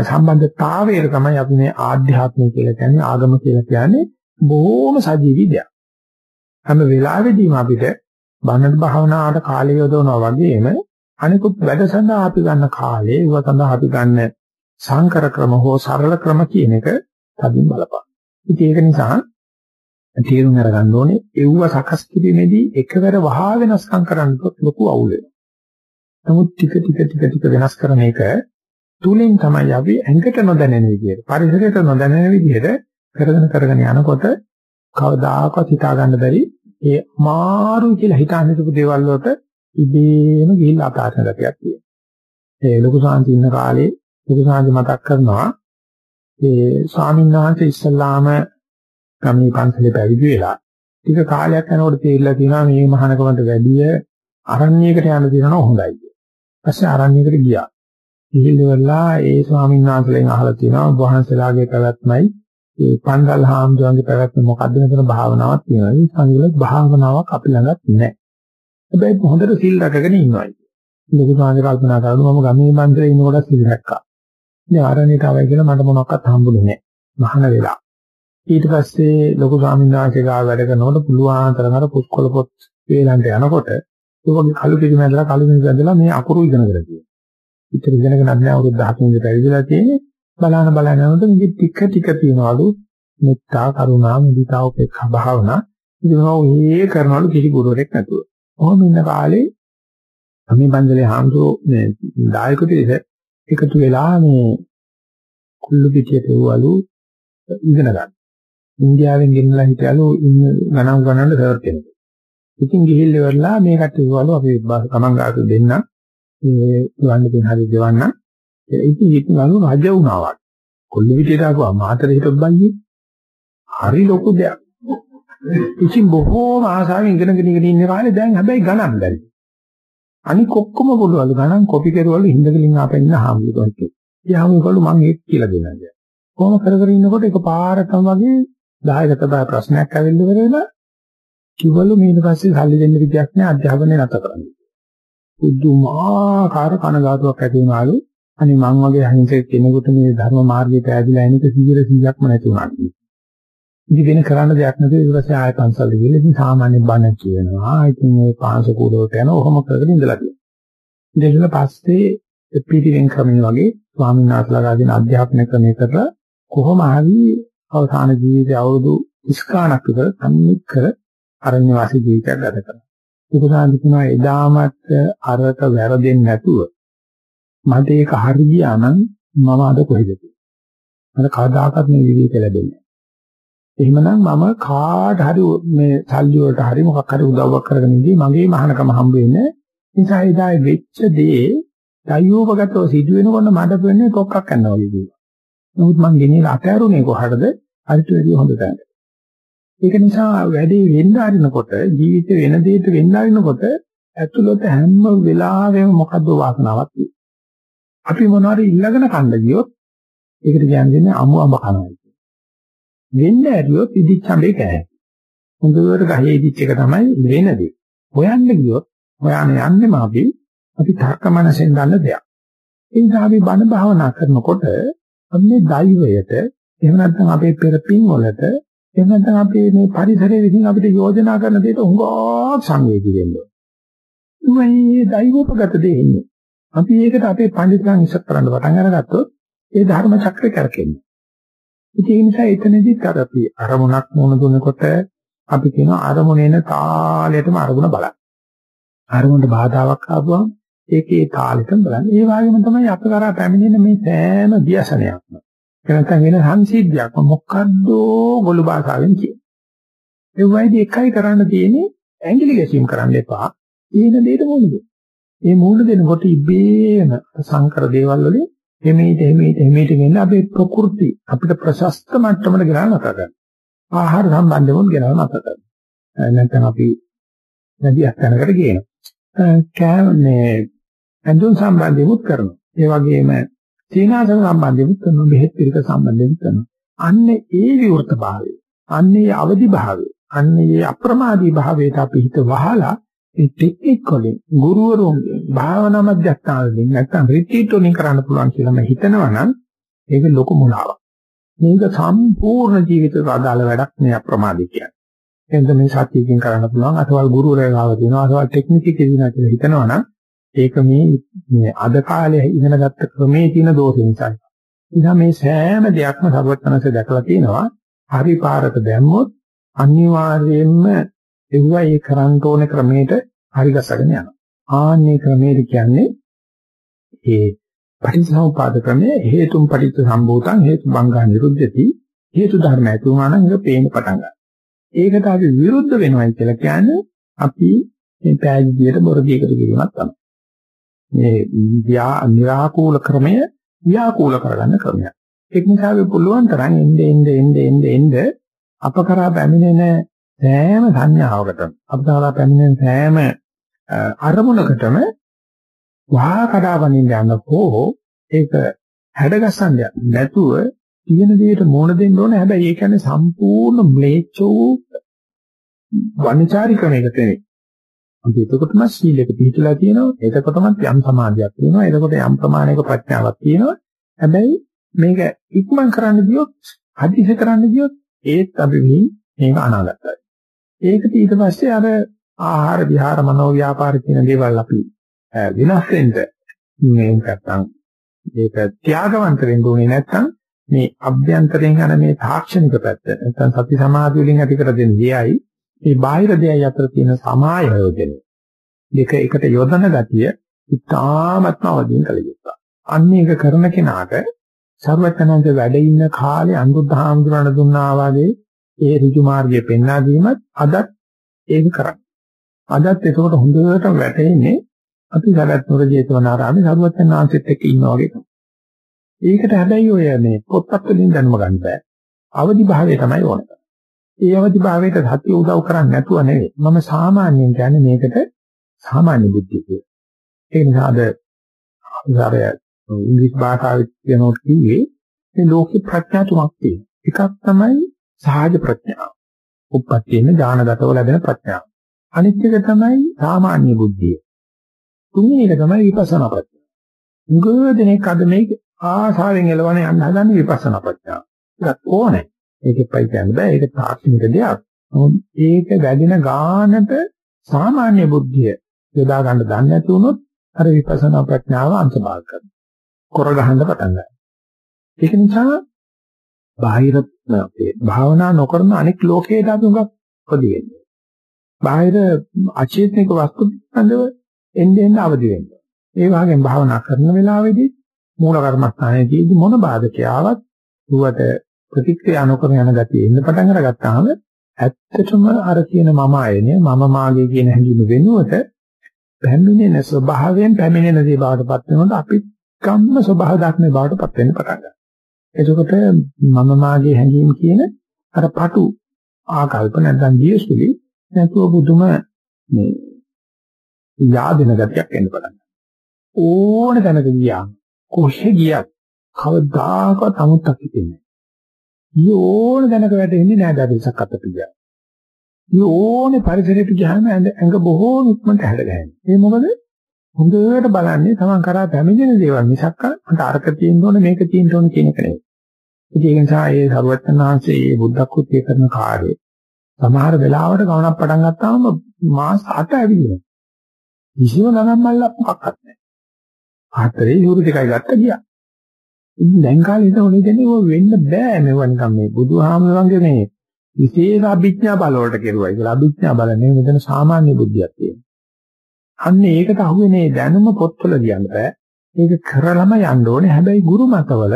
සම්බන්ධතාවය තමයි අපි මේ ආධ්‍යාත්මය කියලා කියන්නේ ආගම කියලා කියන්නේ බොහොම සජීවී දෙයක්. හැම වෙලාවෙදීම අපිට බණට භාවනාවට කාලය යොදවනවා වගේම අනිකුත් වැඩ සඳහා අපි ගන්න කාලය, ඒව සඳහා අපි ගන්න සංකර ක්‍රම හෝ සරල ක්‍රම කියන එක තදින් බලපාන. ඉතින් ඒක නිසා තේරුම් අරගන්න ඕනේ එව්ව සකස් කිරීමේදී එකවර වහා වෙනස්කම් කරන්න ලොකු අවුල වෙනවා. නමුත් ටික ටික ටික ටික වෙනස් කරන එක තුලින් තමයි අපි ඇඟට නොදැනෙන විදිහට පරිසරයට නොදැනෙන විදිහට කරගෙන කරගෙන යනකොට කවදාකවත් හිතා ගන්න බැරි ඒ මාරු කියලා හිතාන හිටපු දේවල් වලට ඉබේම ගිහිල්ලා අතාරින ගතියක් තියෙනවා. ඒ ලොකු සාන්ති ඉන්න කාලේ ලොකු සාන්ති මතක් කරනවා ඒ ස්වාමීන් වහන්සේ ඉස්සල්ලාම ගමේ පන්සලේ පැවිදි වෙලා ටික කාලයක් යනකොට තේරිලා තියෙනවා මේ මහානකමට වැඩිය අරණ්‍යයකට යන්න දිනනවා හොඳයි කියලා. ඊපස්සේ අරණ්‍යයකට ගියා. ගිහිල්ලා ඒ ස්වාමීන් වහන්සේලෙන් අහලා තියෙනවා වහන්සේලාගේ පැවැත්මයි ඒ පන්සල් හාමුදුරන්ගේ පැවැත්ම මොකද්ද මෙතන භාවනාවක් තියෙනවා. ඒ සංගල භාවනාවක් අපි ළඟත් නැහැ. හැබැයි හොඳට සිල් රැකගෙන ඉන්නවා. ලොකු සාංශ කල්පනා කරනවා මම ගමේ මන්දරේ ඉන්නකොට සිල් රැක්කා. ඉතින් ආරණ්‍යට ආවයි කියලා මට මොනවක්වත් හම්බුනේ නැහැ. මහාන වෙලා. ඊට පස්සේ ලොකු ස්වාමීන් වහන්සේ ගාව වැඩ කරනකොට පුළුවන් තරම් අර පුස්කොළ පොත් වේලන්ට යනකොට ඒ වගේ කළු පිළිම ඇඳලා කළු පිළිම ඇඳලා මේ අකුරු ඉගෙන ගන්න තියෙනවා. ඉතින් ඉගෙනගෙන නැහැ අවුරුදු 13 ඉඳලා පැවිදිලා තියෙන්නේ. බලන බලන යනකොට මේක ටික ටික තියනවලු මෙත්තා කරුණා මුදිතා උපේක්ඛා භාවනා. ඉතින් ඔය කරනවලු කිසි ගුරුවරයෙක් නැතුව. ඔහොම ඉන්න කාලේ මේ බන්දලේ හාමුදුරුවෝ මේ දායක පිරිස එකතු වෙලා මේ කුල්ලු පිටියට එවවලු ඉගෙන ගන්න. ඉන්දියාවෙන් ගෙන්නලා හිටයලු ඉන්න ගණන් ගණන් සර්ච් කෙනෙක්. ඉතින් ගිහිල්ල ඉවරලා මේ කට්ටිය කිව්වලු අපි ගමන් ගාතු දෙන්න මේ ගන්න දෙන හරි දෙවන්න. ඉතින් හිටනලු රජ වුණා වගේ. කුල්ලු පිටියට ආවා මාතර හිටපු බල්ලි. හරි ලොකු දෙයක්. ඉතින් බොහෝම ආසාවෙන් ඉගෙනගෙන ඉගෙන ඉන්න කාලේ දැන් හැබැයි ගණන් බැරි. අනික ඔක්කොම පුළුවන් ගණන් කොපි කරුවලු හිඳගලින් ආපෙන්න හාමුදුරුවෝ. යාමුකලු මං ඒක කියලා දෙනවා. කොහොම කර කර ඉන්නකොට එකපාරටම වගේ 10කට බය ප්‍රශ්නයක් ඇවිල්ලා ඉවරලා කිව්වලු ඊට පස්සේ සල්ලි දෙන්න විදියක් නෑ අධ්‍යාපනය නැත කරන්නේ. පුදුමාකාර කනගාටුවක් ඇති වුණාලු. අනේ මං වගේ අහිංසක කෙනෙකුට මේ ධර්ම මාර්ගයේ පෑදිලා එනක 100%ක්ම නැති වුණා. ඉතින් වෙන කරන්න දෙයක් නැතුව ඊට පස්සේ ආයෙ පන්සල් ගිහලා ඉතින් සාමාන්‍ය බණ කියනවා. ඉතින් මේ පාංශ කුඩෝට යන ඔහොම කරගෙන ඉඳලා තියෙනවා. ඉතින් පස්සේ පිටිවෙන් ක්‍රමයේ වගේ ස්වාමීන් වහන්සේලා ගාදින අධ්‍යාපන ක්‍රමයක කරලා කොහොම හරි අවසාන ජීවිතය අවුරුදු 30 ගණක් විතර සම්මිත් කර අරණ්‍ය වාසී ජීවිතයක් ගත කරා. ඒකසාන්ති කියනවා එදාමත් අරක වැරදෙන්නේ නැතුව මට ඒක හරි ගියා නම් මම අද කොහෙද මට කවදාකවත් මේ විවේක ලැබෙන්නේ එහෙමනම් මම කාට හරි මේ සල්ලි වලට හරි මොකක් හරි උදව්වක් කරගෙන ඉඳී මගේ මහානකම හම්බ වෙන්නේ නිසා එදා වෙච්ච දේ දයෝපගතව සිදු වෙනකොට මට වෙන්නේ කොක්කක් කරනවා වගේ කිව්වා. නමුත් මං ගෙනියලා අතෑරුනේ කොහටද? හරිට වැඩි හොඳ තැනට. ඒක නිසා වැඩි වෙන්න ආරිනකොට ජීවිතේ වෙන දෙයක වෙන්න ආරිනකොට ඇතුළත හැම වෙලාවෙම මොකද්ද වාසනාවක් තියෙන්නේ. අපි මොනවාරි ඉල්ලගෙන කන්න ගියොත් ඒකට කියන්නේ අමු අඹ කනවා. වෙන්න ඇරියොත් ඉදිච්චඹේ කෑ. හොඳට ගහේ ඉදිච්ච එක තමයි වෙනදී. හොයන්න ගියොත් හොයන්න යන්නේම අපි අපි තර්ක මනසෙන් ගන්න දෙයක්. ඒ නිසා අපි බණ භාවනා කරනකොට අපි මේ දෛවයට එහෙම නැත්නම් අපේ පෙරපින් වලට එහෙම නැත්නම් අපේ මේ පරිසරයේ විසින් අපිට යෝජනා කරන දෙයට හුඟක් සංවේදී වෙන්න ඕනේ. මේ දෛවෝපගත දෙ ඉන්නේ. අපි ඒකට අපේ පඬිතුන් ඉස්සත් කරන්න පටන් අරගත්තොත් ඒ ධර්ම චක්‍රය කරකෙන්නේ. ඉතින් ඒ නිසා එතනදිත් අර අපි අරමුණක් මොන දුනකොට අපි කියන අරමුණේන තාලයටම අරමුණ බලන්න. අරමුණට බාධාවක් ආවම ඒකේ තාලෙටම බලන්න. ඒ වගේම තමයි අප කරා පැමිණෙන මේ සෑම ව්‍යසනයක්ම. එනකන් වෙන සංසිද්ධියක් මොකද්ද ගොළු භාෂාවෙන් කියන්නේ. ඒ වයිදී එකයි කරන්න තියෙන්නේ ඇඟිලි ගැසීම් කරන්න එපා. තියෙන දෙයට මොනද? මේ මූල දෙනකොට ඉබේම සංකර දේවල් වලින් එමෙයිට එමෙයිට එමෙයිට ගෙන්න අපේ ප්‍රകൃති අපිට ප්‍රශස්ත මට්ටමකට ගෙනල්ලා නැත ගන්න. ආහාර සම්බන්ධවම ගෙනල්ලා නැත ගන්න. නැත්නම් අපි නදියක් තැනකට ගේනවා. කෑමනේ ඇඳුම් සම්බන්ධෙමුත් කරනවා. ඒ වගේම සීනාසන සම්බන්ධෙමුත් කරනවා. බෙහෙත් පිළික සම්බන්ධෙමුත් කරනවා. අන්න ඒ විවෘත භාවය, අන්න ඒ අවදි භාවය, අන්න ඒ අප්‍රමාදී භාවයට අපි හිත වහලා ඒ ටෙක්නික් වලින් ගුරුවරුන්ගේ භාවනා මධ්‍යස්ථානවලින් නැත්නම් රිට්‍රීට් වලින් කරන්න පුළුවන් කියලා මම හිතනවා නම් ඒක ලොකු මුලාවක්. මේක සම්පූර්ණ ජීවිතයට අදාළ වැඩක් නේ අප්‍රමාදී කියන්නේ. එතන මේ සත්‍යයෙන් කරන්න පුළුවන් අසවල් ගුරුවරයා ගාව තියෙනවා අසවල් ටෙක්නික් එක දිනා කියලා හිතනවා නම් ඒක මේ මේ අද කාලේ ඉගෙනගත්ත ක්‍රමේ තියෙන දෝෂ නිසා. නිසා මේ සෑම දෙයක්ම සර්වඥාන්සේ දැකලා තියෙනවා. හරි පාරට දැම්මොත් අනිවාර්යයෙන්ම එවුවා ඒ කරන්න ඕන ක්‍රමයට හරි ගසගෙන යනවා. ආන්නේ ක්‍රමයට කියන්නේ ඒ පටිච්චසමුපාද ක්‍රමයේ හේතුම් පටිච්ච සම්භූතං හේතු බංගා නිරුද්ධති හේතු ධර්ම ඇති වුණා නම් ඒක පේන්න පටන් ගන්නවා. ඒකට අපි විරුද්ධ වෙනවයි කියලා කියන්නේ අපි මේ පෑජියට බොරදියකට කිරීමක් තමයි. මේ විද්‍යා නිරාකූල ක්‍රමය ව්‍යාකූල කරගන්න ක්‍රමයක්. ඒක නිසා අපි පුළුවන් තරම් එnde එnde එnde එnde එnde අප කරා පැමිණෙන සෑම සංඥාවකටම අපදාලා පැමිණෙන සෑම අරමුණකටම වහා කඩාවනින්න යනකෝ ඒක හැඩගස්සන්න නැතුව තියෙන දෙයට මොන දෙන්න ඕනේ හැබැයි ඒ කියන්නේ සම්පූර්ණ ම්ලේච්ඡෝ වනිචාරි ක්‍රමයකට නෙවෙයි අපි එතකොටම සීලයක පිළිපදලා තියෙනවා. එතකොටම යම් සමාධියක් තියෙනවා. එතකොට යම් ප්‍රමාණයක ප්‍රඥාවක් තියෙනවා. හැබැයි මේක ඉක්මන් කරන්න ගියොත්, හදිසි කරන්න ගියොත් ඒත් අපි මේක අනාගතයි. ඒකට ඊට පස්සේ අර ආහාර විහාර මනෝ ව්‍යාපාර කියන දේවල් අපි විනාශ වෙන්න මේ නැත්තම් ඒක ත්‍යාගවන්ත වෙන්න ඕනේ නැත්තම් මේ අභ්‍යන්තරයෙන් යන මේ තාක්ෂණික පැත්ත නැත්තම් සති සමාධිය වලින් ඇති කර දෙන දෙයයි මේ බාහිර දෙයයි අතර තියෙන සමායෝජනය දෙක එකට යොදන ගතිය ඉතාමත්ම අවදීන් කළ යුතුයි. අන්න ඒක කරන කෙනාට සර්වඥාන්ත වැඩ ඉන්න කාලේ අනුරුද්ධ හාමුදුරණ දුන්නා වගේ ඒ ඍජු මාර්ගය පෙන්වා දීමත් අදත් ඒක කරන්නේ. අදත් එතකොට හොඳට වැටෙන්නේ අපි සරත් නුර ජේතවනාරාමේ සර්වඥාන්සෙත් එක්ක ඉන්නා වගේ තමයි. ඒකට හැබැයි ඔය මේ පොත්පත් වලින් දැනුම ගන්න බෑ. අවදි භාවය තමයි ඕනේ. ඒ අවදි භාවයට සත්‍ය උදව් කරන්නේ නැතුව නෙවෙයි. මම සාමාන්‍යයෙන් කියන්නේ මේකට සාමාන්‍ය බුද්ධිය කියලා. ඒ නිසා අද ඉතින් ඉංග්‍රීසි භාෂාවේ කියනකොට කිව්වේ මේ ලෝකේ ප්‍රඥා තුනක් තියෙනවා. එකක් තමයි සහජ ප්‍රඥාව. උප්පත්තියෙන් ඥානගතව ලැබෙන ප්‍රඥාව. අනිත් එක තමයි සාමාන්‍ය බුද්ධිය. තුන්වෙනි එක තමයි විපස්සනා ප්‍රඥාව. උගදෙනෙක් අද මේක ආසාවෙන් එළවන යන්න හදන්නේ විපස්සනා ප්‍රඥාව. ඒක ඕනේ. ඒකෙපයි කියන්න බෑ. ඒක තාක්ෂණික දෙයක්. ඒක වැඩින ගානට සාමාන්‍ය බුද්ධිය යොදා ගන්න දන්නේ නැති වුණොත් අර විපස්සනා ප්‍රඥාව අංශභාග කරනවා. කොර ගහන්න පටන් ගන්නවා. ඒක නිසා බාහිර භාවනා නොකරන අනෙක් ලෝකයට අපි උගක් පොදි වෙන්නේ. බාහිර අචේතනික වස්තු පිළිබඳව එන්නේ එන්නේ අවදි වෙනවා. ඒ වගේම භාවනා කරන වෙලාවේදී මූල කර්මස්ථානයේදී මොන බාධකයක් ආවත් ඌවට ප්‍රතික්‍රියා නොකර යන ගතිය එන්න පටන් අරගත්තාම ඇත්තටම අර කියන මම ආයනේ මම මාගේ කියන හැඟීම වෙනුවට පැමිණෙන ස්වභාවයෙන් පැමිණෙන දේ බවට පත් වෙනකොට අපි කම්ම ස්වභාව ධර්මයේ බවට පත් වෙන්න පටන් ගන්නවා. එතකොට මම මාගේ හැඟීම් කියන අර පටු ආකල්ප නැත්නම් දියසුලි නැතුව බුදුම මේ යාදෙන ගතියක් එන්න පටන් ගන්නවා. ඕන තැනක ගියා කොහෙ ගියත් කවදාකවත් අමුත්තක් හිතෙන්නේ නැහැ. ඕන දැනක වැටෙන්නේ නැහැ දඩසක් අතට ගියා. ඕනේ පරිසරයට ගියාම ඇඟ බොහෝ ඉක්මනට හැදගන්නේ. ඒ මොකද හොඳට බලන්නේ තමන් කරා පැමිණෙන දේවල් මිසක් මට අරක තියෙන්න ඕනේ මේක තියෙන්න ඕනේ කියන එක නෙවෙයි. ඒක නිසා ඒ සරුවත්තරනාංශයේ මේ බුද්ධ කෘත්‍ය කරන කාර්යය සමහර වෙලාවට ගමනක් පටන් ගත්තාම මාස 8 ඇවිදිනවා. කිසිම ගණන් මල්ලක් මොකක්වත් නැහැ. හතරේ යුරු දෙකයි ගත්ත ගියා. ඉතින් දැන් කාලේ ඉඳන් උනේ දෙන්නේ ඔය වෙන්න බෑ මේව නිකන් මේ බුදුහාමුදුරන්ගේ මේ විශේෂ අභිඥා බල වලට කෙරුවයි කියලා අභිඥා බල නෙවෙයි මෙතන සාමාන්‍ය බුද්ධියක් තියෙනවා. අන්න ඒකට අහුවෙන්නේ දැනුම පොත්වල කියන්න බෑ. ඒක කරලම යන්න ඕනේ. හැබැයි ගුරු මතවල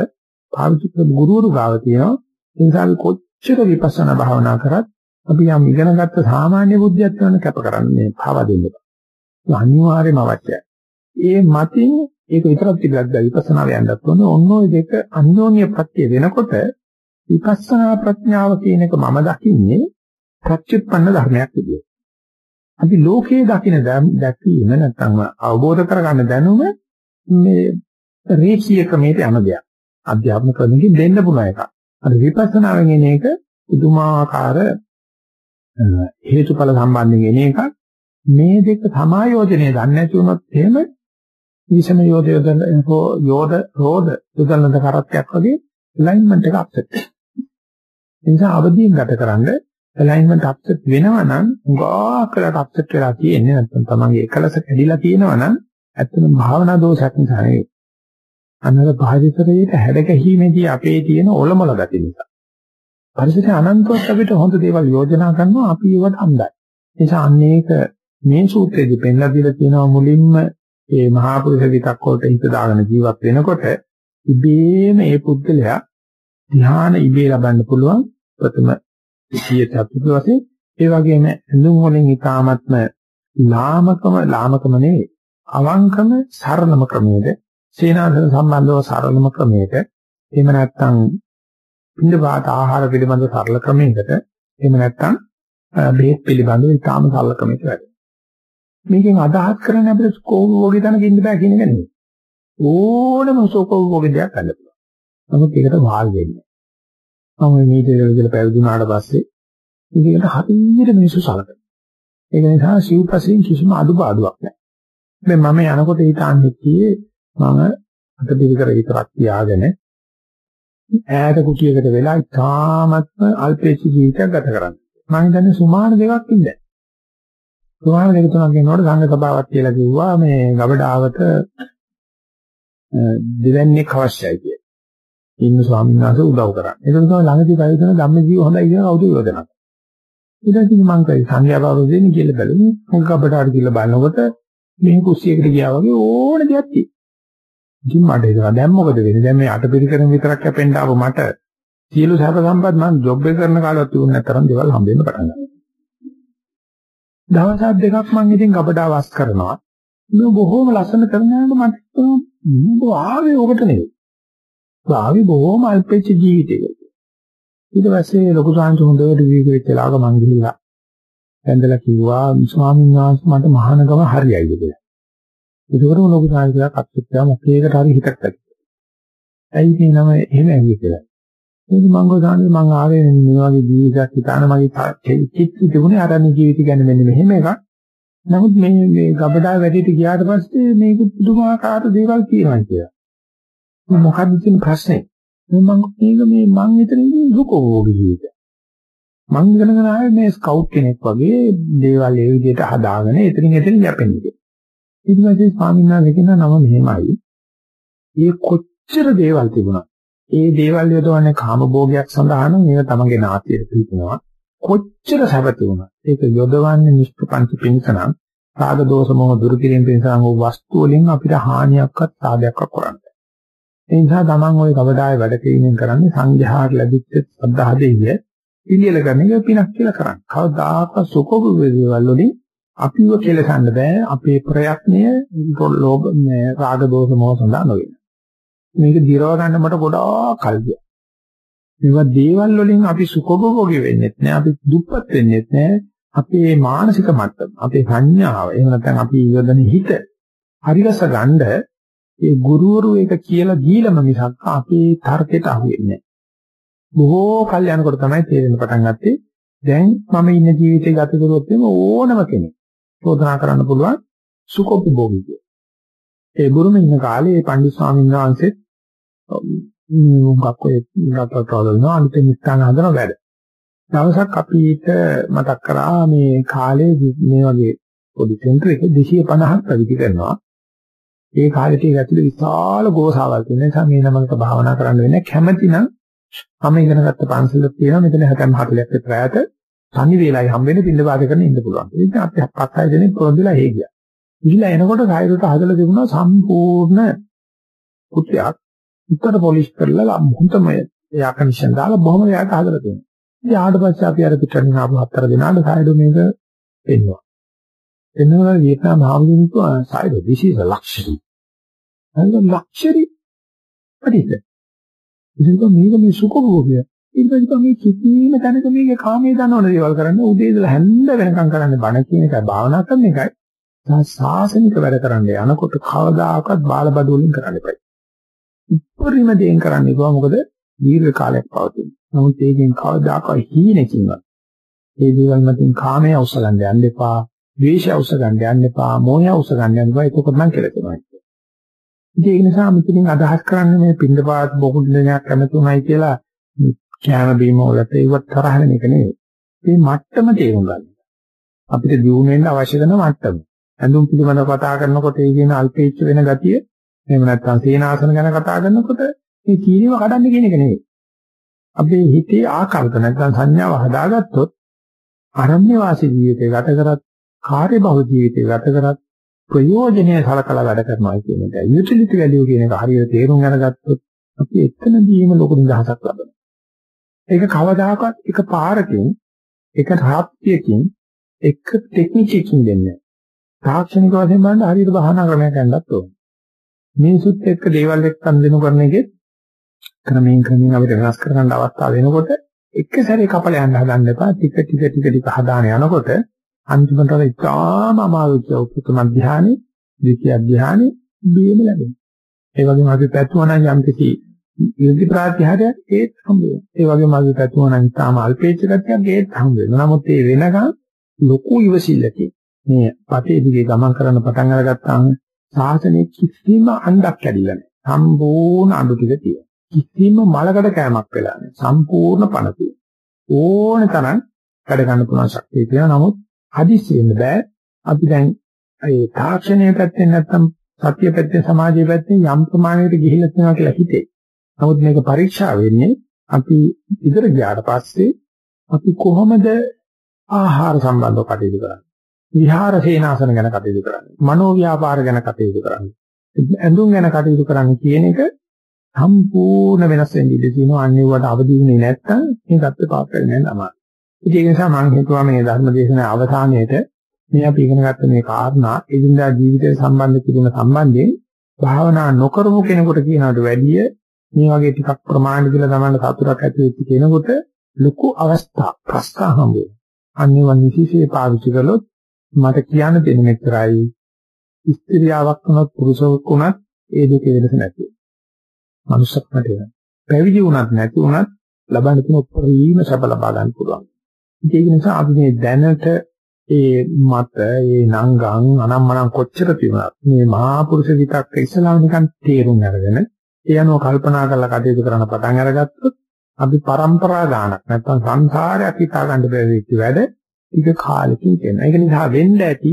පාවිච්චි කරපු ගුරුවරු ගාව තියෙනවා. ඒ නිසා අපි කොච්චර විපස්සනා භාවනා කරත් අපි යම් ඉගෙනගත්ත සාමාන්‍ය බුද්ධියක් ගන්න කැප කරන්නේ පාවා දෙන්න. අනිවාර්යම අවශ්‍යයි. ඒ මතින් ඒක විතරක් තිබලක් විපස්සනා වෙන්නත් ඕනේ. ඔන්න ඔය දෙක අන්‍යෝන්‍ය ප්‍රත්‍ය වෙනකොට විපස්සනා ප්‍රඥාව කියන එක මම දකින්නේ ප්‍රත්‍යুৎপন্ন ධර්මයක් විදියට. අපි ලෝකයේ දකින දැකීම නැත්නම් අවබෝධ කරගන්න දැනුම මේ රේඛීය ක්‍රමයට යන දෙයක්. අධ්‍යාත්ම ක්‍රමකින් දෙන්න පුළුවන් එකක්. අර විපස්සනාවෙන් එන එක පුදුමාකාර හේතුඵල සම්බන්ධයෙන් එන එකක්. මේ දෙක සමායෝජනය දන්නේ නැති වුණොත් එහෙම විෂම යෝධ යෝධ යෝධ රෝධ යොදලන කරත්තයක් වගේ ඇලයින්මන්ට් එක අප්සෙට් වෙනවා. ඒ නිසා අවදීන් ගතකරනද ඇලයින්මන්ට් අප්සෙට් වෙනවා නම් උගාකලට අප්සෙට් වෙලා තියෙන්නේ නැත්නම් තමන්ගේ එකලස කැඩිලා තියෙනවා නම් ඇත්තම භාවනා දෝෂයක් නිසා නෙවෙයි. අන්නර භාවිතරයේ හැඩගැහිමේදී අපේ තියෙන ඔලොමල ගති නිසා. පරිසරය අනන්තවත් අපිට හොඳ දේවල් යෝජනා කරනවා අපි ඒවට අන්දයි. ඒ නිසා අන්නේක මේ සූත්‍රයේදී පෙන්ලා දීලා තියෙනවා මුලින්ම මේ මහා පුරුෂ විතක් වලට හිත දාගෙන ජීවත් වෙනකොට ඉබේම ඒ පුද්ගලයා ධ්‍යාන ඉබේ ලබන්න පුළුවන් ප්‍රථම සිය චතුර්ථ වශයෙන් ඒ වගේම ඇඳුම් වලින් ඊටාත්ම ලාමකම ලාමකම නෙවෙයි අවංකම සරලම ක්‍රමයේද සේනාසන සම්බන්ධව සරලම ක්‍රමයකට එහෙම නැත්නම් පින්ද වාත ආහාර පිළිබඳ සරල ක්‍රමයකට එහෙම නැත්නම් බේත් පිළිබඳව ඊටාම සරල ක්‍රමයකට වැඩ. මේකෙන් අදහස් කරන්නේ අපිට ස්කෝප් වගේ තැනක ඉන්න බෑ කියන එක නෙවෙයි. ඕනම ස්කෝප් වගේ දෙයක් ගන්න පුළුවන්. නමුත් ඒකට වාල් වෙන්නේ. මම මේ දේ වල පැවිදුනාට පස්සේ මේකට හරියට මිනිස්සු සලකනවා. ඒක නිසා සිව්පසෙන් කිසිම අඩුපාඩුවක් නැහැ. දැන් මම යනකොට හිතාන්නේ කියේ මම අතපිරිකර විතරක් තියාගෙන ඈත කුටියකට වෙලා ඉතාමත්ම අල්පේච්ච ජීවිතයක් ගත කරන්නේ. මම හිතන්නේ සුමාන දෙකක් ඉඳලා. සුමාන දෙක තුනක් යනකොට සංඝ සභාවක් කියලා කිව්වා මේ ගබඩාවට දෙවන්නේක් අවශ්‍යයි කියලා. ඉන්න ස්වාමීන් වහන්සේ උදව් කරන්නේ. ඒක තමයි ළඟදී පරිදන ධම්මජීව හොඳයි කියන කවුද යෝජනා. ඊට පස්සේ මම කයි සංඝයා බව දෙන්නේ කියලා බැලුවේ. මොකක් ගබඩාවට කියලා බලනකොට මේ කුස්සියකට ගියා වගේ ඕන දෙයක් තියෙනවා. ඉතින් මට හිතෙනවා දැන් මොකද වෙන්නේ? දැන් මේ අටපිරිකරන විතරක් කැපෙන්න ආව මට සියලු සැප සම්පත් මම ජොබ් එක කරන කාලවත් තිබුණ නැතරම් දේවල් හම්බෙන්න පටන් ගත්තා. දවස් දෙකක් මම ඉතින් ගබඩා වස් කරනවා. මේ බොහොම ලස්සන කරනකොට මට හිතුණා ආවේ ඔබට නෙවෙයි. ආවේ බොහොම අල්පෙච්ච ජීවිතයක. ඊට පස්සේ ලොකු සාංශ හොඳට විවේක වෙච්ච ලාග මං ගිහිල්ලා ඇඳලා කිව්වා ස්වාමීන් වහන්සේ මට මහානගම හරියයිද කියලා. ඒකවලම ලොකු සාංශයක් අත්‍යත්‍ය මොකේකට හරි හිතක් ඇති. ඇයි මේ නම එහෙම ඇවිත් කියලා. ඒක මං ගොඩානේ මං ආවේ මේ වගේ ජීවිතයක් හිතාන මගේ චිත්ත තිබුණේ අරණ ජීවිත ගැන මෙන්න මෙහෙම එකක්. නමුත් මේ මේ ගබඩා වැඩිට ගියාට පස්සේ මේක පුදුමාකාර දේවල් තියෙනවා කියලා. මොකක්ද තියෙන ප්‍රශ්නේ? මම මේක මේ මං හිතන දුකෝගී ජීවිතය. මං ඉගෙනගෙන ආවේ මේ ස්කවුට් කෙනෙක් වගේ දේවල් ඒ විදිහට හදාගෙන එතනින් එතනින් යැපෙන්නේ. ඊට පස්සේ ස්වාමීන් වහන්සේ කියන නම මෙහෙමයි. මේ කොච්චර දේවල් තිබුණා. ඒ දේවල් යොදවන්නේ කාමභෝගයක් සඳහා නම් ඒක තමගේ නාතියට පිටිනවා. කොච්චර සැප තිබුණා. ඒක යොදවන්නේ නිෂ්පංච පිණිසනම් රාග දෝෂ මොහ දුරු කිරීම පිණිස නම් වස්තු වලින් අපිට හානියක්වත් සාදයක්වත් කරන්නේ ඒ නිසා Taman ওই කවදායි වැඩ කිරීමෙන් කරන්නේ සංඝයාට ලැබිච්ච සද්ධා දෙය පිළියෙල කරන එක පිනක් කියලා කරන්නේ. කවදාකවත් සුඛෝභ වේදවල වලින් අපිව කෙලසන්න බෑ. අපේ ප්‍රයත්නය ලෝභ මේ රාග දෝෂ මොහ සඳහා නොවේ. මේක දිරව ගන්න මට ගොඩාක් කල් ගියා. මේවා දේවල් වලින් අපි සුඛෝභෝගී වෙන්නේ නැහැ. අපි දුප්පත් වෙන්නේ නැහැ. අපේ මානසික මට්ටම, අපේ සංඥාව, එහෙම නැත්නම් අපි යොදන හිත හරිගස ගන්නේ ඒ ගුරුවරු ඒක කියලා දීලම මිසක් අපේ තර්කයට අහු වෙන්නේ නැහැ. බොහෝ කල් යනකොට තමයි තේරෙන්න පටන් ගත්තේ දැන් මම ඉන්න ජීවිතේ ගත කරුවොත් එimhe ඕනම කෙනෙක් චෝදනා කරන්න පුළුවන් සුඛෝපභෝගී කිය. ඒ බුරුම ඉන්න කාලේ ඒ පණ්ඩිත ස්වාමීන් වහන්සේ මුගක් ඔය රටවල අනිත් ස්ථාන හදන වැඩ. දවසක් අපිට මතක් කරා මේ කාලේ මේ වගේ පොඩි සෙන්ටර් එක 250ක් පැවිදි කරනවා. ඒ කාලෙට ඒක ඇතුලේ විශාල ගෝසාවල් තියෙන නිසා මේ නමකට භාවනා කරන්න වෙන්නේ කැමැති නම් මම ඉගෙන ගත්ත පන්සලක් තියෙනවා මෙතන 60 40ක් විතර ඈත තනි වේලයි හම්බෙන්නේ පින්න වාද කරන ඉන්න පුළුවන්. ඒක අපි පත් හය දෙනෙක් පොරොන්දුලා හේ ගියා. ගිහිල්ලා එනකොට කායරට හදලා තිබුණා සම්පූර්ණ කුටියක් උත්තර පොලිෂ් කරලා හොඳම එයා කන්ඩිෂන් දාලා බොහොම යාට හදලා තියෙනවා. ඉතින් ආවට පස්සේ අපි අර පිටරණින් ආපු හතර දෙනාට කායරෝ මේක පෙන්නවා. එනවා Vietnam ආවුරුදු side this is a luxury. and the luxury what is it? ඉතින් මේක මේ සුඛභෝගය. ඊට පස්සේ මේ කිසිම තැනක මේක කාමයේ දනවන දේවල් කරන්න උදේ ඉඳලා හැන්ද වෙනකම් කරන්නේ බණ කියන එකයි භාවනා කරන එකයි. සාසනික වැඩ කරන්න යනකොට කවදාකවත් බාලබඩු වලින් කරන්න එපා. උපරිම දේෙන් කරන්න එපා මොකද දීර්ඝ කාලයක් පවතින. නමුත් ඒකෙන් කවදාකවත් හීනකින්වත් ඒ දේවල් මතින් කාමයේ අවසලන්න යන්න එපා. ද්වේෂය අවශ්‍ය ගන්න යන්න එපා, මෝහය අවශ්‍ය ගන්න යන්න එපා. ඒක නම් කියලා තියෙනවා. ඒක නිසා මෙතනින් අදහස් කරන්නේ මේ පින්දපාත බොහොඳනයක් කැමතුණයි කියලා කෑම බීම වලට ඒවත් තරහ වෙන එක නෙවෙයි. මේ මට්ටම තේරුම් ගන්න. අපිට දියුණු වෙන්න අවශ්‍ය කරන මට්ටම. ඇඳුම් පිළිබඳව කතා කරනකොට ඒ කියන අල්පේච්ච වෙන ගතිය, එහෙම නැත්නම් සීනාසන ගැන කතා කරනකොට මේ කීරීම කඩන්න කියන එක නෙවෙයි. අපේ හිතේ ආකල්ප නැත්නම් සංඥාව හදාගත්තොත් අරණ්‍ය වාසී ජීවිතය ගත කරත් කාර්යබහුල ජීවිතය ගත කරත් ප්‍රයෝජනීය සලකලා වැඩ කරනවා කියන එක. යුටිලිටි වැලියු කියන එක හරියට තේරුම් අරගත්තොත් අපි එතනදීම ලොකු නිදහසක් ලබනවා. ඒක කවදාකවත් එක පාරකින් එක රාත්‍රියකින් එක ටෙක්නිකකින් දෙන්නේ. තාක්ෂණික වශයෙන් බලන්න හරියට බහනා ක්‍රමයක් ගන්නත් ඕනේ. මිනිසුත් එක්ක දේවල් එක්ක අන්දිනු කරන එකේ ක්‍රමයෙන් ක්‍රමයෙන් අපිට වෙනස් කරගන්න අවස්ථාව වෙනකොට එක සැරේ කපල යන්න හදන්න එපා. ටික ටික ටික ටික හදාන යනකොට අන්තිමට අර ඉතාම අමාරුයි උපතම ධානයේ ද්විතිය ධානයේ බීම ලැබෙනවා. ඒ වගේම අපි පැතුවා නම් යම් කිසි ඉර්ධි ප්‍රාත්‍යහාරයක් ඒත් හම්බ වෙනවා. ඒ වගේම අපි පැතුවා නම් ඉතාම අල්පේච්ච ගතියක් ඒත් හම්බ වෙනවා. නමුත් ඒ වෙනකන් ලොකු ඉවසිල්ලකින් මේ පතේ දිගේ ගමන් කරන්න පටන් අරගත්තාම සාසනයේ කිසිම අණ්ඩක් කැඩිලා නැහැ. සම්පූර්ණ අඳු ටික තියෙනවා. කිසිම මලකඩ කෑමක් වෙලා නැහැ. සම්පූර්ණ පණ තියෙනවා. ඕන තරම් වැඩ ගන්න පුළුවන් ශක්තිය තියෙනවා. නමුත් හදිස්සි වෙන්න බෑ. අපි දැන් ඒ තාක්ෂණයේ පැත්තෙන් නැත්තම් සත්‍ය පැත්තෙන් සමාජයේ පැත්තෙන් යම් ප්‍රමාණයකට ගිහිල්ලා තියෙනවා කියලා හිතේ. නමුත් මේක පරීක්ෂා වෙන්නේ අපි ඉදිරිය ගියාට පස්සේ අපි කොහොමද ආහාර සම්බන්ධව කටයුතු කරන්නේ? විහාර සේනාසන ගැන කටයුතු කරන්නේ. මනෝ ව්‍යාපාර ගැන කටයුතු කරන්නේ. ඇඳුම් ගැන කටයුතු කරන්නේ කියන එක සම්පූර්ණ වෙනස් වෙන්න ඉඩ තියෙනවා. අනිවාර්යට අවදි වෙන්නේ නැත්නම් මේ தත්ත්ව පාත් වෙන්නේ නැහැ තමයි. ඒක නිසා මම හිතුවා මේ ධර්ම දේශනාවේ අවසානයේට මේ අපි ඉගෙන ගත්ත මේ කාරණා එදිනදා ජීවිතයට සම්බන්ධ කිරීම සම්බන්ධයෙන් භාවනා නොකරපු කෙනෙකුට කියනකට වැඩිය මේ වගේ ටිකක් ප්‍රමාණ කියලා තමයි සතුටක් ඇති වෙච්ච කෙනෙකුට ලොකු අවස්ථා ප්‍රස්ථා හම්බ වෙනවා. අනිවාර්ය විශේෂයේ පාවිච්චි කළොත් මට කියන්න දෙන මෙතරයි ස්ත්‍රියාවක් වුණත් පුරුෂයෙක් වුණත් ඒ දෙකේ වෙනස නැති. මනුස්සක් නැතේ. පැවිදි වුණත් නැති වුණත් ලබන්න තියෙන උපරිම සැප ලබා ගන්න පුළුවන්. ඒක නිසා අපි මේ දැනට ඒ මත ඒ නංගන් අනම්මනම් කොච්චර තිබුණත් මේ මහා පුරුෂ විතක්ක ඉස්සලාම නිකන් තේරුම් අරගෙන ඒ අනුව කල්පනා කරලා කටයුතු කරන්න පටන් අරගත්තොත් අපි પરම්පරා ගානක් නැත්නම් සංසාරයක් හිතා ගන්න බැරි වෙච්ච වැඩ ටික කාලෙකින් කරනවා. ඒක නිසා වෙන්න ඇති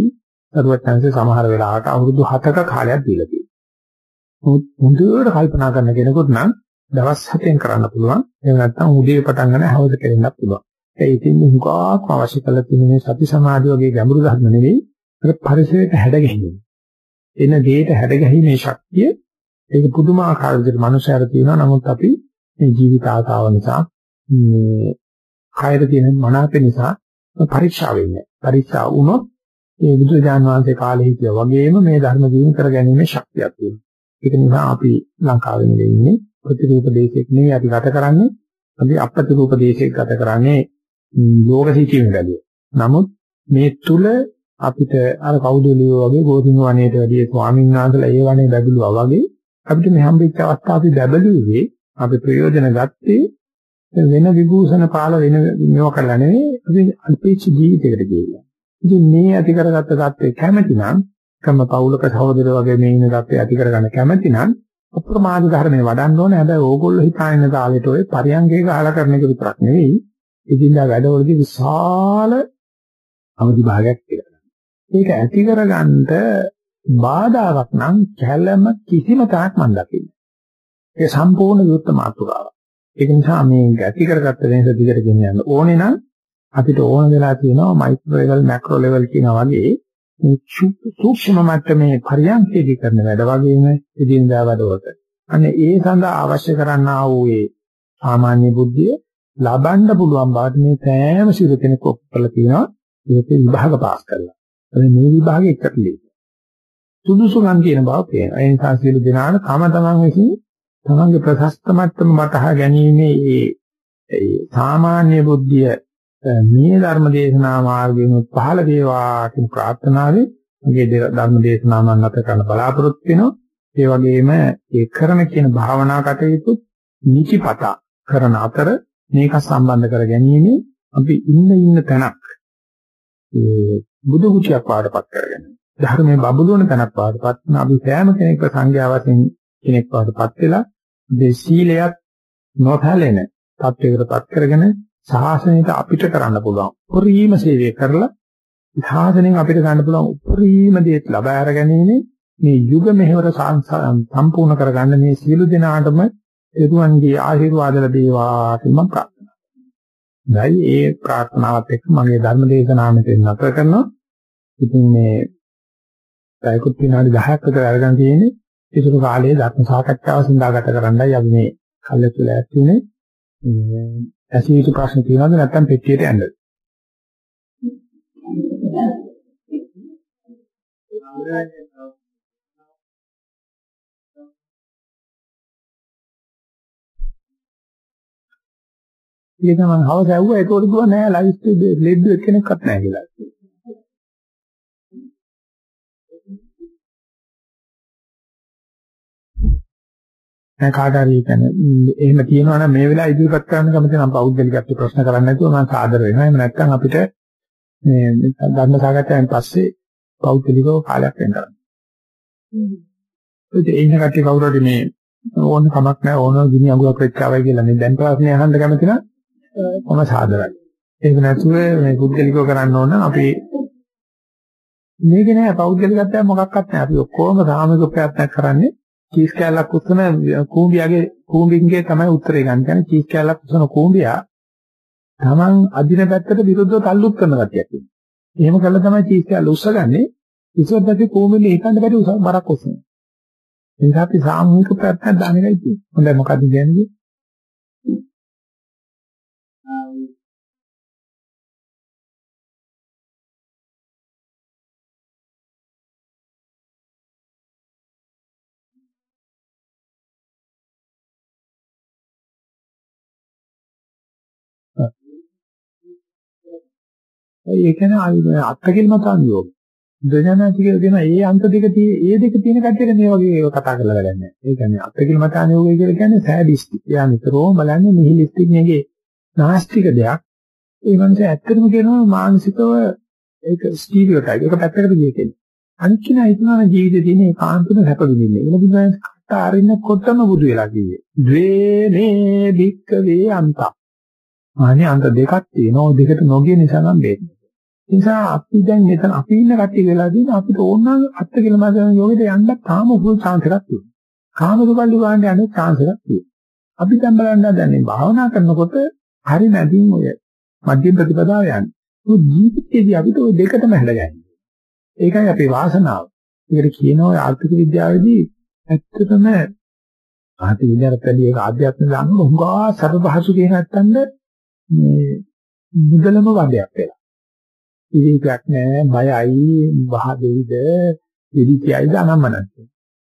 සරුවත්යන්සේ සමහර වෙලාවට අවුරුදු 7ක කාලයක් දීලා තියෙනවා. හොඳට කල්පනා කරන කෙනෙකුට නම් දවස් 7ෙන් කරන්න පුළුවන්. එහෙම නැත්නම් උදේ පටන් ගන්න හවස කෙරෙන්නත් පුළුවන්. ඒ ඉතින් හුඟක් අවශ්‍ය කරලා තියෙන මේ සති සමාධි වගේ ගැඹුරු ධර්ම නෙවෙයි අර පරිසරයට හැඩ ගැහිීම. එන දෙයට හැඩ ගැහිීමේ ශක්තිය ඒක පුදුමාකාර විදිහට මනුෂ්‍යයර තියෙනවා. නමුත් අපි මේ ජීවිත ආසාව නිසා මේ කායර තියෙන මනාප නිසා පරීක්ෂා වෙන්නේ. පරීක්ෂා වුණොත් මේ බුදුරජාන් වහන්සේ කාලේ හිටියා වගේම මේ ධර්ම ජීවන කර ගැනීමේ ශක්තියක් තියෙනවා. ඒක නිසා අපි ලංකාවේ නෙවෙයි ඉන්නේ ප්‍රතිරූප දේශයක් නෙවෙයි අපි ගත කරන්නේ අපි අප්‍රතිරූප දේශයක් ගත කරන්නේ ලෝක සිටීමේ වැඩිය. නමුත් මේ තුල අපිට අර කවුදලියෝ වගේ ගෝධිම වනයේට වැඩිය ස්වාමීන් වහන්සේලා ඒ වනේ බැබළුවා වගේ අපිට මේ හම්බෙච්ච අවස්ථාවේ බැබළුවේ අපි ප්‍රයෝජන ගත්තේ වෙන විභූෂණ පාල වෙන මේවා කරලා නෙවෙයි අපි අල්පේච්ච ජීවිතයකට ගිහිල්ලා. ඉතින් මේ ඇති කරගත්ත தත්ත්වේ කැමැති නම් කම පෞලක සහෝදර වගේ මේ ඉන්න தත්ත්වේ ඇති කරගන්න කැමැති නම් අප්‍රමාද ධර්මයේ වඩන්න ඕනේ. හැබැයි ඕගොල්ලෝ හිතාගෙන තාලෙට ඔය පරියංගේ ගහලා කරන එක විතරක් නෙවෙයි. ඉතින්දා වැඩවලදී විශාල අවදි භාගයක් කියලා. ඒක ඇති කරගන්න බාධාවක් නම් කැළම කිසිම තාක් මන් දකින්නේ. ඒ සම්පූර්ණ විරුද්ධ මාතෘකාවක්. ඒක නිසා මේ ගැටි කරගත්ත වෙනස දිගට ගෙන යන්න ඕනේ නම් අපිට ඕන වෙලා තියෙනවා මයික්‍රෝ ලෙවල් මැක්‍රෝ ලෙවල් කියනා වගේ මේ සූක්ෂම මට්ටමේ පරියන්කේදී කරන වැඩ වගේම එදිනදා වැඩවලට. අනේ ඒ සඳහා අවශ්‍ය කරන්නා වූ ඒ සාමාන්‍ය බුද්ධිය ලබන්න පුළුවන් බවට මේ සෑම සිරු කෙනෙක් ඔක්කොලා තියෙනවා ඒක විභාග පාස් කරලා. ඒ මේ විභාගෙ එකට ලියන. සුදුසුකම් කියන බව පේනවා. ඒ නිසා සියලු දෙනාට තම තමන් විසින් තමන්ගේ ප්‍රශස්ත මට්ටම මතහා ගැනීමේ ඒ සාමාන්‍ය බුද්ධිය මේ ධර්ම දේශනා මාර්ගයෙන් පහළ වේවා කියන ප්‍රාර්ථනාවෙන් මගේ ධර්ම දේශනාව මම නැත කරන්න බලාපොරොත්තු වෙනවා. ඒ වගේම ඒ කරන කියන භාවනා කටයුතු නිචිපත කරන අතර මේක සම්බන්ධ කර ගැනීම අපි ඉන්න ඉන්න තැනක් ඒ බුදු කුටියක් වාටපත් කරගෙන ධර්මයේ බබළුවන තැනක් වාටපත් අපි සෑම කෙනෙක්ව සංඝයා වශයෙන් කෙනෙක් වඩපත් වෙලා මේ සීලයක් නොතැලෙන තත්වයකටපත් කරගෙන ශාසනයට අපිට කරන්න පුළුවන් උපරිම සේවය කරලා ශාසනයෙන් අපිට ගන්න පුළුවන් උපරිම දේ ලබා අරගැනීමේ මේ යුග මෙහෙවර සම්පූර්ණ කරගන්න මේ සියලු දෙනාටම එරුවන්ගේ ආශිර්වාද ලැබේවා කියලා මම ප්‍රාර්ථනා කරනවා. දැයි ඒ ප්‍රාර්ථනාවත් එක්ක මගේ ධර්ම දේශනාව මෙතන නතර කරනවා. ඉතින් මේ පැයකුත් විනාඩි 10ක් විතර අරගෙන තියෙන්නේ ඒසුළු කාලයේ ධර්ම සාකච්ඡාව සඳහා ගත කරන්නයි අපි මේ කල්යතුල ඇතුනේ ඇසීතු ප්‍රශ්න තියෙනවද නැත්නම් පෙට්ටියට යන්නද? ඒක තමයි හවස ඇව්වා ඒකට කිව්වා නෑ ලයිව් ස්ට්‍රීම් ලෙඩ් එක්කෙනෙක්වත් නෑ කියලා. දැන් කාට හරි කියන්නේ එහෙම තියෙනවා නම් මේ වෙලාව ඉදිරිපත් කරන්න කැමති නම් පෞද්ගලිකත්ව ප්‍රශ්න කරන්න නැතුව මම සාදර වෙනවා. එහෙම නැත්නම් අපිට මේ ධර්ම සාකච්ඡාවෙන් පස්සේ පෞද්ගලිකව කාලයක් වෙන් කරනවා. ඒ ඉන්න කට්ටිය කවුරු හරි මේ ඕන කමක් නැහැ ඕන ගිනි අඟුලක් වෙච්චාවයි කියලා මේ දැන් ප්‍රශ්නේ අහන්න කැමති නම් මම සාදරයි. ඒක නැතුව මේ පුද්ගලිකව කරන්න ඕන අපි මේක නෑ පෞද්ගලිකත්වයක් මොකක්වත් නෑ අපි ඔක්කොම සාමික ප්‍රයත්නයක් කරන්නේ චීස් කැලක් උස්සන කූඹියාගේ කූඹින්ගේ තමයි උත්තරේ ගන්න. කියන්නේ චීස් කැලක් උස්සන කූඹියා Taman අදින පැත්තට විරුද්ධව තල්ලුත් කරන ගැටියක් තියෙනවා. එහෙම කළා තමයි චීස් කැල උස්සගන්නේ. ඉස්සර දැකේ කූඹිලේ හිතන්න බැරි උස බරක් උස්සන. ඒ නිසා අපි සාමූහික ප්‍රයත්නයක් දාන එකයි තියෙන්නේ. හොඳයි මොකද්ද කියන්නේ? ඒ කියන්නේ අත්කෙල්මතාන් යෝග. දෙඥානාති කියලා දෙන ඒ අන්ත දෙක tie ඒ දෙක තියෙන කට්ටියට මේ වගේ ඒවා කතා කරලා වැඩක් නැහැ. ඒ කියන්නේ අත්කෙල්මතාන් යෝගය කියලා කියන්නේ සෑඩිස්ටික්. එයා නිතරම බලන්නේ නිහිලිස්ටික් නෙගේ නාස්තික දෙයක්. ඒ වන්සේ ඇත්තටම කියනවා මානසිකව ඒක ස්ටීරියෝටයිප්. ඒක පැත්තකට ගිය කෙනෙක්. අනිත් කෙනා හිතනවා ජීවිතේ තියෙන ඒකාන්තම සැප විඳින්නේ. ඒක බුදුන් කට අරින්නකොටම බුදු වෙලා කිව්වේ. ද්වේනේ භික්කවේ අන්තා. අනේ අන්ත දෙකක් තියෙනවා. දෙකට නොගිය නිසා නම් බේන්නේ. නිසා අපි දැන් මෙතන අපි ඉන්න කට්ටිය වෙලා දින අපිට ඕන නම් අත්ති කියලා මම යෝගෙට යන්න තාම උගුල් chance එකක් තියෙනවා. කාම දුකල්ලි ගන්න යන්නේ chance එකක් තියෙනවා. අපි දැන් බලන්න දැන්නේ භාවනා කරනකොට හරි නැදින් ඔය මධ්‍යම ප්‍රතිපදාව යන්නේ. ඒ ජීවිතයේදී අපිට ওই දෙකටම හැදගන්නේ. ඒකයි අපේ වාසනාව. ඒකට කියනවා ආර්ථික විද්‍යාවේදී ඇත්තටම ආර්ථික විද්‍යාවට වැඩි ඒක ආධ්‍යාත්මික දාන්න හුඟා සර්ව පහසු කියන නැත්තඳ මේ මුදලම වදයක් වෙලා. ඉතිරියක් නෑ බයයි වහ දෙයිද ඉදිකියයිද අනම්මනක්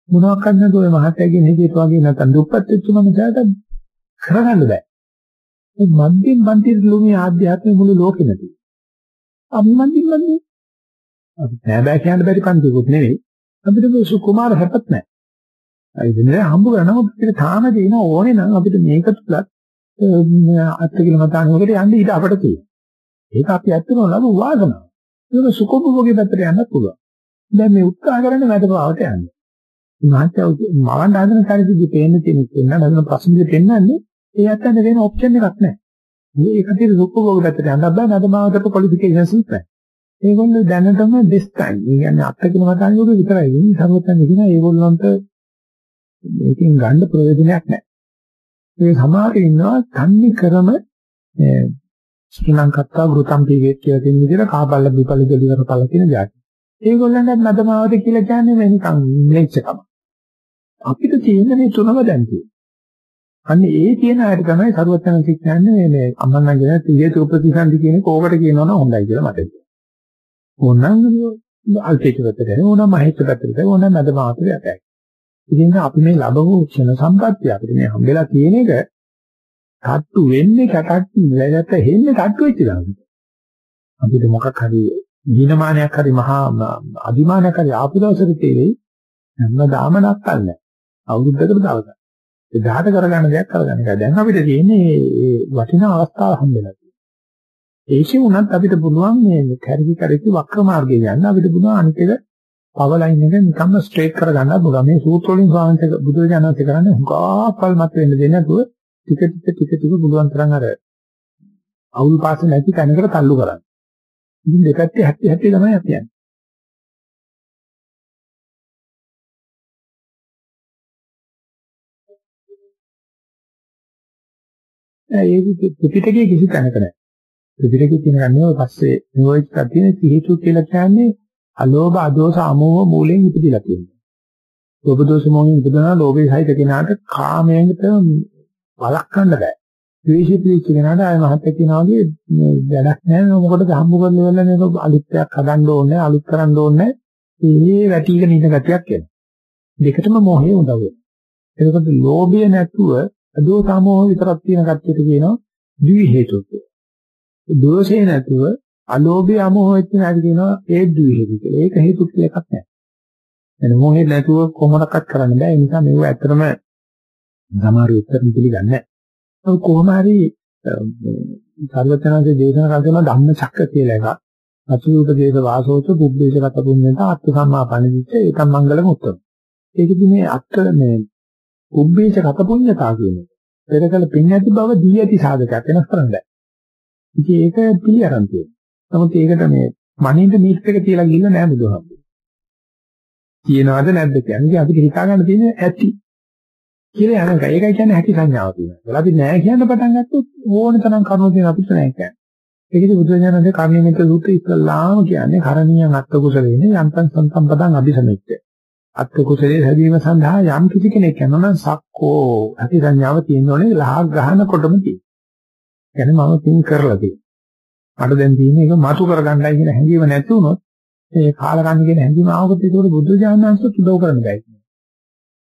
මොනවක් කරන්නද ඔය මහත්තයාගේ නේදේට වගේ නැත්නම් දුප්පත් වෙච්ච මනුස්සයාට කරගන්න බෑ. මේ මන්දින් මන්දිර ලුමි ආධ්‍යාත්මික මුළු ලෝකෙම තියෙනවා. අපි මන්දින් මන්දින්. අපි නෑ බෑ කියන්න බැරි පන්තිකුත් නෙවෙයි. අපිට මේ සුකුමාර හැපත් නෑ. ඒ දෙන්නේ හම්බ කරනවා අපිට තාම දෙන ඕනේ නම් අපිට මේක තුලත් අත්තිකිල මතානුවකට යන්න ඊට අපට තියෙනවා. ඒක අපි ඇත්තම ලබු වාසනාව. ඒක සුකොබෝගේ පැත්තට යන්න පුළුවන්. දැන් මේ උත්සාහ කරන්නේ මැදපාවට යන්න. මාත්‍ය මවන්න හදන කාර්යදී පේන්න තියෙන කෙනා නදන ප්‍රශ්නේ පෙන්වන්නේ ඒ ඇත්තට වෙන ඔප්ෂන් එකක් නැහැ. මේ කටියට සුකොබෝගේ පැත්තට යන්න බෑ නදමාවට ක්වොලිෆිකේෂන්ස් නැහැ. ඒගොල්ලෝ දැනටම this time. ඒ කියන්නේ අත්කින මතානුවක විතරයි. ඉන්නේ සර්වතන් කියන ඒගොල්ලන්ට මේකෙන් ගන්න ප්‍රයෝජනයක් නැහැ. ඒ සමහර ඉන්නවා තන්නේ ක්‍රම ශ්‍රී ලංකත්තා ගෘතම් පීගෙත් කියලා කියන විදිහට කාබල්ල බිපල දෙලිවර පළ කියන જાති. ඒගොල්ලන්ට නදමාවද කියලා කියන්නේ මේ නිකන් මිලෙච්චකම. අපිට තියෙන මේ තුනම දැන් තියෙනවා. අන්න ඒ තියෙන අයට තමයි සරුවචන කියන්නේ මේ අම්මන්නා කියන ත්‍රිහේතු ප්‍රතිසන්දි කියන කෝකට කියනවනම් හොඳයි කියලා මට හිතෙනවා. ඕනනම් අල්පේකකට ඕනනම් මහේච්චකට ඕනනම් නදමාවද යටයි. ඉතින් අපි මේ ලැබවු ක්ෂණ සම්පත්තිය අපිට මේ හම්බෙලා තියෙන එක තට්ටු වෙන්නේ කටට්ටු නැගත හෙන්නේ තට්ටු වෙච්ච දාන්න. අපිට මොකක් හරි දිනමානයක් හරි මහා අදිමානයක් හරි ආපු දවසට තේරෙයි හැමදාම නැත්තල් නැහැ. අවුරුද්දකට දවසක්. ඒ 18 කරගන්න දෙයක් කරගන්න එක. දැන් අපිට තියෙන්නේ මේ වටිනා අවස්ථාව හම්බෙලා තියෙනවා. ඒකේ උනත් අපිට පුළුවන් මේ කැරකි කැරකි වක්‍ර මාර්ගයේ යන්න අපිට පුළුවන් අනිත් එක පවර් ලයින් එක නිකම්ම ස්ට්‍රේට් කරගන්න පුළුවන්. මේ සූත්‍ර වලින් සාංශ බුදුරජාණන් වහන්සේ කරන්නේ හුඟා පල් මත වෙන්න දෙන්නේ නැතුව ටික ටික ටික ටික පුළුවන් තරම් අර අවුල් පාස නැති තැනකට තල්ලු කරන්න. ඉතින් දෙපැත්තේ 70 70 තමයි අපි යන්නේ. ඒ ත්‍රිපිටකයේ කිසි තැනක නැහැ. ත්‍රිපිටකයේ තියෙනන්නේ පස්සේ නියෝජිත තියෙන සිහිතු කියලා කියන්නේ අලෝභ අදෝස අමෝහ මූලයෙන් ඉපදිලා තියෙනවා. ලෝභ දෝෂ මොහින් ඉපදනා ලෝභය සහිත කෙනාට කාමයෙන්ට වළක්වන්න බෑ. ද්වේෂය පිළිච්ච කෙනාට ආය මහත්ය කියනවා වගේ වැඩක් නැහැ මොකටද හම්බ කරලා ඉවරලා මේක අලුත්යක් හදන්න ඕනේ අලුත් කරන්න ඕනේ මේ වැටිගෙන ඉන්න ගතියක් එනවා. දෙකටම මොහේ උදව් වෙනවා. එතකොට ලෝභය නැතුව අදෝ සමෝහ විතරක් තියෙන කට්ටියට කියනවා ද්වි හේතුක. දෝෂේ නැතුව අලෝභය අමෝහ වෙච්ච නැති කියනවා ඒ ද්වි හේතු කියලා. ඒක හේතු කියලා එකක් නැහැ. එන මොහේ නැතුව කොහොමඩක්වත් කරන්න බෑ. ඒ නිසා මේව ඇත්තටම සමහර උත්තර පිළිගන්නේ නැහැ. කොහොම හරි සර්වඥාන්සේ දේශනා කරන ධම්ම චක්ක කියලා එකක් අචුපදේශ වාසෝච බුද්ධේශගත පුඤ්ඤත අත්ථ සම්මා පණිවිච්ච ඒකම් මංගලම උත්තර. ඒකදී මේ අත්ථ මේ බුද්ධේශගත පුඤ්ඤතා කියන්නේ පෙරකල පින් ඇති බව දී ඇති සාධකයක් වෙනස් කරන්න බෑ. ඉතින් ඒක පිළිඅරන් තියෙනවා. නමුත් ඒකට මේ මනින්ද මීට් එක තියලා ගිහිල්ලා නෑ බුදුහාමුදුරුවෝ. තියනවද නැද්ද කියන්නේ අපිට හිතා ගන්න තියෙන්නේ ඇති. කියලා යන එක. ඒකයි කියන්නේ හැකි සංඥාව තියෙනවා. අපි නෑ කියන්න පටන් ගත්තොත් ඕන තරම් කරුණු තියෙන අපිට නෑ කියන්නේ. ඒකද බුදුරජාණන්සේ කර්ණීයමිත සූත්‍රය ඉස්සල්ලාම කියන්නේ කරණීයන් අත්ත කුසලේන යන්තං සම්පදං අபிසමිච්ච. අත්ත කුසලයේ හැදීම සඳහා යම් කිසි කෙනෙක් යනවා නම් සක්කෝ ඇති සංඥාව තියෙනෝනේ ලහ ගහනකොටම තියෙනවා. කියන්නේ මම තින් කරලා තියෙනවා. මට දැන් තියෙන්නේ ඒක මතු කරගන්නයි කියන හැඟීම නැති වුණොත් ඒ කාලකන්ණි කියන හැඟීම ආවොත් ඒක බුදුරජාණන්සේ උදව් කරන්න බෑ.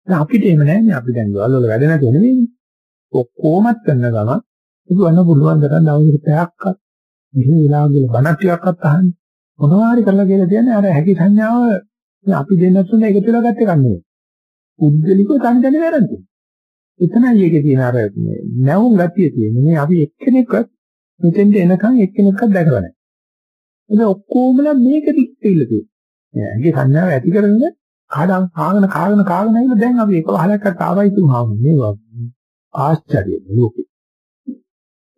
දැන් අපිට එහෙම නැහැ අපි දැන් ගෙවල් වල වැඩ නැතුව නෙවෙයි. ඔක්කොමත් කරන ගමන් ඒක වන්න පුළුවන් තරම් දවසකට පැයක්වත් මෙහෙම වෙලාවක බණක් ටිකක්වත් අහන්න මොනවා හරි කරලා කියලා කියන්නේ අර හැකි සංඥාව අපි දෙන්න තුන එකතු වෙලා ගත්ත එකක් නෙවෙයි. උද්දලිකව තනි තනි වැරද්ද. එතනයි ඒකේ තියෙන අර නැවුම් ගතිය තියෙන්නේ. මේ අපි එක්කෙනෙක්වත් මෙතෙන්ට එනකන් එක්කෙනෙක්වත් දැකලා නැහැ. ඒක ඔක්කොමලා මේක දික්කෙilla තියෙන්නේ. ඇගේ සංඥාව ඇති කරගෙන කාඩම් කාගෙන කාගෙන කාගෙන ඇවිල්ලා දැන් අපි එක වහලක්වත් ආවයි තුමා මේවා ආශ්චර්යයි ලෝකෙ.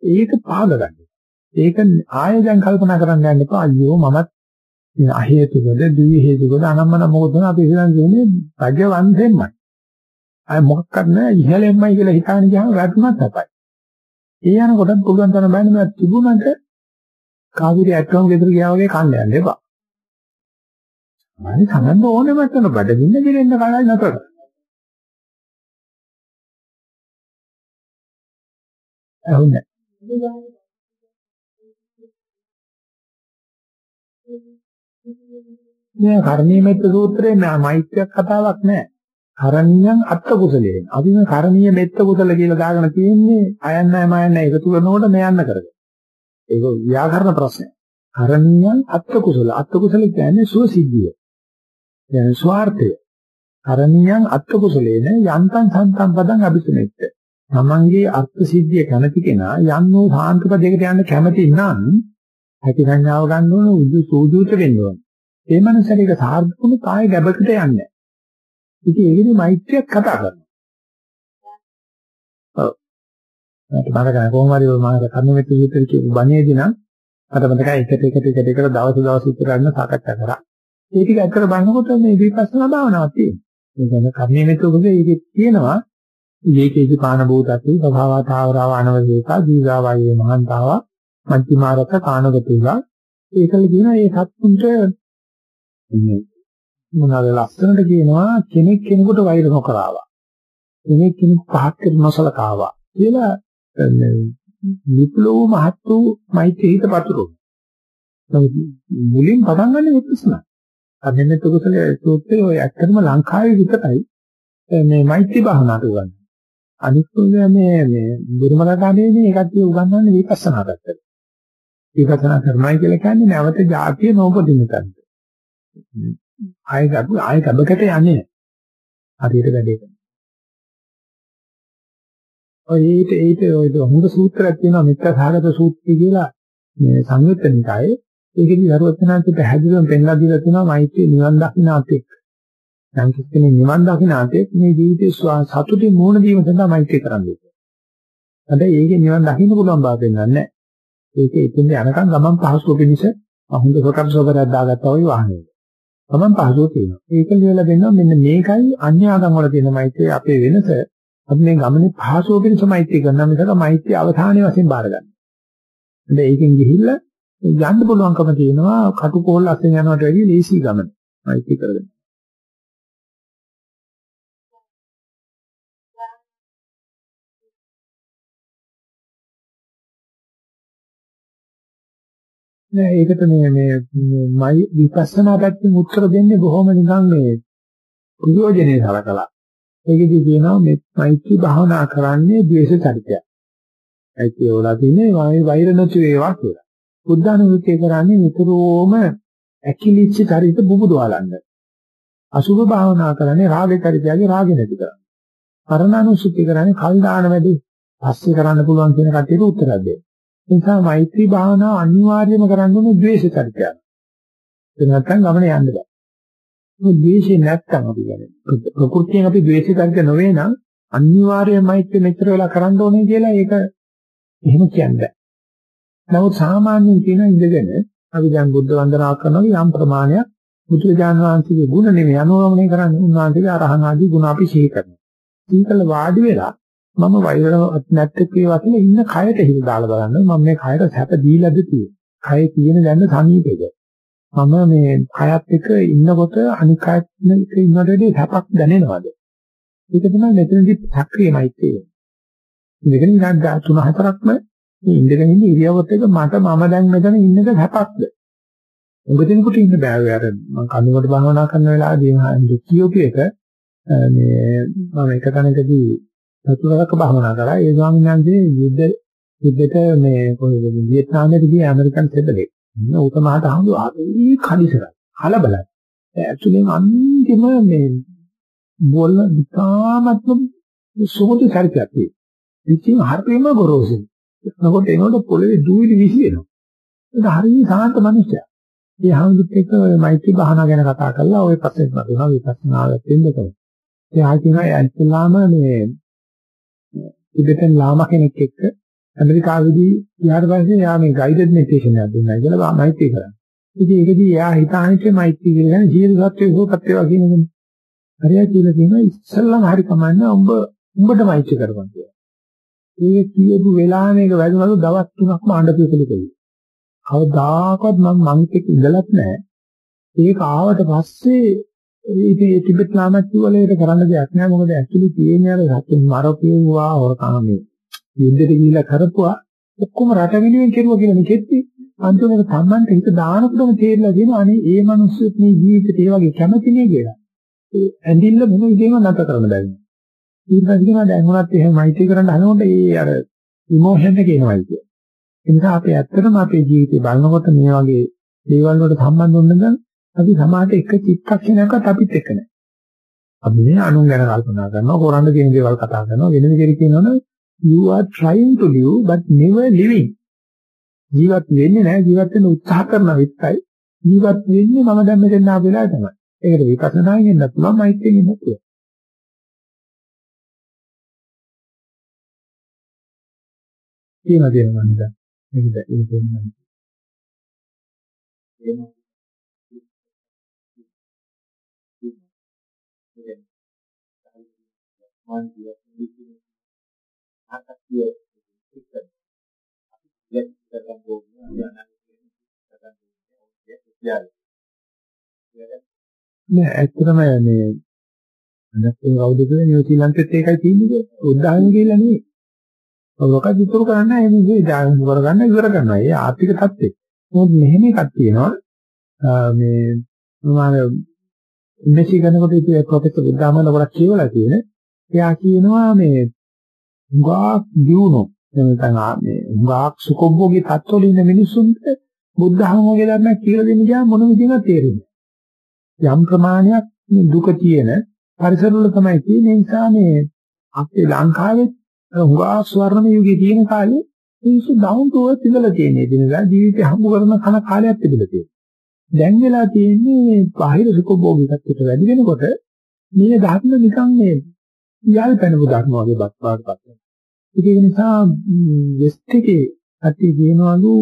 ඒක පාද ගන්න. ඒක ආයෙ දැන් කල්පනා කරන්න යන්න එපා. අයියෝ මමත් අහේතුකද, දී හේතුකද අනම්මන මොකද අපි හිතන් කියන්නේ රජ වංශෙන්මයි. අය මොකක්වත් නැහැ ඉහළෙන්මයි කියලා හිතාන ගියාම වැටුණත් අපයි. ඒ යනකොට පුළුවන් තරම් බෑනේ මම තිබුණාට කාවිරි ඇට්ටම් ගෙදර ගියා වගේ කන්න යන්න එපා. මම සමන්ද ඕනෙම නැතන බඩගින්න දෙන්න කලයි නතර. ඇහුන්නේ. මේ කර්ණීය මෙත්ත සූත්‍රයේ මෛත්‍රියක් කතාවක් නැහැ. කරණීයන් අත්ත කුසලයෙන්. අපි මේ කරණීය මෙත්ත කුසල කියලා දාගෙන තියෙන්නේ අයන්නයි මයන්නයි එකතු කරනකොට මෙයන්න කරගෙන. ඒක ව්‍යාකරණ ප්‍රශ්නයක්. කරණීයන් අත්ත කුසල. අත්ත කුසල කියන්නේ සුවසිද්ධිය. දැන් ස්වార్థය අරණියන් අත්ත කුසලේන යන්තං සන්තං පදං අபிසමෙත්ත. තමන්ගේ අර්ථ සිද්ධිය කැමති කෙනා යන්නෝ සාන්තපදයකට යන්න කැමති නම් ඇති සංඥාව ගන්න ඕන උදු සූදුත වෙන්න ඕන. ඒ මනසට ඒක සාර්ථකම කාය ගැබකට යන්නේ. ඉතින් ඒකෙදි මෛත්‍රියක් කතා කරනවා. ඔව්. මට මතකයි කොහොම හරි මම කර්මමිත විතර කියපු බණේදී නම් මට මතකයි එකට එකට එකට එකට දවස් දවස් ඉස්සරහන්න සාකච්ඡා කරා. ඒ ටික ඇත්තට බලනකොට මේ විපස්සනා භාවනාවක් තියෙනවා. ඒ කියන්නේ කර්මමෙත් උගසේ ඒකේ තියෙනවා. විවේකේසි පාන භූතති සභාවතාවරව අනවදේකා දීගාවයේ මහන්තාවා මධ්‍යමාරක කාණගතුලා ඒකල කියනවා මේ සත්තුන්ට මේ මොනවාද ලස්සනට කියනවා කෙනෙක් කෙනෙකුට වෛර නොකරවා. කෙනෙක් කෙනෙක් පහත් කර නොසලකාවා කියලා විප්ලව මහත් වූ මෛත්‍රී හිත පතුරු මුලින් පටන් ගන්න විපස්සනා අනෙන්න තුකසලේ සූත්‍රයේ ඔය ඇත්තටම ලංකාවේ විතරයි මේ මෛත්‍රී භාවනාවට උගන්වන්නේ අනිත් මේ මේ බුදුමගාමීදී ඒකත් උගන්වන්නේ විපස්සනා පැත්තට විපස්සනා කරනවා කියලා කියන්නේ නැවත જાතිය නොපදින තැන. ආයෙ ගබ ආයෙ ගබකට යන්නේ නැහැ. හරියට වැඩේ කරනවා. ඔය ඊට ඊට ඔය හොඳ සූත්‍රයක් තියෙනවා මිත්‍යා සාගත සූත්‍රය කියලා මේ සංයුත්ත නිකායේ ඒකේදී දරුවචනාන්ත පැහැදිලිවම පෙන්ලා දීලා තියෙනවා මෛත්‍රී නිවන් දකින්නාතෙක්. නම් කිසිනේ නිවන් දකින්නාතෙක් මේ ජීවිතේ සතුටින් මුහුණ දීම සඳහා මෛත්‍රී කරන්නේ. හැබැයි ඒකේ නිවන් දකින්න පුළුවන් බව පෙන්වන්නේ නැහැ. ඒක එතෙන්ද යනකම් ගමන් පහසුව පිණිස හොඳ සොකට සොකරක් දාගත්තා වගේ වාහනේ. ගමන් පහසුව තියෙනවා. ඒක ලියලා දෙනවා මෙන්න මේකයි අන්‍ය ආගම් වල තියෙන මෛත්‍රිය අපේ වෙනස. අපි මේ ගමනේ පහසුව පිණිස මෛත්‍රිය කරනවා මිසක මෛත්‍රිය අවධානයේ වශයෙන් බාර ගන්න. හඳ ඒකෙන් ගිහිල්ලා යන්න පුළුවන්කම තියෙනවා කටුකොහල් අස්සෙන් යනවට වැඩිය ලේසි ගමන. මෛත්‍රී කරගෙන. නෑ ඒකට මේ මේ මයි විපස්සනා පැත්තෙන් උත්තර දෙන්නේ බොහොම නිකන් මේ ප්‍රයෝජනේ සලකලා. ඒකෙදි කියනවා මේ මෛත්‍රී භාවනා කරන්නේ ද්වේෂ චරිතය. ඒකේ වල තියෙන්නේ වෛර වෛර නැති වේවා කියලා. බුද්ධානුස්සතිය කරන්නේ නිතරම ඇකිලිච්ච චරිත බුබුදවලන්න. අසුභ භාවනා කරන්නේ රාග චරිතයගේ රාගෙ නැති කරන්නේ. පරණානුස්සතිය කරන්නේ කල් දාන වැඩි පස්සේ කරන්න පුළුවන් කියන කටියට උත්තරයක් දෙන්න. ඒ නිසා මෛත්‍රී භාවනාව අනිවාර්යයෙන්ම කරන්න ඕනේ ද්වේෂ චරිතයක්. ඒ නැත්තම් ගමන යන්න බෑ. මේ ද්වේෂය නැත්තම් අපි කියන්නේ ප්‍රകൃතියෙන් අපි ද්වේෂය කරක නොවේ නම් අනිවාර්යයෙන්ම මෛත්‍රිය මෙච්චර වෙලා කරන්න ඕනේ කියලා ඒක එහෙම කියන්නේ. නමුත් සාමාන්‍යයෙන් කියන ඉඳගෙන අපි දැන් බුද්ධ වන්දනා කරනවා යම් ප්‍රමාණයක් බුදුරජාණන් වහන්සේගේ ගුණ නෙමෙයි අනුගමනය කරන්නේ උන්වහන්සේගේ අරහන් ආදී ගුණ අපි සිහි කරනවා. සීකල වාඩි වෙලා මම වෛරවත් නැත්නම් ඒ වගේ ඉන්න කයට හිත දාලා බලන්න මම මේ කයට සැප දීලාද තියෙන්නේ. කය කියන දැන්න සමීපෙද. මම මේ කයත් එක්ක ඉන්නකොට අනික් කයත් එක්ක ඉන්නට වඩා සැපක් දැනෙනවද? ඒක තමයි මෙතනදි සක්‍රියමයි තියෙන්නේ. ඉඳගෙන ඉන්න තුන හතරක්ම මේ ඉඳගෙන ඉන්න ඉරියව්වත් එක මට මම දැන් මෙතන ඉන්නක සැපක්ද? උගදිනකොට ඉන්න බෑ අර මම කන්නුකට භාවනා කරන වෙලාවදී මම කියෝපි එක මේ මම එක තැනකදී චතුරාර්යක භාවනා කරා. ඒ ස්වාමීන් වහන්සේ යුද්ධ යුද්ධෙට මේ කොහෙද වියට්නාමයේ ගිය ඇමරිකන් සෙබලේ නේ උත මහට හඳු ආදී කලිසරයි. කලබලයි. ඇතුලෙන් අන්තිම මේ බොල්ල විතාමත්ම සෝදි චරිතයක් තියෙනවා. ඉතින් හරියම ගොරෝසුයි. එතකොට එනකොට පොළවේ දූවිලි විසි වෙනවා ඒක හරිය සාන්ත මිනිසයා ඒ හඳුත් එක්ක මෛත්‍රී භාවනා ගැන කතා කරලා ওই පස්සෙත් මතුණා විපස්සනාවට දෙන්න කරා. ඒ ආකිනා ඇත්තලාම මේ ටිබෙටන් ලාමා කෙනෙක් එක්ක ඇමරිකාවේදී ඊට පස්සේ යා මේ ගයිඩඩ් මෙඩිටේෂන් එකක් දුන්නා කියලා මෛත්‍රී කරා. ඉතින් ඒකදී එයා හිතාන්නේ මෛත්‍රී කියලා කියන්නේ ජීවිත සත්‍යය හොපත් ඒවා කියන එක. හරියට කියලා කියනවා ඉස්සල්ලාම හරි කමන්න උඹ උඹට මෛත්‍රී කරපන් කියලා. ඒක කියපු වෙලාවෙ මේක වැදුනලු දවස් තුනක්ම අඬපු කෙනෙක්. කවදාකවත් මම මං එක්ක ඉඳලත් නැහැ. ඒක ආවට පස්සේ ඉතින් ටිබෙට් ලාමත් වලට කරන්න දෙයක් නැහැ. මොකද ඇක්චුලි තියෙන්නේ අර සතුන් මරපේවා හොරකාමේ. යුද්ධෙට ගිහිල්ලා කරපුවා ඔක්කොම රට වෙනුවෙන් කෙරුවා කියලා මෙකෙත්ටි. අන්තිමට සම්මන්ට හිත දානකොටම තේරිලා දෙනවා අනේ ඒ මිනිස්සුත් මේ ජීවිතේට ඒ වගේ කැමති නේ කියලා. ඒ ඇඳිල්ල මොන විදිහෙම නැත කරන්න බැහැ. ඊට පස්සේ කියනවා දැන් උනත් එහෙම මෛත්‍රී කරන්න හදනකොට ඒ අර ඉමෝෂන් එක එනවායි කිය. ඒ නිසා අපි ඇත්තටම අපේ ජීවිතේ බලනකොට මේ වගේ දේවල් වලට සම්බන්ධ වුණොත් අපි සමාජයට එක චිත්තක්ෂණයක්වත් අපිත් එක්ක නැහැ. අපි මේ අනුන් ගැන කල්පනා කරනවා, කරන්න තියෙන දේවල් කතා කරනවා, වෙන විදිහට කියනවනේ you are trying to live but never living. ජීවත් වෙන්නේ නැහැ, ජීවත් වෙන්න උත්සාහ කරන විතරයි. ජීවත් වෙන්නේ මම දැන් මෙතන ආපු වෙලාවේ තමයි. ඒකට විපස්සනායෙන් ඉන්න පුළුවන්, මෛත්‍රියෙන් ඉන්න පුළුවන්. තියෙනවා තියෙනවා නේද? මේකද ඒක තේරුම් නෑ ඇත්තටම මේ අනත් කවුද කියන්නේ නිව්සීලන්තෙත් ඒකයි තියෙන්නේ. උදාහරණ කියලා නෙවෙයි. ඔබක විතර කරන්නේ මේ මේ දාන කරගන්න ඉවර කරනවා. ඒ ආර්ථික தත්ත්වය. මොකද මෙහෙම එකක් තියෙනවා. මේ මම මෙසි ගන්නකොට ඉතින් ප්‍රොෆෙසර් බුද්ධාමන වලක් කියවලා තියෙන. එයා කියනවා මේ හුඟා දියුණු නැත්නම් මේ හුඟා සුකොබ්බෝගේ තත්ත්වවල ඉන්න මිනිස්සුන්ට බුද්ධහම වගේ ධර්මයක් කියලා දෙන්න ගියාම මොන විදිහකට තේරෙන්නේ. යම් ප්‍රමාණයක් මේ දුක තියෙන පරිසරවල තමයි තියෙන නිසා මේ අපේ ලංකාවේ හුඟා ස්වර්ණ යුගයේ තියෙන කාලේ මිනිස්සු ඩවුන් ටු අර්ත් ඉඳලා තියෙන ඉතින්ලා ජීවිතය හම්බ කරන කන කාලයක් තිබිලා තියෙනවා. දැන් වෙලා තියෙන්නේ මේ බාහිර සුඛභෝගීකත්වයට වැඩි වෙනකොට මේ ධර්ම නිකන් මේ යල් පැනපු ධර්ම වගේ බත් පාඩපත් වෙනවා. ඒක නිසා වෙස්ට් එකේ ඇති කියනවලු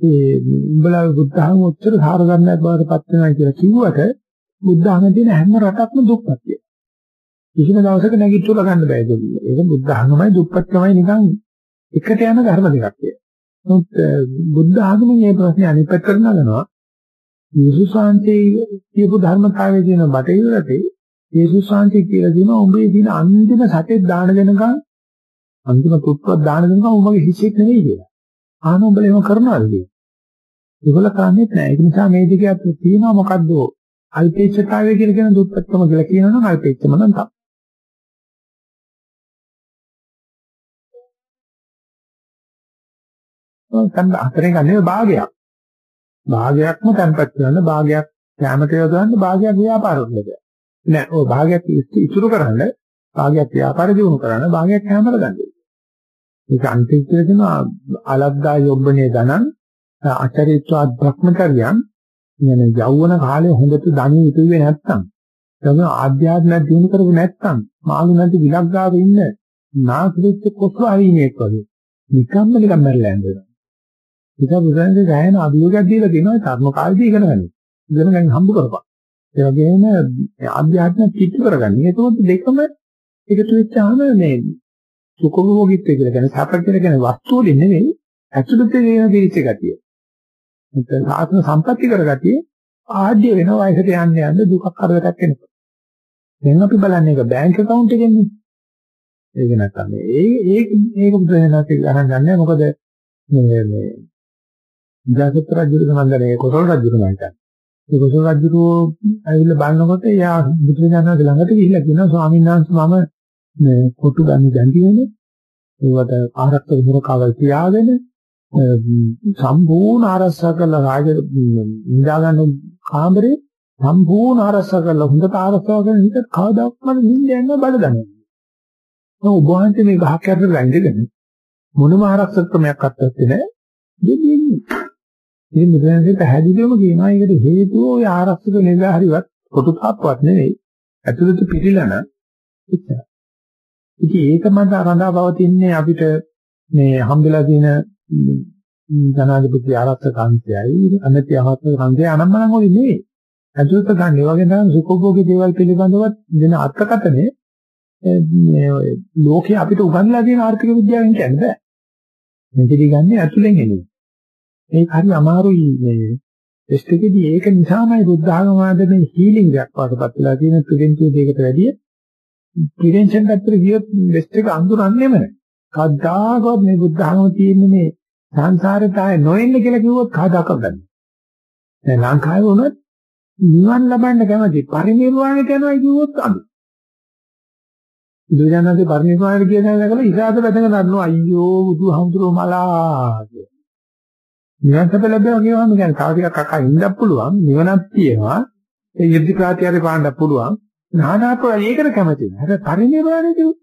ඒ උඹලා බුද්ධ ධර්ම උත්තර සාර ගන්නක් බවට පත් වෙනවා කියලා කිව්වට බුද්ධ ධර්ම තියෙන හැම රටක්ම දුක්පත්ය. කිසිම දවසක නැගිටලා ගන්න බෑ ඒක. ඒක බුද්ධ ධර්මමයි දුක්පත්කමයි නිකන් එකට යන ධර්ම දෙකක් කිය. නමුත් බුද්ධ ආගමෙන් මේ ප්‍රශ්නේ අනිත් පැත්තට නගනවා. යේසුස් වහන්සේ කියපු ධර්මතාවයේ තියෙන බටහිරතේ යේසුස් වහන්සේ කියලා දෙනවා උඹේ තියෙන අන්තිම සතෙක් දාන දෙනකන් අන්තිම කුප්පක් දාන දෙනකන් උඹගේ හිසෙක් නෙවෙයි කියලා. ආන උඹලා එහෙම කරනවද කියලා. ඒගොල්ල කරන්නේ නැහැ. ඒ නිසා මේ දෙකේ අතර තියෙනවා මොකද්ද? අල්පේච්ඡතාවය කියලා කියන දුක්පත්කම කියලා කියනවනම් අල්පේච්ඡම නම් තමයි. ඡන්ද හතරෙන් ගන්නේ භාගයක්. භාගයක්ම තැන්පත් කරන්න භාගයක් කැමට යොදවන්න භාගයක් ව්‍යාපාරවලද. නෑ ඔය භාගයක් ඉතුරු කරන්න භාගයක් ව්‍යාපාර දිනු කරන්න භාගයක් කැමර ගන්න. මේක අන්තිමට දෙනවා අලද්දා යොබ්බනේ දනං අචරිත්වා භ්‍රමචර්යං කියන්නේ යෞවන කාලේ හොඳට ධනිය ඉතුරුවේ නැත්තම් තමයි ආධ්‍යාත්මයක් දිනු කරපු නැත්තම් මාළු නැති විලක් ගාව ඉන්න නාසෙච්ච කොසු අරිනේක් වගේ නිකම්ම නිකම් මැරලා යනවා. ඒක බුදුන්සේ ගහන අභියෝගයක් දීලා දෙනවා තරුණ කාලේදී ඉගෙන ගන්න. ඉගෙන ගන්න හම්බ කරපන්. ඒ වගේම ආධ්‍යාත්මික කිට්ටු කරගන්න. ඒකෝත් දෙකම එකතු වෙච්චාම මේ සුඛභෝගීත්වය කියලා කියන්නේ සැප කියලා කියන්නේ වස්තු වලින් නෙවෙයි ඇතුළත තියෙන දිරිච්ච ගතිය. නැත්නම් ආත්ම සම්පatti කරගතිය ආඩ්‍ය වෙන වයසට යන්න යන්න දුකක් කරදරයක් එනවා. දැන් අපි බලන්නේ ඒක බැංක් account එකෙන්නේ. ඒක නැත්නම් ඒ ඒ ඒක බුදුරජාණන් ගණන් ගන්නෑ මොකද මේ මේ ජාතක රජුගේ සම්බන්ධනේ කොසල් රජුගේ මම කියන්නේ. ඒ කොසල් රජු ඇවිල්ලා බලනකොට එයා බුදුරජාණන් ළඟට ගිහිල්ලා කියනවා ස්වාමීන් වහන්සේ මම මේ කොටු ගන්න දැන්තිනේ ඒවට ආරක්ෂක දුරකවල් තියාගෙන සම්පූර්ණ ආරක්ෂා කරලා රාජ නිදා ගන්න කාමරේ සම්පූර්ණ ආරක්ෂා කරලා හොඳට ආරක්ෂා කරන හිත කවදාවත් මම නිින්ද යන්න බඩදන්නේ. ඔව් වහන්සේ මේ ගහක් යට වැඳගෙන මොනම ආරක්ෂක ක්‍රමයක් අත්දැකේ නැහැ. දෙන්නේ. ඉතින් මෙතනදී පැහැදිලිවම කියනවා ඒකට හේතුව ඔය ආරක්ෂක නිලධාරිවත් කොටු තාප්පවත් නෙවෙයි. ඇතුළත පිළිලන ඉතින් ඒක මත රඳා පවතින්නේ අපිට මේ හම්බෙලා තියෙන ජනාධිපති ආරක්ෂක අංශයයි අනති ආරක්ෂක අංශය අනම්මනම් වගේ නෙවෙයි. ඇතුළත ගන්න ඒ වගේ තමයි සුඛෝභෝගී දේවල් පිළිබඳව දෙන අර්ථකථනය මේ ලෝකේ අපිට උගන්ලා තියෙන ආර්ථික විද්‍යාවෙන් කියන්නේ බෑ. මෙතෙදි ගන්න ඇතුලෙන් එන්නේ. ඒක හරි අමාරුයි මේ ටෙස්ට් එකේදී ඒක නිසාමයි බුද්ධ ආගම ආදමේ හීලින්ග් එකක් වඩපත් වෙලා තියෙන ප්‍රිවෙන්ටිව් දෙයකට වැඩිය ප්‍රිවෙන්ෂන් පැත්තට ගියොත් වෙස්ට් එක අඳුරන්නේම නැහැ. කවදාකවත් මේ බුද්ධ ආගම තියෙන්නේ මේ සංසාරයට ආයේ නොඑන්න කියලා කිව්වොත් කවදාකවත් ගන්න. දැන් ලංකාවේ වුණත් නිවන් ලබන්න කැමති පරිණිරවාණයට යනවා කිව්වොත් අඳු. බුදුජානකගේ පරිණිරවාණයට කියන දකලා ඉසాత වැදගෙන නරනවා අයියෝ බුදුහාමුදුරුවෝ මලා කිය. නිවන් සැප ලැබෙනවා කියවම කියන්නේ තව ටිකක් අකා ඉන්නත් පුළුවන් නිවනක් තියෙනවා ඒ යුද්ධ ප්‍රාතිහාර්ය පාන්න පුළුවන් නානාපුර ඒකට කැමති නෑ. හරි පරිණිරවාණය කිව්වොත්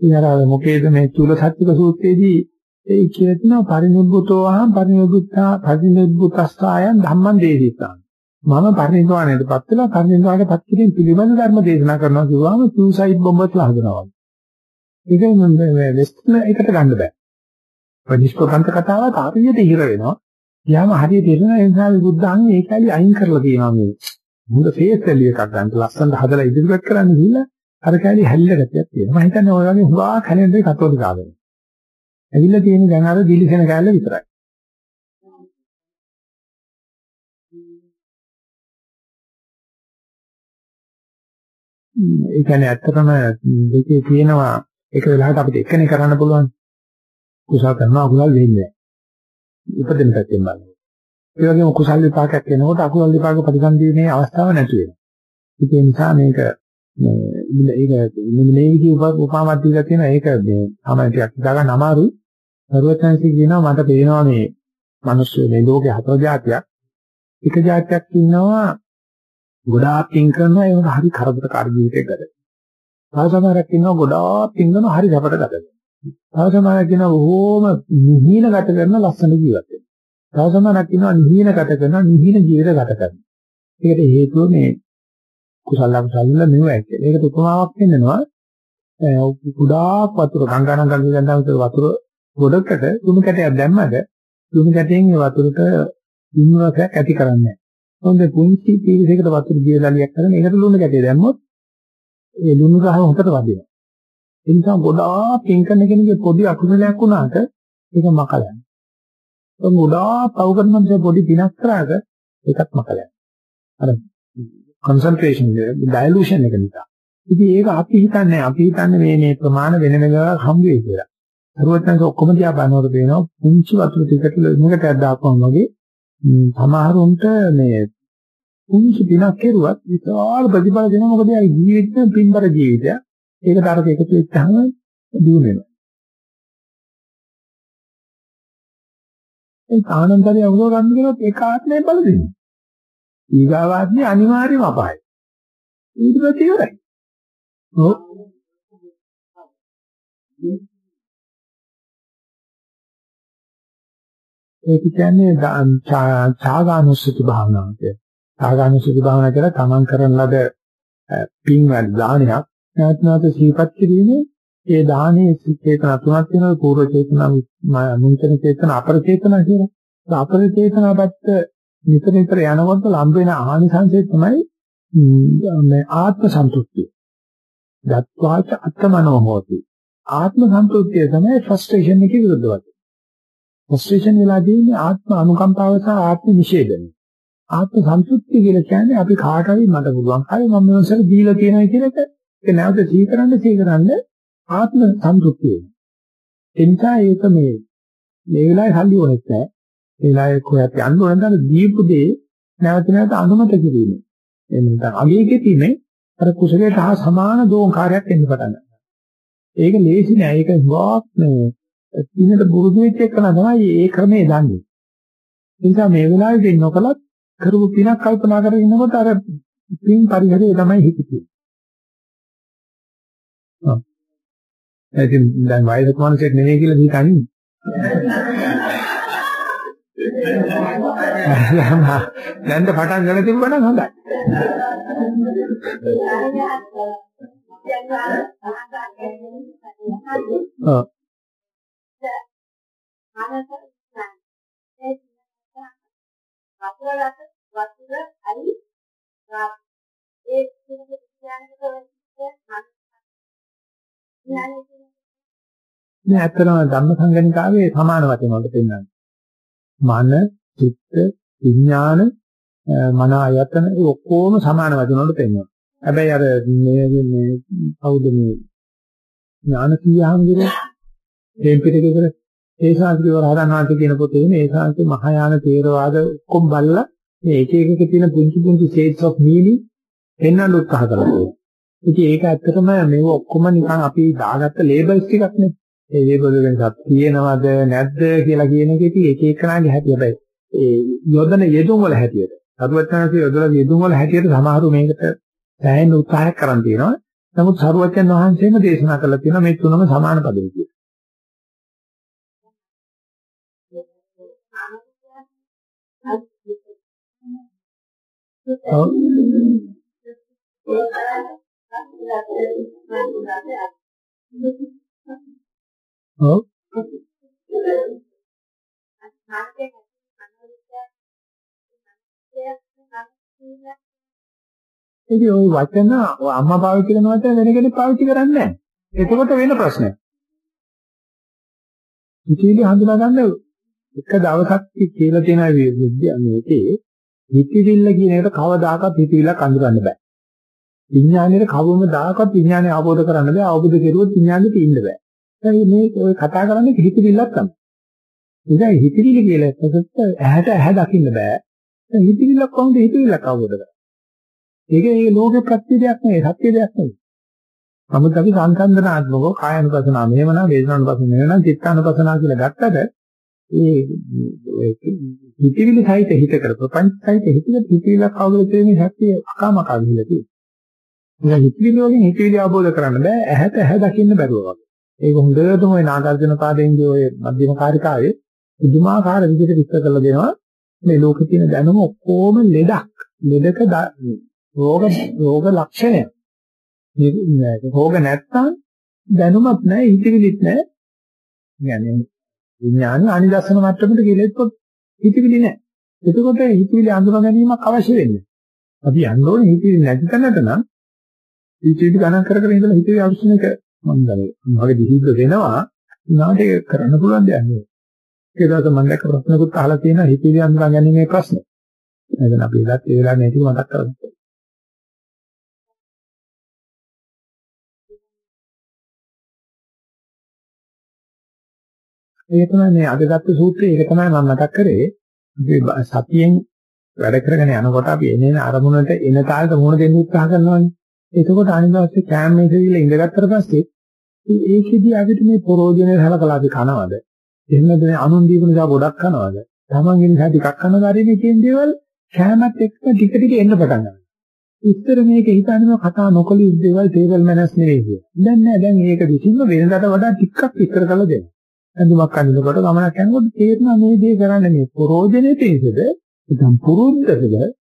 ඉතින් අර මොකේද මේ චූල සත්‍යික සූත්‍රයේදී ඒ කියනවා පරිනිබ්බුතෝ අහං පරිනිබ්බුත්තා පරිනිබ්බුතස්සායන් ධම්මං දේශිතා. මම පරිනිර්වාණයටපත් වෙලා පරිනිර්වාණයටපත් කිරීම පිළිබඳ ධර්ම දේශනා කරනවා කිව්වම සූසයිඩ් බොම්බස්ලා හදනවා. ඒක මේ වෙස්ට්න එකට ගන්න බෑ. ඔය නිෂ්ප්‍රකන්ත කතාවත් හරියට ඉහිර වෙනවා. යාම හරියට ඉරන ඒ නිසා බුද්ධාංගය ඒකයි අයින් කරලා තියෙනවා මේ. මුල ෆේස් වැලිය එකක් ගන්න ලස්සනට හදලා ඉදිරියට කරන්න ගිහිල්ලා අර කැලේ හැල්ල ගැටියක් තියෙනවා. මම හිතන්නේ ඔය වගේ හුඟා කැලෙන්ඩරේ කතෝලික ආගම. ඇවිල්ලා තියෙන දැන් අර දිලිසෙන කැලේ විතරයි. ඒ කියන්නේ ඇත්තටම දෙකේ තියෙනවා එක වෙලාවකට අපිට එකනේ කරන්න පුළුවන්. කුසල කරනවා අකුසල වෙන්නේ නැහැ. ඉපදෙන පැත්තෙන් බලන්න. ඒ වගේම කුසල විපාකයක් එනකොට අකුසල විපාක ප්‍රතිසන්දීමේ අවස්ථාව නැති වෙනවා. ඒ නිසා මේක මේ ඒක මේ විදිහේ උපමාවක් දීලා තියෙනවා ඒක මේ තමයි ටිකක් හිතා ගන්න අමාරුයි. සරුවචනසි කියනවා මට පේනවා මේ මිනිස්සු මේ ලෝකේ හතර జాතියක්. එක జాතියක් ඉන්නවා ගොඩාක් පින් කරනවා ඒක හරි කරදරකාරී ජීවිතයක් ගත. තව සමහරක් ඉන්නවා ගොඩාක් පින් කරනවා හරි සපට ගත. තව සමහරක් ඉන්නවා බොහෝම නිහින ගත කරන ලස්සන ජීවිතයක්. තව සමහරක් ඉන්නවා නිහින ගත කරන නිහින ජීවිත ගත කරන. ඒකට හේතුව මේ කුසල අකුසල නෙවෙයි ඇත්තේ. ඒකට උපමාවක් දෙන්නවා. ගොඩාක් වතුර ගංගානම් ගඟ ගඳා විතර වතුර ගොඩකට දුණු කැටයක් දැම්මද දුණු කැටයෙන් ඒ වතුරට දුණු රසයක් ඇති කරන්නේ නැහැ. හොඳ පුංචි පීරිසයකට වතුර දියලාලියක් කරන ඒකට ලුණු කැටය දැම්මොත් ඒ ලුණු රහ හොඳට වදිනවා. ඒ නිසා ගොඩාක් පින් කරන කෙනෙක්ගේ පොඩි අකුසලයක් වුණාට ඒක මකලන්නේ. ඒ ගොඩාක් පව් කරන මිනිස්සු පොඩි පිනක් කරාට ඒකත් මකලන්නේ. අර කන්සන්ට්‍රේෂන් ඩයලූෂන් එක නිසා. ඉතින් ඒක අපි හිතන්නේ අපි හිතන්නේ මේ මේ ප්‍රමාණ වෙන වෙනම හම් වෙයි කියලා. හරුවත්නක ඔක්කොම දිහා බලනකොට පේනවා පුංචි වතුර ටිකට ලුණු කැටයක් දාපුවම වගේ සමහරුන්ට මේ පුංචි දිනක් කෙරුවත් විශාල ප්‍රතිඵල දෙනවා මොකද ඒ ජීවිතේ පින්බර ජීවිතයක්. ඒකට අරක එකතු වෙච්චාම දිනු වෙනවා. ඒ ආනන්දරිය අවුල ගන්න කියනොත් ඒක ආත්මය බල දෙන්නේ. ඊගාවාත්මය අනිවාර්යම අපායයි. ඊට පස්සේ ඉවරයි. ඔව්. ඒක කියන්නේ ඡාගානුස්සති භාවනාව කියන්නේ. ඡාගානුස්සති භාවනාව කියලා තමන් කරන ලද පින්වත් දානයක් නැවත නැවත සිහිපත් කිරීමේ ඒ දානයේ චේතන තුනක් තියෙනවා පූර්ව චේතනා මුංචන චේතන අපර චේතනා කියලා. ඒ අපර චේතනාපත්ත නිතර නිතර යනකොට ලම්බ වෙන ආනිසංසය තමයි මේ ආත්ම සන්තුෂ්ටිය. දත්වාච අත්මනෝ හෝති. ආත්ම සන්තුෂ්ටිය තමයි ෆ්‍රස්ට්‍රේෂන් එකේ විරුද්ධවද. ෆ්‍රස්ට්‍රේෂන් වෙලා තියෙන්නේ ආත්ම අනුකම්පාව සහ ආත්ම නිෂේධනය. ආත්ම සන්තුෂ්ටිය කියලා කියන්නේ අපි කාට හරි මට පුළුවන් කාලේ මම මොනසර දීලා තියෙනවා කියන එක ඒක නැවත සීකරන්න සීකරන්න ආත්ම සන්තුෂ්ටිය. එනිසා ඒක මේ මේ වෙලාවේ සල්ලි ඕනෙත් නැහැ. ඒ වෙලාවේ කොහොමද යන්න ඕන නම් දීපු දේ නැවත නැවත අනුමත කිරීම. එහෙම නැත්නම් අගයකේ තියෙන්නේ අර කුසලයට හා සමාන දෝංකාරයක් එන්න පටන් ගන්නවා. ඒක ලේසි නෑ. ඒක ගොක් නේ. ඉන්නට බුරුදු වෙච්ච එක තමයි ඒ ක්‍රමේ දන්නේ. ඒ නිසා මේ වෙලාවේදී නොකලත් කරපු පිනක් කල්පනා කරගෙන ඉන්නකොට අර පින් පරිසරය තමයි හිතෙන්නේ. ඔව්. ඉතින් දැන් වයසක මිනිහෙක් නෙවෙයි කියලා හිතන්නේ. දැන් පටන් ගන්න තිබුණා නම් හොඳයි. ඔව්. වතුරට වතුර අයි ඒ කියන්නේ නෑ අතරම ධම්ම සංගණිකාවේ සමාන වචන වලට පෙන්නන්නේ. මන, චිත්ත, විඥාන, මන ආයතන ඔක්කොම සමාන වචන වලට පෙන්නනවා. හැබැයි අර මේ මේ කවුද මේ ඥාන කීයහමගිර මේ පිටකේතර ඒ ශාස්ත්‍රීය රහතන් වහන්සේ කියන පොතේ මේ ශාස්ත්‍රීය මහායාන තේරවාද ඔක්කොම බලලා මේ එක එකක තියෙන පුංචි පුංචි shades of meaning පෙන්වන්න උත්සාහ කරනවා. ඉතින් ඒක ඇත්තටම මේ ඔක්කොම නිකන් අපි දාගත්ත ලේබල්ස් ටිකක් නේ. ඒ ලේබල් වලින් සත් තියෙනවද නැද්ද කියලා කියන එක ඉතින් එක එකනාගේ හැටි හැබැයි ඒ යොදන යෙදුම් වල හැටියට. සරුවචනන්සේ යොදලා යෙදුම් වල හැටියට සමහරු මේකට සෑහෙන උත්සාහයක් කරන් තියෙනවා. නමුත් සරුවචන වහන්සේම දේශනා කළා තියෙනවා මේ තුනම සමාන පදවි කියලා. ඔව්. ඔව්. ඉතින් ওই වචන අම්මා පාවිච්චි කරන වචන වෙන කෙනෙක් පාවිච්චි කරන්නේ නැහැ. එතකොට වෙන ප්‍රශ්නයක්. ඉතිලි හඳුනා ගන්න එක දවසක් කියලා තියෙන විද්‍යාව මේකේ හිතවිල්ල කියන එකට කවදාකවත් හිතවිල්ලක් අඳුරන්න බෑ. විඥානයේ කවම දායකවත් විඥානය අවබෝධ කරන්න බෑ. අවබෝධ කෙරුවොත් විඥානෙ තියෙන්න බෑ. ඒ මේ ඔය කතා කරන්නේ හිතවිල්ලක් තමයි. ඉතින් හිතවිලි කියලා එකකට ඇහැට ඇහැ දකින්න බෑ. හිතවිල්ලක් කොහොමද හිතවිල්ලක් අවබෝධ කරන්නේ? ඒක මේ ලෝකේ ප්‍රත්‍ය දෙයක් නෙවෙයි, සත්‍ය දෙයක් නෙවෙයි. නමුත් අපි සංසන්දනාත්මකව කායනුපසනාව මෙහෙම නම් වේදනානුපසනාව මෙහෙම නම් චිත්තානුපසනාව කියලා ගත්තට ඒ හිතවිලි සහිත හිත කර ප්‍රපංච සහිත හිතක හිතවිලක් අවබෝධ කිරීමේ ශක්තිය අකාමකා ගිහිලා තියෙනවා. ඒක හිතවිලි වලින් හිතවිලි අවබෝධ කරන්න බෑ ඇහැට ඇහැ දකින්න බැරුව වගේ. ඒක හොඳටම ওই නාගර්ජුන පාදෙන්ගේ ওই මධ්‍යම කාර්යකාවේ පුදුමාකාර විදිහට විස්තර කරලා දෙනවා මේ ලෝකේ තියෙන දැනුම ඔක්කොම ලෙඩක්. ලෙඩක රෝග රෝග ලක්ෂණය. රෝග නැත්තම් දැනුමක් නැහැ හිතවිලිත් නැහැ. يعني විඥාන අනිදර්ශන මට්ටමට ගිලෙද්දී හිතවිලි නැහැ. එතකොට හිතවිලි අඳුර ගැනීමක් අවශ්‍ය වෙන්නේ. අපි යන්න ඕනේ හිතවිලි නැති තැනට නම් හිතවිලි ගණන් කර කර ඉඳලා හිතවිලි අවශ්‍යන එක මම දන්නේ. මගේ දිහිද්ද වෙනවා. උනාට ඒක කරන්න පුළුවන් දෙයක් නෙවෙයි. ඒ දවස් මම දැක්ක ප්‍රශ්නකුත් අහලා තියෙනවා හිතවිලි අඳුර ගැනීමේ ප්‍රශ්න. එතන අපි ඒලත් ඒ වෙලාවේ මේ ටික මතක් කරගන්න. ඒක තමයි මේ අද ගත්ත සූත්‍රය ඒක තමයි මම මතක් කරේ. අපි සතියෙන් වැඩ කරගෙන යනකොට අපි එනේන අරමුණට එන තාලට මුහුණ දෙන්න උත්සාහ කරනවානේ. එතකොට අනිවාර්යයෙන් කැම් මේකේ ඉඳගත්තට පස්සේ ඒකෙදි අපිට මේ ප්‍රෝජනේ හලකලා අපි කනවද? එහෙමද මේ අනුන් දීපු නිසා ගොඩක් කනවද? තමන්ගේ නිසා ටිකක් කනවා හරිනේ කියන දේවල් කැමත් එක්ක ටික ටික එන්න පටන් ගන්නවා. ඉස්සර මේක හිතන්නේ කතා නොකළ යුද්ධ දේවල් ටේබල් මැනර්ස් නෙවෙයි කියලා. දැන් නෑ දැන් මේක විසින්ම වෙනදාට වඩා ටිකක් ඉස්සර කරලා දෙනවා. ඇඳුමක් අඳිනකොට ගමනක් යනකොට තේරෙනවා මේ දේ කරන්නේ මේ ප්‍රෝජනේ පිණිසද නැත්නම් පුරුද්දද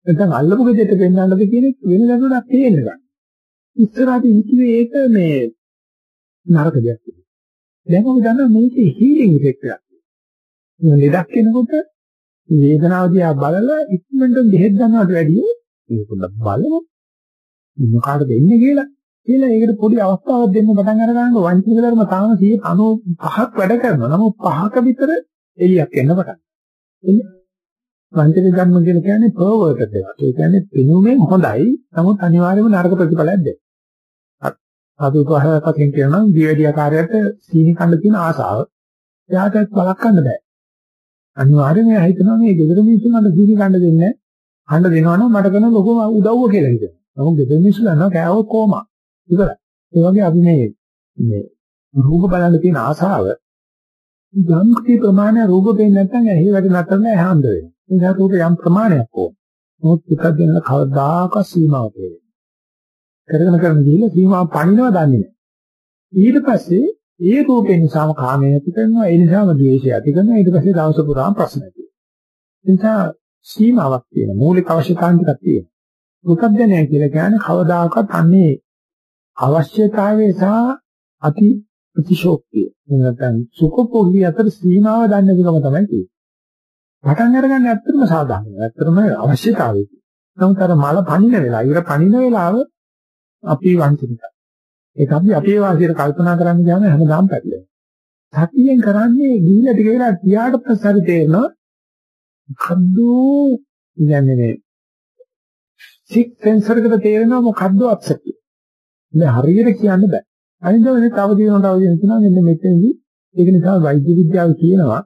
නැත්නම් අල්ලපු ගෙදරට පෙන්වන්නද කියන වෙන දඩුවක් තේරෙන්න ගන්න. ඉස්සරහට හිතුවේ ඒක මේ නරක දෙයක් කියලා. දැන් අපි දන්නවා මේකේ හීලින් ඉෆෙක්ට් එකක්. ලෙඩක් වෙනකොට වේදනාව දිහා බලලා ඉක්මනට දෙහෙත් ගන්නවට වැඩිය මේක පොඩ්ඩක් බලමු. මොකාටද එන්නේ කියලා. කියලා ඒකට පොඩි අවස්ථාවක් දෙන්න පටන් අර ගන්නකොට වංචනික ධර්ම තාම 95ක් වැඩ කරනවා. නමුත් පහක විතර එළියක් එන්න පටන් ගන්නවා. වංචනික ධර්ම කියලා කියන්නේ පර්වර්ට් එකක්. ඒ කියන්නේ පෙනුමෙන් හොඳයි. නමුත් අනිවාර්යයෙන්ම නරක ප්‍රතිඵලයක් දෙයි. අද උදාහරණයක් කියනවා දියවැඩිය කාර්යයට සීනි කන්න තියෙන ආසාව. එයාට බලක්වන්න බෑ. අනිවාර්යයෙන්ම එයා හිතනවා මේ ගෙදර මිනිස්සුන්ට සීනි කන්න දෙන්නේ නැහැ. කන්න දෙනවනම් මට කරන ලොකු උදව්ව කියලා හිතනවා. නමුත් ගෙදර මිනිස්සු දන්නවා කෑවොත් කොහොමද? ඉවරයි. ඒ වගේ අපි මේ මේ රූප බලන්න තියෙන ආසාව යම් කිසි ප්‍රමාණය රූප පේන්නේ නැත්නම් ඇහි වැඩ නැත්නම් ඇහඳ වෙනවා. ඒ නිසා රූප යම් ප්‍රමාණයක් ඕන. මොකද එකක් දෙන කවදාකවත් සීමාවක් වෙන්නේ. කරගෙන කරගෙන ගිහිල්ලා සීමාව පණිනවා දන්නේ නැහැ. ඊට පස්සේ ඒ රූපේ නිසාම කාමය ඇති කරනවා ඒ නිසාම ද්වේෂය ඇති කරනවා ඊට පස්සේ දවස පුරාම ප්‍රශ්න ඇති වෙනවා. ඒ නිසා සීමාවක් තියෙන මූලික අවශ්‍යතාවන් ටිකක් තියෙනවා. මොකක්ද කියලා කියන්නේ කවදාකවත් අන්නේ අවශ්‍යතාවය සහ අති ප්‍රතිශෝක්තිය. නැත්නම් සුඛෝපභෝගී අතර සීමාව දන්න එකම තමයි තියෙන්නේ. පටන් අරගන්න ඇත්තටම සාධාරණයි. ඇත්තටම අවශ්‍යතාවය. නමුත් අර මල පණින වෙලාව, ඉවර පණින වෙලාව අපි වංචනිකයි. ඒක අපි අපේ වාසියට කල්පනා කරන්න ගියාම හැමදාම පැටලෙනවා. සතියෙන් කරන්නේ ගිහිලා ටික වෙලා තියාට පස්සේ හරි තේරෙනවා. මොකද්ද කියන්නේ මේ සික් සෙන්සර් එකට තේරෙනවා මොකද්ද අප්සෙට් මේ හරියට කියන්න බෑ. අනිත් දවසේ තව දිනකට තව දිනකට කියනවා මෙන්න මෙතනදී ඒක නිසා වෛද්‍ය විද්‍යාව කියනවා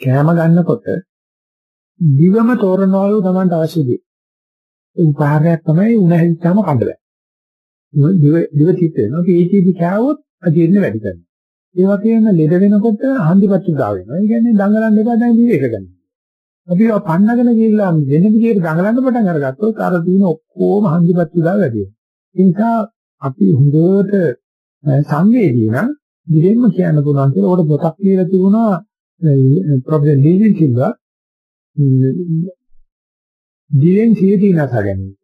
කෑම ගන්නකොට දිවම තෝරනවලු Tamanට අවශ්‍ය දේ. ඒ උපහාරයක් තමයි උණ හැදිච්චාම කන්න බෑ. දිව දිව චිත්ත වෙනවා. ඒකීදි කෑවොත් අජීර්ණ වැඩි කරනවා. ඒ වගේම ලෙඩ වෙනකොට හන්දිපත්තු දා වෙනවා. ඒ කියන්නේ දඟලන්න එපා දැන් විවේක ගන්න. අපි පන්නගෙන ගිහිල්ලා වෙන විදිහට දඟලන්න පටන් අරගත්තොත් අර තියෙන ඔක්කොම හන්දිපත්තු දා වැඩි වෙනවා. ඒ නිසා අපි හොඳට සංවේදී නම් දිවෙන්න කියන්න පුළුවන් කියලා උඩ පොතක් කියලා තිබුණා ප්‍රොෆෙසර් ලීවින් කිව්වා දිවෙන් සියදී නැසගන්නේ.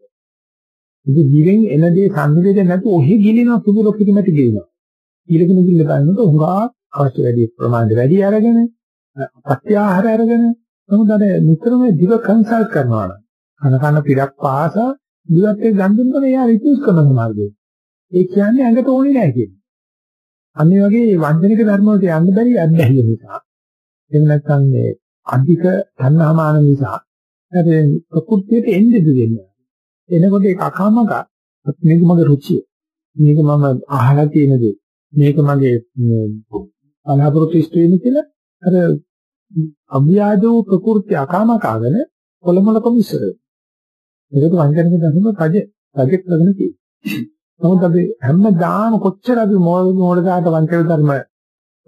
ඉතින් දිවෙන් එන දේ සංවේදනය නැතු ඔහි ගිලිනවා සුබුල පිටිමැටි ගිලිනවා. ඊළඟ නිගිල්ල බලනකොට උඟා අවශ්‍ය වැඩි ප්‍රමාණයට වැඩි අරගෙන පත්‍ය ආහාර අරගෙන නමුත් අර නිතරම දිව කන්සල්ට් කරනවා නම් කන කන පිටක් පාසා දිවත් එක්ක ගන්න දුන්නොත් එයා රිපීට් කරන මාර්ගය. ඒ කියන්නේ ඇඟට ඕනේ නැහැ කියන්නේ. අනිත් වගේ වංචනික ධර්ම වලට යන්න බැරි අත්දැකීම නිසා. එහෙම නැත්නම් මේ අධික තණ්හාමාන නිසා. හරි ප්‍රകൃතියට එන්නේ දෙන්නේ. එනකොට ඒක අකමක මේක මගේ රුචිය. මේක මම අහලා තියෙන දේ. මේක මගේ බලාපොරොත්තු ඉෂ්ට වෙන්නේ කියලා අර අභ්‍යාජෝ ප්‍රകൃති අකමකාගෙන කොළමලකම ඉස්සර. ඒකට වංචනික ධර්ම රජ රජෙක් ලගන තියෙනවා. නමුත් අපි හැමදාම කොච්චර අපි මොළ මොළදාට වංචනික ධර්ම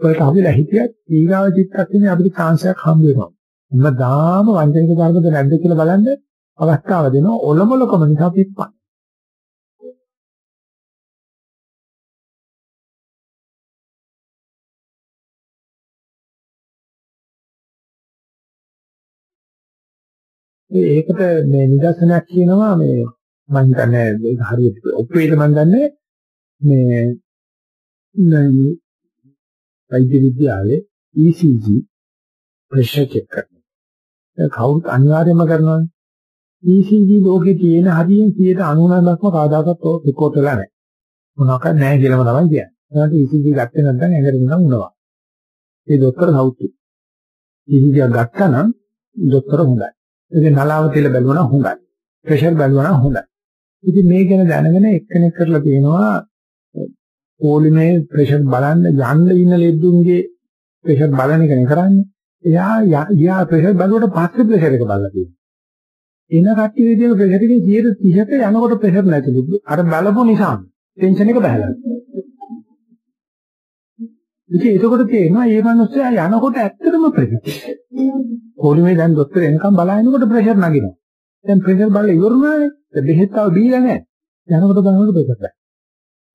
වලට හදිලා හිටියත් ඊගාව චිත්තක්ෂණේ අපිට chance එකක් හම්බ වෙනවා. හැමදාම වංචනික ධර්මද නැද්ද කියලා බලන්න අවස්ථාව දෙනවා ඔලොමලකම නිසා පිප්පන්. ඒකට මේ නිදර්ශනයක් කියනවා මේ මම හිතන්නේ ඒක හරියට ඔප්පේද මම දන්නේ මේ වෛද්‍ය විද්‍යාවේ ECG ප්‍රෙෂර් චෙක් කරනවා. කවුරුත් අනිවාර්යයෙන්ම කරනවානේ. ECG ලෝකේ තියෙන හරියෙන් 99%ක්ම කවදාකවත් රිපෝට් වෙලා නැහැ. මොනවාක්වත් නැහැ කියලාම තමයි කියන්නේ. ඒකට ECG ගත්තේ නැත්නම් ඇඟට නිකන් උනවා. ඒ ડોක්ටර් සෞඛ්‍ය. ECG ගත්තා නම් ડોක්ටර් හොඳයි. ඒක නලාව තියලා බැලුවා නම් හොඳයි. ප්‍රෙෂර් බැලුවා නම් හොඳයි. ඉතින් මේ ගැන දැනගෙන එක්කෙනෙක් කරලා තියෙනවා පොලිමේ ප්‍රෙෂර් බලන්න යන්න ඉන්න ලෙඩුන්ගේ ප්‍රෙෂර් බලන එකනේ කරන්නේ. එයා යා ප්‍රෙෂර් බලුවට පස්සේ ප්‍රෙෂර් එක බලලා තියෙනවා. එන කට්ටිය විදිහට ප්‍රෙෂර් එකේ 30ක යනකොට ප්‍රෙෂර් නැතිලු. අර බලපු නිසා ටෙන්ෂන් එක බහලා. ඉතින් ඒකකොට තේරෙනවා මේ මිනිස්සයා යනකොට ඇත්තටම ප්‍රෙෂර්. පොලිමේ දැන් දොස්තර එනකම් බලාගෙනකොට ප්‍රෙෂර් නගිනවා. දැන් ප්‍රෙෂර් බලලා ඉවරුනානේ. බෙහෙත් තාම දීලා නැහැ. යනකොට බලනකොට ප්‍රෙෂර් නැහැ.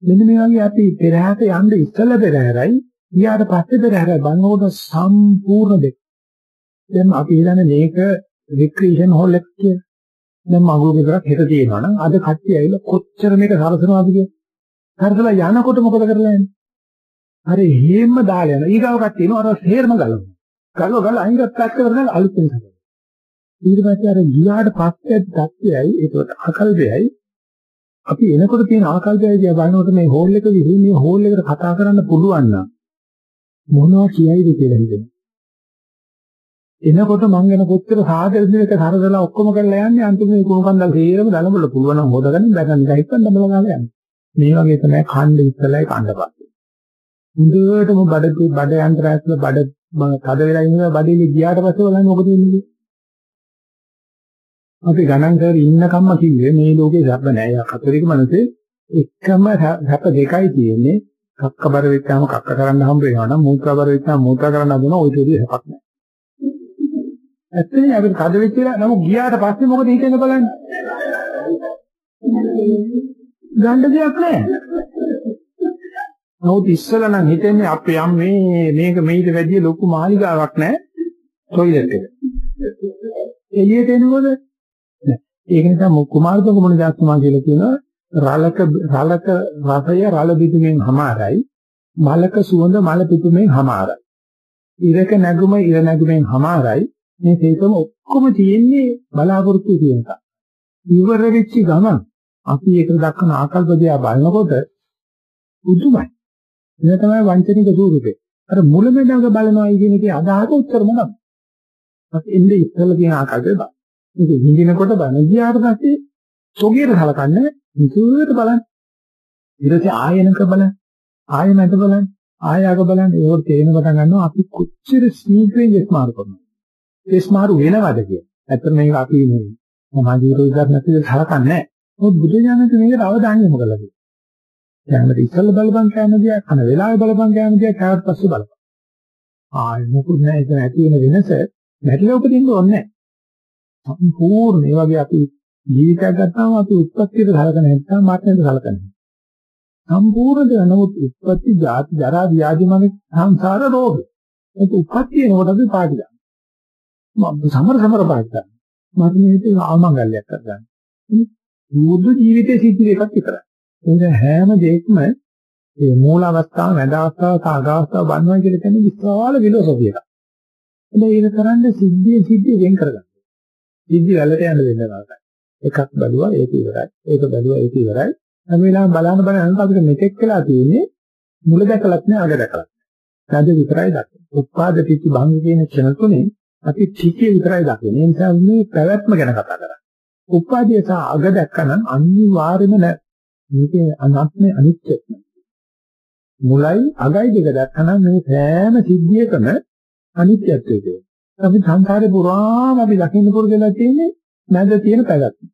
මෙන්න මේ වගේ අපි පෙරහැරට යන්න ඉස්සෙල්ලා පෙරහැරයි ඊට පස්සේද හැර බලනකොට සම්පූර්ණ දෙක. දැන් අපි හිතන්නේ මේක රික්‍රියේෂන් හෝල් එක කියලා. දැන් මගුල් ගෙදරක් හෙට තියෙනවා නම් අද කට්ටිය ඇවිල්ලා කොච්චර මේක සරසනවාද කියලා. සරසලා යනකොට මොකද කරලා යන්නේ? අර හේම දාලා යන ඊගාව කට්ටිය එනවා අර හේරම ගලනවා. ගලව ගල අයින් පැත්ත කරගෙන අලුතෙන් හදනවා. ඊට පස්සේ අර ගියාට පස්සේ තත්ත්වයයි ඒකට අකල්පයයි අපි එනකොට තියෙන ආකල්පය දිහා බලනකොට මේ හෝල් එක විහිළු මේ හෝල් එකට කතා කරන්න පුළුවන් නම් මොනවා කියයිද කියලා හිතෙනවා. එනකොට මං ගැන කොච්චර සාදරද මේක හරදලා ඔක්කොම කරලා යන්නේ අන්තිමේ කුණකන්දල් සේරම දලබල පුළුවන් නම් හොදගන්න බැගන් ගහින්න දමල ගාලා යන්නේ. මේ වගේ තමයි කණ්ඩ ඉස්සලයි කණ්ඩපත්. හොඳටම බඩ බඩ යන්ත්‍රයත් බඩ තද වෙලා ඉන්න බඩේලි ගියාට පස්සේ බලන්න මොකද වෙන්නේ? අපි ගණන් කරගෙන ඉන්නකම්ම කිව්වේ මේ ලෝකේ සැප නෑ. යා කතරික මනසේ එකම සැප දෙකයි තියෙන්නේ. කක්ක බර වෙච්චාම කක්ක කරන්න හම්බ වෙනවා නම් මූත්‍රා බර වෙච්චාම මූත්‍රා කරන්න හදන ওই දෙවිය සැපක් නෑ. ඇත්තනේ අපි කඩ වෙච්චලා නමුත් ගියාට පස්සේ මොකද හිතෙන්නේ බලන්න. ගන්න දෙයක් නෑ. නමුත් ඉස්සලා නම් හිතෙන්නේ අපි යම් මේ මේක මේිට වැඩිය ලොකු මාලිගාවක් නෑ টয়ලට් එක. එළියට එනකොට ඒක නිසා කුමාරතුංග මුනිදාස්තුමා කියලා කියනවා රලක රලක රසය රල පිටුමෙන් හමාරයි මලක සුවඳ මල පිටුමෙන් හමාරයි. ඉරක නැගුම ඉර නැගුමෙන් හමාරයි මේ තේකම ඔක්කොම තියෙන්නේ බලාපොරොත්තු කියන එක. ඉවර වෙච්ච ගමන් අපි ඒක දක්වන ආකල්ප දිහා බලනකොට පුදුමයි. එන තමයි වංචනික ස්වරූපේ. අර මුලමෙදාක බලනවා කියන එකේ අදහස උත්තර මොනවද? අපි එන්නේ ඉස්සෙල්ලා කියන ආකාරයට බලන්න. මේක හිඳිනකොට බලන ගියාට පස්සේ සොගියට සලකන්නේ නිකුත් බලන්න. ඊටසේ ආයනක බලන්න. ආයනක බලන්න. ආයයක බලන්න. ඒක තේරෙන පටන් ගන්නවා අපි කොච්චර සීක්‍රෙන් ස්මාර්ට් කරනවා. ඒ ස්මාර්ට් වෙනවද කිය. ඇත්තට මේක අපි මේ සමාජ විරෝධයක් නැතිව සලකන්නේ නැහැ. මොකද බුදු දානක මේකට අවධානය යොමු කළා. කැමති ඉස්සල්ල බලපං කැමතිය කන වෙලාවේ බලපං කැමතිය කෑවට පස්සේ බලපං. ආයි මොකුත් නැහැ ඒක ඇති වෙන වෙනස නැතිව උපදින්න ඕනේ නැහැ. සම්පූර්ණ මේ වගේ අපි ජීවිතයක් ගත්තාම අපි උත්පත්තියට සලකන නැත්නම් මරණයට සලකන. සම්පූර්ණද නමුත් උත්පත්ති ජාති ජරා ව්‍යාධි මගේ සංසාර රෝග. ඒක උත්පත්ති එනකොට අපි පාටි ගන්න. මම සමර සමර පාටි ගන්න. මරණයට ආමංගල්‍යයක් කරගන්න. බුදු ජීවිතයේ සිද්ධ එකක් විතරයි. ඒක හැම දෙයක්ම මේ මූල අවස්ථාව, මැද අවස්ථාව, සාග අවස්ථාව බන්නවා කියලා කියන්නේ විශාල විලෝසෝපියක්. හැබැයි ඒක කරන්නේ සිද්ධිය සිද්ධිය වෙන් කරගන්න. සිද්ධි වලට යන්න දෙන්න නරකයි. එකක් බැලුවා ඒක ඉවරයි. ඒක බැලුවා ඒක ඉවරයි. හැම වෙලාවෙම බලන්න බලන්න අපිට මෙතෙක් වෙලා තියෙන්නේ මුල දැකලත් නෑ අග දැකලත්. නැද විතරයි දකින්නේ. උපාද පිටි භංග කියන ක්ෂණ තුනේ අපි ටිකේ විතරයි දකින්නේ. ඒ නිසා මේ පැවැත්ම ගැන කතා කරන්නේ. උපාදිය සහ අග දැක්කනම් අනිවාර්යම නෑ. මේකේ අනාත්මේ අනිත්‍යය. මුලයි අගයි දෙක දැක්කනම් මේ සෑම සිද්ධියකම අනිත්‍යත්වය තියෙනවා. අපි සංසාරේ පුරාම අපි දකින්න පුරුදුලා තියෙන්නේ නැද තියෙන පැවැත්ම.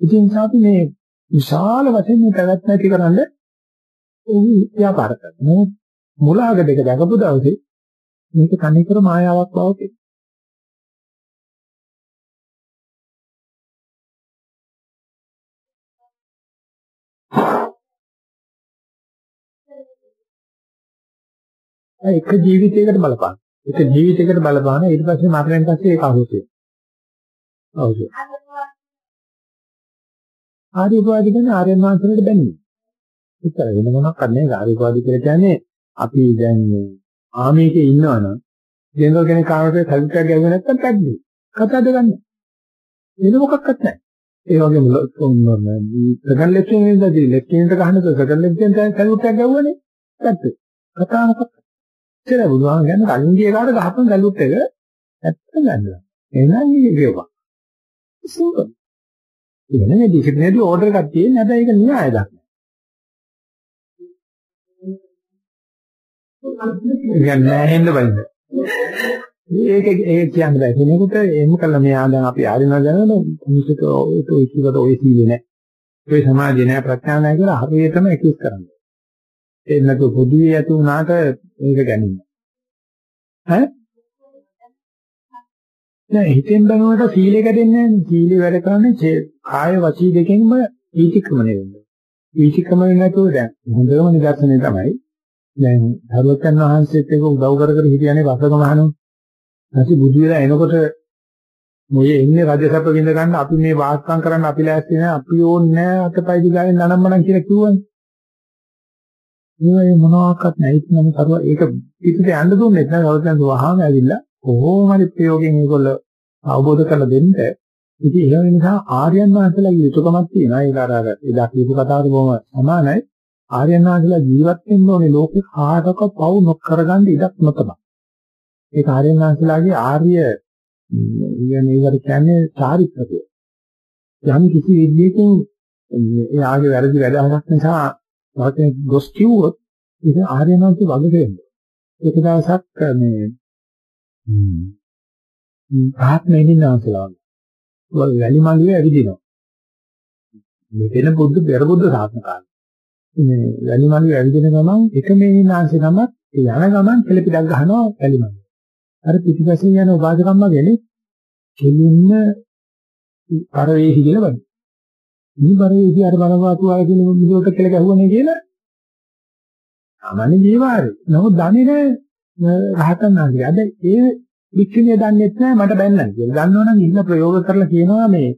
ඉතින් අපි මේ විශාල වශයෙන් මේ පැවැත්ම ඇති කරන්න උන් ව්‍යාපාර කරනවා. මුලාග දෙක දකපු දවසේ මේක තනිකර මායාවක් බව පේනවා. එක ජීවිතයකට බලපාන. එක ජීවිතයකට බලපාන ඊට පස්සේ මරණයෙන් පස්සේ ඒක අහුවෙයි. ඔව්. ආර්ය උපාධි කියන්නේ ආර්යයන් වහන්සේලාට බැන්නේ. ඒතර වෙන මොනක් නැහැ ආර්ය උපාධි කියලා කියන්නේ අපි දැන් ආමේකේ ඉන්නවනම් ජෙනරල් කෙනෙක් කාමරේ සල්පියක් ගැහුවේ නැත්තම් පැද්දේ. කතාද ගන්න. වෙන මොකක්වත් නැහැ. ඒ වගේම සෙකන්ඩ් ලෙක්චර් එකේදී ලෙක්චර් එකට ගහනකොට සෙකන්ඩ් ලෙක්චර් එකෙන් සල්පියක් ගැහුවනේ. පැද්දේ. කතා මොකක්ද? ඉතල බුදුහාම කියන්නේ කලින්ගේ කාට ගහපන් ගලුත් එක ඇත්ත ගන්නවා. එහෙනම් මේක සිංගල්. එන්නේ ඩික්ෂනරි ඕඩර් එකක් තියෙන හැබැයි ඒක න්‍යාය දක්න. ඉතින් නැහෙන්න බයින්ද. ඒක ඒක කියන්න බෑ. කෙනෙකුට එම් කළා මෙයා දැන් අපි ආරිනා දැනන මිනිසුක ඔය කිව්වට ඔය සීලේ නෑ. ඔය සමාජේ නෑ ප්‍රඥා නෑ කියලා හරියටම එක්ස් කරන්නේ. ඒ නැතු පොදුවේ ඇති වුණාට මේක ගැනීම. ඈ? නෑ හිතෙන් බලනකොට සීලය කැඩෙන්නේ නෑනේ. සීලය වැඩ කරන්නේ කාය වචී දෙකෙන්ම ඊතික්‍රමණය වෙනවා. ඊතික්‍රමණය නැතුව දැන් හොඳම නිදර්ශනය තමයි දැන් ධර්මචන් වහන්සේත් එක්ක උදව් කර කර හිටියනේ වසක මහණු. නැති බුදු වෙලා එනකොට මොයේ ඉන්නේ රජසප විඳ ගන්න අපි මේ වාස්කම් කරන්න අපි ලෑස්ති නැහැ අපි ඕනේ නැහැ අතපය දිගාවෙන් නනම්මනම් කියලා කිව්වනේ. මේ මොනවාක්වත් නැයිත් නම් කරුවා ඒක පිටට යන්න දුන්නෙත් නෑ කවදාවත් වහාම ඇවිල්ලා කොහොම හරි ප්‍රයෝගයෙන් ඒගොල්ලෝ අවබෝධ කරලා දෙන්න. ඉතින් ඒ නිසා ආර්යයන් වහන්සේලාගේ යුතුයකමක් තියෙනවා. ඒක අර එදා කියපු කතාවට බොහොම සමානයි. ආර්යයන් වහන්සේලා ජීවත් වෙන්න ඕනේ ලෝකේ කාටක පවු නොකරගන්න ඉඩක් නොතබ. ඒක ආර්යයන් වහන්සේලාගේ ආර්ය කියන්නේ ඒකට කියන්නේ චාරිත්‍රය. යම් කිසි විදියකින් එයාගේ වැරදි වැඩහක් නිසා වාක්‍ය ගොස් කිව්වොත් ඒක ආර්යයන් වහන්සේ වග දෙන්නේ. ඒක දවසක් මේ ආත්මෙනින් ආසලාව. වැලි මඟුවේ ඇවිදිනවා. මෙතන බුද්ධ පෙර බුද්ධ ශාසන කාලේ. මේ වැලි මඟුවේ ඇවිදින ගමන් එක මේනාංශ නමක් යන ගමන් කෙලපිඩක් ගහනවා වැලි මඟුවේ. අර පිටිපස්සේ යන උපාසකම්මගෙන කෙලින්ම පරවේහි කියලා බලන්න. මේ පරවේහි අර බලවාතු ආය කියන මිදුවට කෙල ගැහුවනේ කියලා. සාමාන්‍ය ජීවාරේ. නමුත් දන්නේ නැහැ රහතන් වහන්සේ. අද ඒ වික්ෂණිය දන්නේ නැහැ මට බැන්නයි කියලා. දන්නවනම් ඉන්න ප්‍රයෝග කරලා කියනවා මේ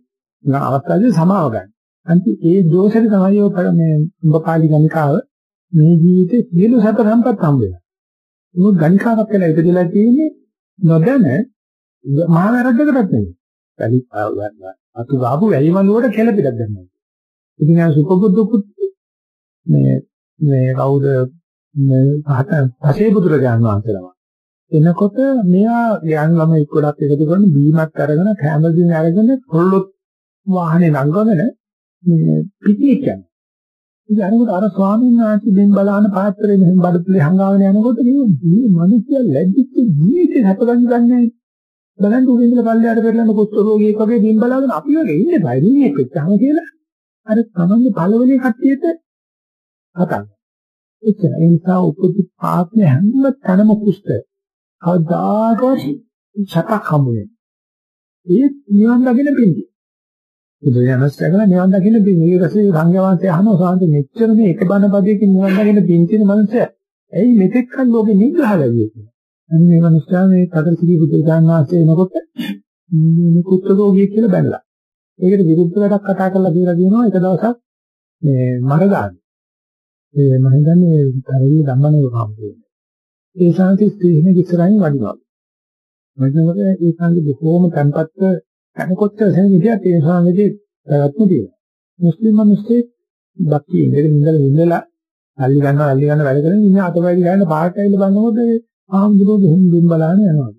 අවස්ථාවේ සමාව ගන්න. අන්ති ඒ දෝෂෙට තමයි ඔය මේ උඹ පාලි ගණිකාව මේ ජීවිතේ සියලු සැප සම්පත් හම්බ වෙනවා. මොකද ගණිකාවක් කියලා ඉපදලා තියෙන්නේ නොදැන මහා වැරද්දකටත් නෙවෙයි. වැලි අතු ගාපු වැලි මඟුවට කෙලපිටක් ගන්නවා. ඉතින් ආ සුපබුද්ධකුත් මේ මේ කවුද මේ පහත පසේ බුදුරජාණන් වහන්සේලම. එනකොට මෙයා යන් ළමයි ගොඩක් එකතු කරන බීමක් අරගෙන කැමරකින් අරගෙන කොල්ලොත් වාහනේ නංගගෙන මේ පිටියක් යනවා. ඉතින් අරකට අර ස්වාමීන් වහන්සේ දෙන් බලන පාත්‍රයේ මෙහෙම බඩතුලේ හංගාගෙන යනකොට මේ මිනිස්සු ලැජ්ජිච්ච ජීවිතේ හැපගන්න ගන්නෑ. බලන්න උදේ ඉඳලා පල්ලයට පෙරලන කුෂ්ඨ රෝගියෙක් වගේ දින් බලාගෙන අපි වගේ ඉන්නේ බයි මිනිහෙක් වෙච්චාම කියලා අර තමන්ගේ පළවෙනි කට්ටියට හතන්. එච්චර ඒ නිසා උපදි ආත්ම හැම තැනම කුෂ්ඨ. කවදාකවත් සතක් හම්බුනේ. ඒ නිවන් දකින්න පින්දි. බුදුරජාණන් සැකලා නිවන් දකින්න පින්දි. ඊට පස්සේ සංඝයාන්තය අහනවා සාන්ත මෙච්චර මේ එක බණ පදයකින් නිවන් දකින්න පින්තින මනුස්සය. ඇයි මෙතෙක් කල් ලෝකෙ නිග්‍රහ ලැබුවේ කියලා. අන්න මේ මනුස්සයා මේ කතරසිරි බුදුරජාණන් වහන්සේ එනකොට මේ කුත්ත රෝගියෙක් කියලා බැලලා. ඒකට විරුද්ධ වැඩක් කතා කරලා කියලා කියනවා එක දවසක් මේ මරදාන. ඒ මම හිතන්නේ තරී ධම්මනේ වහම්බුනේ. ඒ ශාන්ති ස්ත්‍රීහින ඉස්සරහින් වඩිනවා. වඩිනකොට ඒ ශාන්ති බොහෝම තැන්පත්ව කනකොට එහෙම විදිහට ඒ ශාන්තිගේ පැවැත්ම තියෙනවා. මුස්ලිම් මිනිස්සේ බක්කි ඉඳගෙන ඉඳලා ඉඳලා අල්ලි ගන්නවා අල්ලි ගන්න වැඩ කරගෙන ඉන්න අතපය ගන්න පාට ඇවිල්ලා බලනකොට ආම්දුරෝ දෙහින් දුම් බලාන යනවා.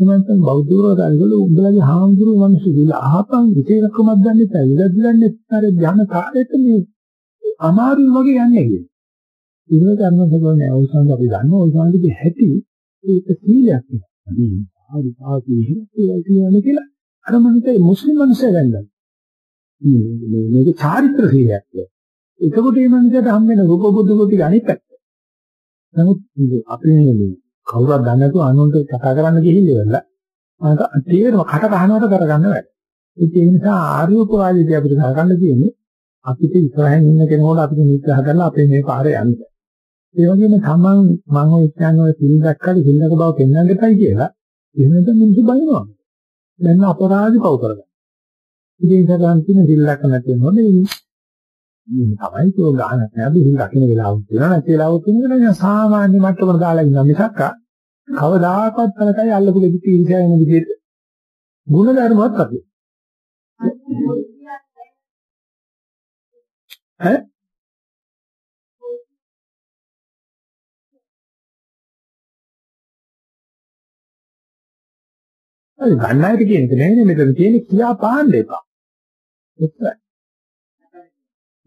එමන්තන් බෞද්ධවරු ගානවල උඹලගේ හාමුදුරුවෝ මිනිස්සු කියලා අහපන් විතේකමක් දන්නේ නැහැ. ඉලක්ක දන්නේ නැහැ. ඥාන කාලෙට මේ අමාරු වගේ යන්නේ කියලා. ඉන්න කර්ම සබෝනේ අවසන් අපි දන්න ওই සාන්තිගේ හැටි ඒක සීලයක් නේ. හරි ආපි කියන්නේ කියලා අර මනිතේ මුස්ලිම් මිනිස්සු ගන්නවා. මේ මේක චාරිත්‍ර සීලයක්. එතකොට මේ මනුස්සයට හම් වෙන රූප බුද්ධ කොට අනිත් පැත්ත. නමුත් අපි මේ කවුරුත් දන්නේ නැතුව අනුන්ට කතා කරන්න ගිහිල්ලා මම තේරෙනවා කට කහනවට කරගන්න වැඩ. ඒ නිසා ආර්යෝපවාදීදී අපිට ගන්න තියෙන්නේ අපිට ඉස්සරහින් ඉන්න කෙනෙකුට අපිට නිග්‍රහ කරලා අපේ මේ පාරේ යන්න. ඒ වගේම තමන් මම ඔය කියන්නේ ඔය සිල් දැක්කද සිල්ලක බව පෙන්වන්න දෙපයි කියලා එහෙනම් මිනිස්සු බයිනවා. දැන් අපරාධ පව කරගන්න. ඉතින් සදාන් තියෙන සිල්ලක නැති වෙනවද මේ තමයි ඒක ගන්න නැහැ. අපි සිල් රකින්න වෙලාවක් තියෙනවා. නැති වෙලාවක් තියෙනවා සාමාන්‍ය මට්ටමකට දාලා ඉන්න මිසක් කවදාකවත් තරකයි අල්ලපු දෙවි තීරසය වෙන විදිහට ගුණ ධර්මවත් අපි. ඈ? හරි ගන්න අයට කියන එක නෙවෙයි මෙතන තියෙන්නේ කියා පාන්න එපා.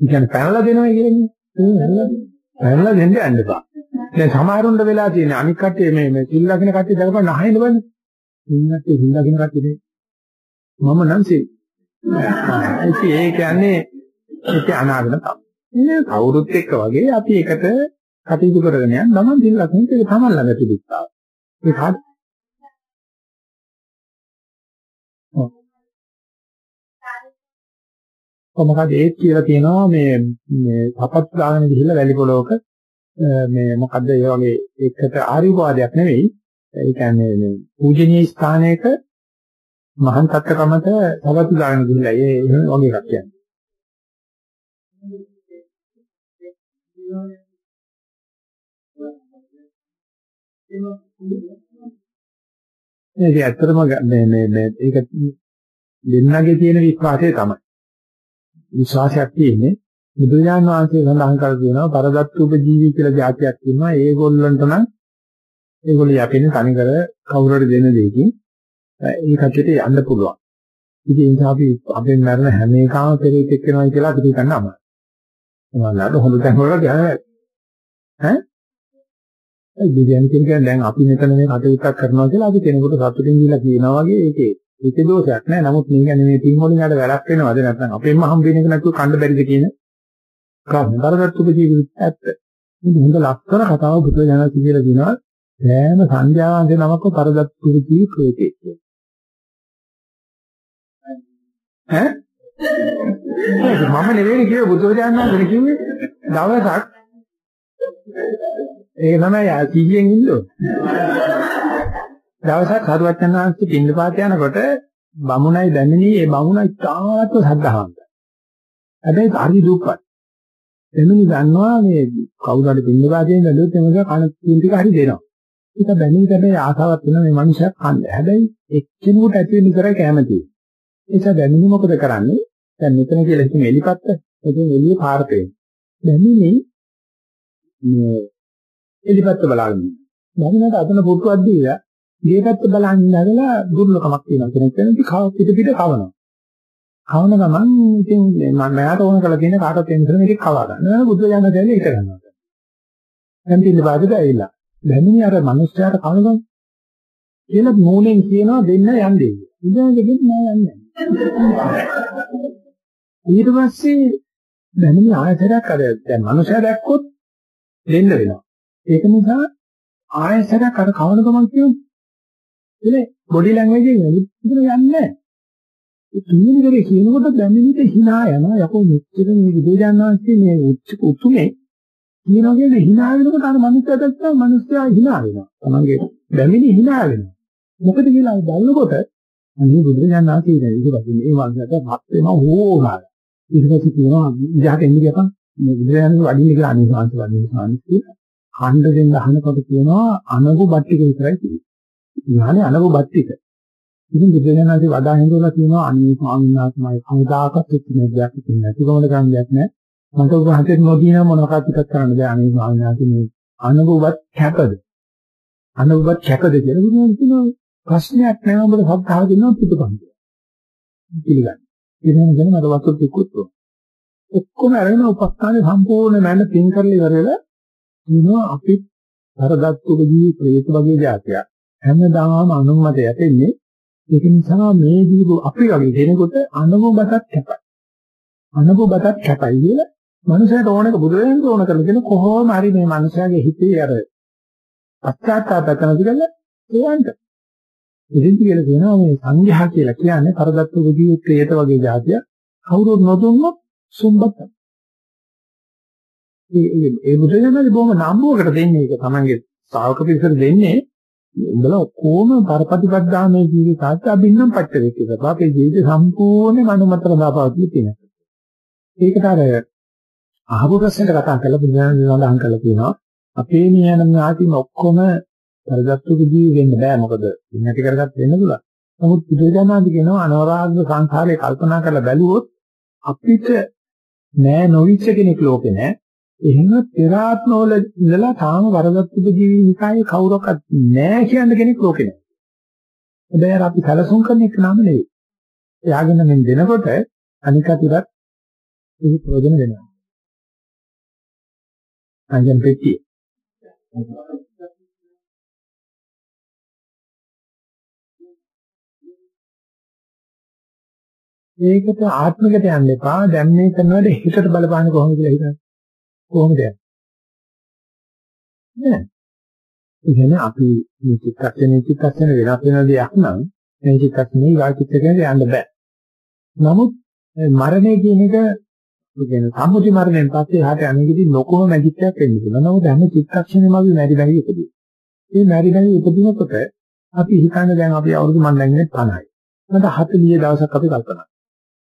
එච්චරයි. ඉතින් පැනලා දෙනවා කියන්නේ. පැනලා දෙන්න යන්න එපා. දැන් සමහරුන්ට වෙලා තියෙන අනික් කට්ටිය මේ මේ සිල් ලකින කට්ටිය දකපන් නැහින්න බන්නේ. සිල් කට්ටිය සිල් ලකින කට්ටිය මම නම් සිල්. ඒ කියන්නේ ඒක අනාගත තමයි. කවුරුත් එක්ක වගේ අපි එකට කටයුතු කරගෙන යන ගමන් සිල් ලකින එක තමයි ළඟ තිබුණා. ඒක කො මොකද ඒත් කියලා කියනවා මේ මේ අපත් දාගෙන ගිහිල්ලා වැලි පොලවක මේ මොකද්ද ඒ වගේ එකට ආරිවාදයක් නෙවෙයි. ඒ කියන්නේ මේ පූජනීය ස්ථානයක මහාන් තත්කමත සවතු දාන ගිහිල්ලා ඒ වගේ එකක් කියන්නේ. ඒක ඇත්තටම මේ මේ මේ ඒක දෙන්නගේ තියෙන විශ්වාසය තමයි. විශ්වාසයක් තියෙන්නේ බුදුරජාණන් වහන්සේ සඳහන් කරලා තියෙනවා පරදත්තුප ජීවි කියලා જાතියක් ඉන්නවා ඒගොල්ලන්ට නම් ඒගොල්ලෝ යපින තනිකර කවුරු හරි දෙන දෙයකින් ඒ කච්චිට යන්න පුළුවන්. ඉතින් ඒ නිසා අපි අපෙන් මරන හැම එකම පෙරේත එක්කනවා කියලා අපි හිතන්න අමාරුයි. මොනවාද හොඳ තැන් වල යන්නේ ඈ ඒ දෙවියන් කියන්නේ දැන් අපි මෙතන මේ කටයුත්තක් කරනවා කියලා අපි කෙනෙකුට සතුටින් දීලා කියනවා වගේ ඒකේ ඒකේ දෝෂයක් නෑ. නමුත් මේ කියන්නේ මේ තින් වලින් අර වැරක් වෙනවද නැත්නම් අපෙන්ම හම් වෙන එක නැතුව කන්න බැරිද කියන කාරණාවකට උපජීවිත ඇත්ත. මේ හොඳ ලක්කර කතාව බුදු දහම කියලා දිනවා සෑම සංඥාවන්ගේ නමක පරදත් පුරුදී ප්‍රේතේ ඈ? මම නෙවෙයි කිව්වේ බුදු දහම කිව්වේ. දවසක්. ඒක තමයි සීයෙන් ඉන්න. ඕනේ. දවසක් හරුවච්චන් වහන්සේ පින්නපාත යනකොට බමුණයි දැමිනි ඒ බමුණයි තාමත් සද්ධාවන්ත. හැබැයි හරි දුක්පත්. එමුනි දන්නවා මේ කවුරු හරි පින්නපාතයෙන් බැලුවොත් එමක කන කින් ටික හරි දෙනවා. ඒක බැනින් තමයි ආසාවක් වෙන මේ මනුස්සයා කන්න. හැබැයි එක්කෙනෙකුට ඇති වෙන විතරයි කැමති. ඒ නිසා දැමිනි මොකද කරන්නේ? දැන් මෙතන කියලා හිතමු එලිපත්ත. එතෙන් එළියේ පාරට එන්නේ. දැමිනි මේ එලිපත්ත බලාගෙන ඉන්නවා. මම අතන පුටුවක් දීලා ගේ පැත්ත බලන් ඉඳලා දුර්ලභමක් තියෙනවා කියන කෙනෙක් කව පිට පිට කවනවා. කවන ගමන් ඉතින් මම මෑට ඕන කරලා තියෙන කාටවත් එන්න මේක කවා ගන්න. බුදු දහම දැල්ලේ ඉත ගන්නවා. දැන් තියෙන බාධක ඇවිල්ලා. දැන් අර මිනිස්යාට කවනවා කියලා මූණෙන් කියනවා දෙන්න යන්නේ. ඉතින් දෙන්න නෑ යන්නේ. ඊට පස්සේ දැන් ආයතරයක් අර දැන් මිනිස්යා දැක්කොත් දෙන්න වෙනවා. ඒක නිසා ආයසරයක් අර කවන ගමන් කියමු. ඉතින් බොඩි ලැන්ග්වේජ් එකෙන් ඉතින් යන්නේ නැහැ. ඒ තුන්වෙනි දේ කියනකොට දැනෙන්නේ hina යනවා. යකෝ මෙච්චර මේ විදේජානනාංශයේ මේ උච්ච උතුමේ කියනවා කියන්නේ hina වෙනකොට අර මිනිස්සයා දැක්කම මිනිස්සයා hina වෙනවා. තමන්ගේ දැනෙන්නේ hina වෙනවා. මොකද කියලා බලනකොට අනේ බුදුරජාණන්සේ ඉතින් ඒක වගේ මේ වංශයට මත් වෙනවා හෝනා. ඊට පස්සේ කියනවා ඉජාට එන්නේ කියපන් මේ බුදුරජාණන් වඩින්න කියලා අනිවාර්ය වඩින්න සාන්ති ඛණ්ඩ දෙන්න අහනකොට කියනවා අනගු බට්ටික විතරයි කියන්නේ. ඥානේ අනගු බට්ටික. ඉතින් බුදුරජාණන්සේ වඩා හිඳවලා කියනවා අනිත් ස්වාමීන් වහන්සේමයි කවදාකවත් එක්කෙනෙක් දෙයක් ඉතින් නැතිකමල ගන්න දෙයක් නැහැ. මට උගහතේ නොදින මොනවක්වත් ටිකක් කරන්න බෑ අනිත් ස්වාමීන් වහන්සේ මේ අනගුවත් කැපද? අනගුවත් කැපද කියලා බුදුරජාණන් කියනවා ප්‍රශ්නයක් නැහැ උඹට සත්‍තාව දෙනවා පිටුපන් කියලා. පිළිගන්න. ඒ වෙනගෙන මට වතුර ටිකුත් ඔක්කොම අරගෙන උපස්ථානේ සම්පූර්ණ මැන පින් කරලා ඉවරලා කියනවා අපි පරදත්තුක ජී ප්‍රේත වගේ જાතියක්. හැමදාම අනුමත යටෙන්නේ ඒක නිසා මේ ජීව අපි වගේ කෙනෙකුට අනුභවබතක් කැපයි. අනුභවබතක් කැපයි කියලා මනුස්සයට ඕනක බුදුරජාණන් ඕන කරලා කියන කොහොම හරි මේ මනුස්සයාගේ හිතේ අර පශ්චාත්තාප කරනද කියලා ඒවන්ට. ඉතින් කියලා කියනවා මේ සංඝයා කියලා කියන්නේ පරදත්තුක ජී ප්‍රේත වගේ જાතිය. කවුරුත් නොදුන්නොත් සුම්බත. ඒ ඒ බුදුරජාණන් බොහොම නම්බුවකට දෙන්නේ ඒක තමන්ගේ ශ්‍රාවක පිරිසට දෙන්නේ උඹලා ඔක්කොම පරපටිපද්දාමේ ජීවිත සාත්‍ය අභින්නම් පච්චවේක සබ අපේ ජීවිත සම්පූර්ණ මනුමතර දාපවතිය තියෙනවා. ඒකට අර අහපු ප්‍රශ්නට කතා කරලා බුදුරජාණන් සඳහන් කරලා තියෙනවා අපේ නියන ඥාතිම ඔක්කොම පරදත්තුක ජීවි වෙන්න බෑ මොකද නැති කරගත් වෙන්න පුළුවන්. නමුත් බුදුරජාණන් කියනවා අනවරාග සංඛාරය කල්පනා කරලා බැලුවොත් අපිට නෑ නොවිච්ච කෙනෙක් ලෝකේ නෑ එහෙම පෙර ආත්මවල ඉඳලා තාම වරදත්තු ජීවි නිකායේ කවුරක්වත් නැහැ කියන කෙනෙක් ලෝකේ නැහැ. හැබැයි අපි සැලසුම් කරන එක නම නෙවෙයි. එයාගෙන මෙන් දෙනකොට අනිකටිවත් ඒක ප්‍රයෝජන දෙනවා. අංජන් පෙට්ටි. ඒකට ආත්මිකට යන්න එපා. දැන් මේ කරනකොට හිතට බලපාන්නේ කොහොමද කියලා හිතන්න. කොහොමද යන්නේ? නෑ. ඒ කියන්නේ අපි මේ චිත්තක්ෂණේ චිත්තක්ෂණ වෙනස් වෙන දෙයක් නම් මේ චිත්තක්ෂණේ ඊගා චිත්තකේ යන්න බෑ. නමුත් මරණය කියන එක ඒ කියන්නේ සම්මුති මරණයෙන් පස්සේ එහාට අනෙකදී ලොකුම මැජික් එකක් වෙන්න පුළුවන්. නමුත් හැම චිත්තක්ෂණයම අපි මැරි මැරි ඉපදුවා. මේ මැරි මැරි ඉපදිනකොට අපි හිතන්නේ දැන් අපි අවුරුදු මන් දැන් ඉන්නේ 50යි. මට 40 දවසක් අපි කල්පනා.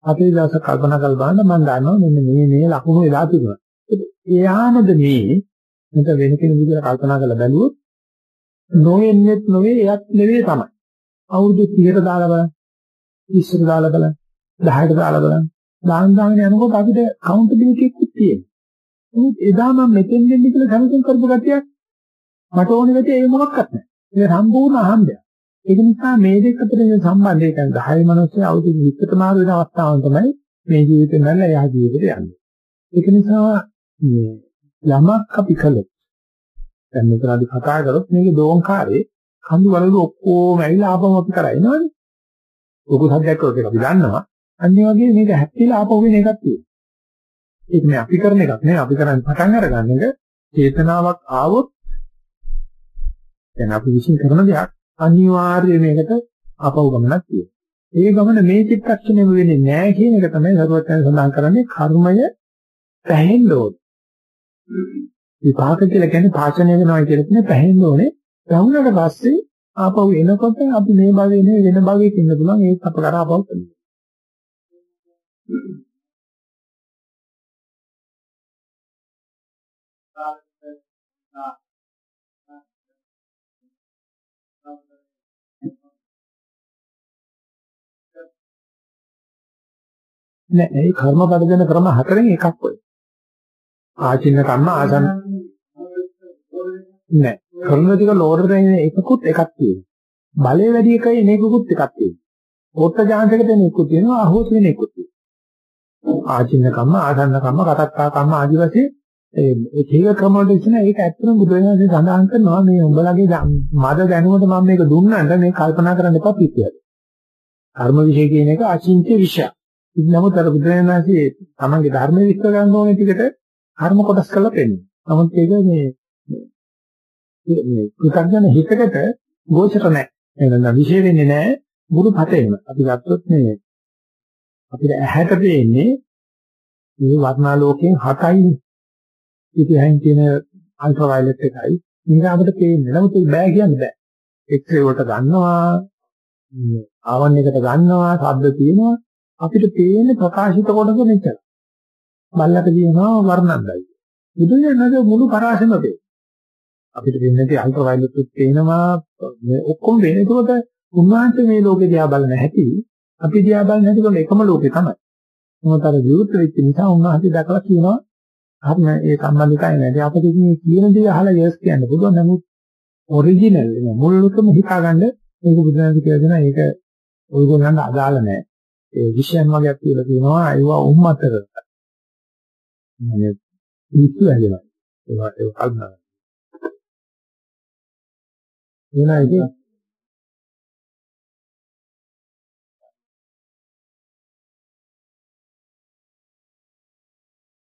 40 දවසක් කල්පනා කරලා බලන්න මම දන්නවා මෙන්න මේ මේ ලකුණු එලා තිබුණා. එයාමද මේ මට වෙන කෙනෙක් විදිහට කල්පනා කරලා බැලුවොත් නොවෙන්නේත් නොවේ එයත් නෙවෙයි තමයි. අවුරුදු 30ට දාලා බලන්න. 20ට දාලා බලන්න. 10ට දාලා බලන්න. දාන දාගෙන යනකොට අපිට කවුන්ටබිලිටි එකක් තියෙනවා. නමුත් එදා මම මෙතෙන් දෙන්න කියලා සමතුන් කරපු ගතියක් මට ඕනේ වෙතේ ඒ මොකක්වත් නැහැ. ඒක සම්පූර්ණ අහම්බයක්. ඒක නිසා මේ දෙක අතර තියෙන සම්බන්ධය කියන්නේ 10 මිනිස්සු අවුරුදු 20කට මාරු වෙන අවස්ථාවන් තමයි මේ ජීවිතේ නැල්ල එහා ජීවිතේ යන්නේ. ඒක නිසා මේ යමක් අපි කළොත් දැන් මෙතනදී කතා කරොත් මේකේ දෝංකාරේ කඳු වලලු ඔක්කොම ඇවිල්ලා ආපහු අපි කරා එනවනේ. ලොකු සද්දයක් කරොත් ඒක අපි දන්නවා. අනිත් වගේ මේක හැප්පිලා ආපහු වෙන එකක් තියෙනවා. ඒක නේ අපි කරන එකක් නේ අපි කරන්නේ පටන් අරගන්න එක චේතනාවක් ආවොත් දැන් අපි විශ්ින් කරන දෙයක් අනිවාර්යයෙන් මේකට ආපහු ගමනක් තියෙනවා. ඒ ගමන මේ චිත්තක්ෂණයම වෙන්නේ නැහැ කියන එක තමයි සරුවත්යන් සඳහන් කරන්නේ කර්මය පැහෙන්න ඕනේ. විපාක කියලා කියන්නේ පාචනය වෙනවා කියන එක පැහෙන්න ඕනේ. පැහුනට පස්සේ ආපහු එනකොට අපි මේ භවයේ නෙවෙයි වෙන භවයක ඉන්න පුළුවන් ඒක අප කරා ආපහු කරනවා. නෑ ඒ කර්ම බඩදෙන ක්‍රම හතරෙන් එකක් ඔය. ආචින්න කම්ම ආසන්න නෑ කරන ටික ලෝඩර් දෙන එකකුත් එකක් තියෙනවා. බලය වැඩි එකයි එනේකුත් එකක් තියෙනවා. ඕත්ත ජාන්තක දෙන එකකුත් තියෙනවා අහෝස් වෙන එකකුත් තියෙනවා. ආචින්න කම්ම ආසන්න කම්ම කටත්තා කම්ම ආදි වශයෙන් ඒ ඒක ක්‍රම වලට ඉස්සන ඒක ඇත්තටම බුදුරජාණන් සඳහන් කරනවා මේ උඹලගේ මද දැනුමට මම මේක දුන්නට මේ කල්පනා කරන්න එපා පිටියද. කර්ම විශේෂ කියන එක අචින්ත්‍ය විෂය. ඉතින් නමුත් අර බුදුරජාණන් වහන්සේ තමන්ගේ ධර්මයේ විස්තර ගන්න ඕනේ ටිකට කර්ම කොටස් කරලා පෙන්නනවා. නමුත් ඒක මේ මේ පුතග්ජන හිතකට ගෝචර නැහැ. එහෙනම් විශේෂ වෙන්නේ නැහැ මුළු පතේම. අපි ගත්තොත් මේ අපිට ඇහැට පේන්නේ මේ වර්ණාලෝකයෙන් 7යි ඉතින් තියෙන අල්ට්‍රා වයලට් එකයි මේක අපිට පේන්නේ. නමුත් ඒක බෑ කියන්න බෑ. එක්ස්රේ වලට ගන්නවා ආවන් එකට ගන්නවා ශබ්ද තියෙනවා අපිට පේන ප්‍රකාශිත කොටස මෙච්චර. බල්ලට කියනවා වර්ණන්දයි. බුදුරජාණන්ගේ මුළු පරාසෙම පේ. අපිට වෙන්නේ අල්ට්‍රා වයලට් උත් පේනවා මේ ඔක්කොම වෙන. ඒකෝට උන්වහන්සේ මේ ලෝකේ දිහා බලන හැටි අපි දිහා බලන හැටි කොහොම එකම ලෝකේ තමයි. මොකද අර විවෘත වෙච්ච නිසා උන්වහන්සේ දැකලා කියනවා හරි ඒ සම්බන්ධකයි නැති අපිට මේ කියන දේ අහලා යස් කියන්න පුළුවන් නමුත් ඔරිජිනල් මුල්ලුකම හිතාගන්න මේක බුදුරජාණන් කියලා දෙනවා ඒක ඔයගොල්ලන්ට අදාළ නැහැ ඒ විෂයන් වගේක් කියලා කියනවා ඒවා උම්මතර මේ ඉස්සු ඇදෙනවා ඒවා ඒක කල්පනා වෙනා ඉතින්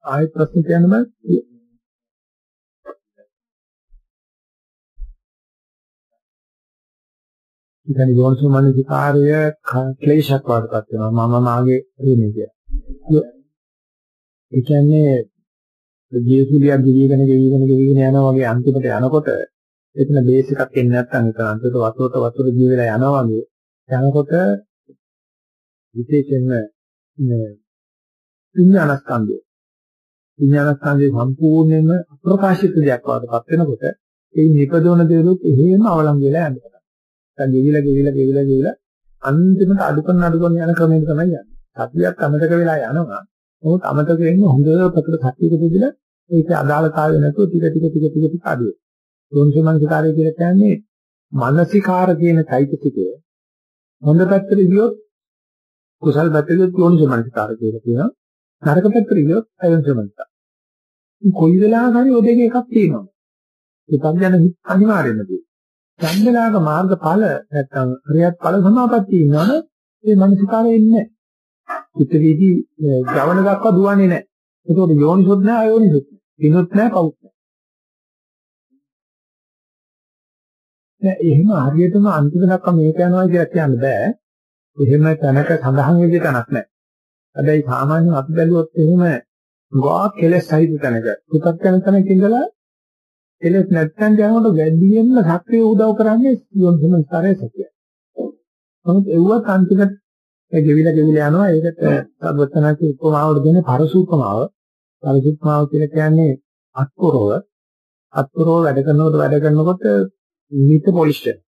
ආයෙත් ප්‍රශ්න කියන්න බෑ. ඉතින් යෝනිසෝ මනසිකාර්ය ක්ලේශයක් වඩපත් වෙනවා. මම මාගේ වෙන්නේ කියලා. ඒ කියන්නේ ජීවිතය දිවිගෙන ගෙවිගෙන ගෙවිගෙන යනවා වගේ අන්තිමට යනකොට එතන බේස් එකක් එන්නේ නැත්නම් ඒක අන්තිමට වතුරට වතුර ජී වෙලා යනවා වගේ යනකොට විශේෂයෙන්ම විඥානස්කන්ධය විඥානස්කන්ධයේ සම්පූර්ණයෙන්ම අප්‍රකාශිත දෙයක් වඩපත් වෙනකොට ඒ නිපදවන දේවලුත් එහෙම අවලංගු වෙලා යනවා. දැන් ගෙවිලා ගෙවිලා ගෙවිලා ගෙවිලා අන්තිමට අඩු කරන අඩු කරන යන ක්‍රමයක තමයි යන්නේ. සතියක් අමතක වෙලා යනවා. මොකද අමතක වෙන්නේ හොඳ පැත්තට සතියක තිබිලා ඒක අදාළතාවය නැතුව ටික ටික ටික ටික ටික අඩු වෙනවා. යෝනිසමනසිකාරය කියලා කියන්නේ මානසිකාර කියන চৈতසිකය හොඳ පැත්තට ගියොත් කුසල් පැත්තට ගියොත් යෝනිසමනසිකාර කියලා කියනවා. නරක පැත්තට ගියොත් අයෝනිසමනසිකාර. කොයි වෙලාවක හරි ඔය දෙක එකක් තියෙනවා. ඒකක් ගැන අනිවාර්යෙන්ම තියෙනවා. ඡන්දලාග මාර්ගඵල නැත්නම් හරියත් ඵල සමාපatti ඉන්නවනේ ඒ මනසිකාරය ඉන්නේ නැහැ. චිත්ත වීදි ගවන දක්වා දුවන්නේ නැහැ. ඒකෝට යෝනිසොත් නැහැ අයෝනිසොත්. කිනොත් නැහැ පවුත් නැහැ. නෑ එහෙම හරියටම අන්තිම දක්වා මේක යනවා කියලා කියන්න බෑ. එහෙම තැනක සඳහන් වෙච්ච තැනක් නැහැ. හැබැයි සාමාන්‍යයෙන් අපි බැලුවොත් එහෙම ගා කෙලස් සහිත තැනක පුතක් යන තැනක ඉඳලා කෙලස් නැත්තම් යනකොට වැඩියෙන්ම සක්‍රිය උදව් කරන්නේ යොන්සම ස්තරයේ සතිය. නමුත් එව්වත් අන්තිමට ගෙවිලා ගෙවිලා යනවා ඒකට සර්වතනකේ උපමාවට දෙන්නේ පරසූපමාව. පරසූපමාව කියලා කියන්නේ අත්පොරව. අත්පොරව වැඩ කරනකොට වැඩ කරනකොට නිත පොලිෂ් වෙනවා.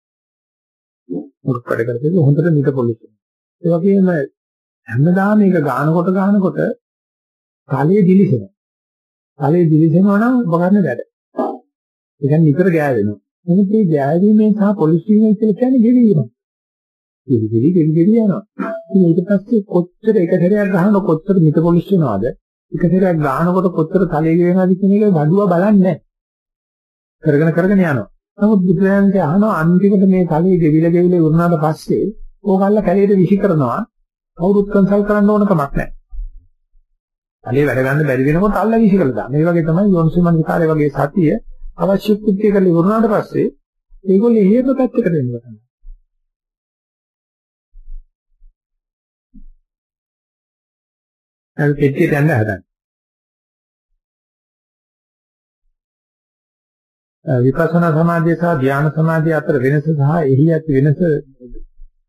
මුරුක් වැඩ කරද්දී හොඳට නිත පොලිෂ් වෙනවා. ඒ වගේම හැමදාම මේක ගානකොට ගානකොට තලයේ දිලිසෙනවා. තලයේ දිලිසෙනවා නම් උපකරණ වැඩ. ඒ කියන්නේ නිතර ගෑවෙනවා. මොකද මේ ගෑවීමෙන් සහ පොලිෂ් වීමෙන් කියලා කියන්නේ ගෙවීම. ගෙවි ගෙවි ගෙවි ගෙවි යනවා. ඉතින් ඊට පස්සේ කොච්චර එක සැරයක් ගහනකොට කොච්චර නිත පොලිෂ් වෙනවද? එක සැරයක් ගහනකොට කොච්චර තලයේ ගෙවෙනවද කියන එක බඩුව බලන්නේ නැහැ. කරගෙන කරගෙන යනවා. නමුත් බුදුරජාණන්ගේ අහනවා අන්තිමට මේ තලයේ ගෙවිල ගෙවිල වුණාට පස්සේ ඕකල්ල කැලේට විසි කරනවා කවුරුත් කන්සල් කරන්න ඕන කමක් නැහැ. තලයේ වැඩ ගන්න බැරි වෙනකොට අල්ල විසි කළා දාන්න. මේ වගේ තමයි යොන්සුමන්කාරය වගේ සතිය අවශ්‍ය කෘත්‍ය කරලා ඉවරනාට පස්සේ ඒගොල්ලෝ එහෙම පැත්තකට වෙනවා. අර කෙට්ටියට යන්න හදන්නේ. විපස්සනා සමාධිය සහ ධ්‍යාන සමාධිය අතර වෙනස සහ එහි ඇති වෙනස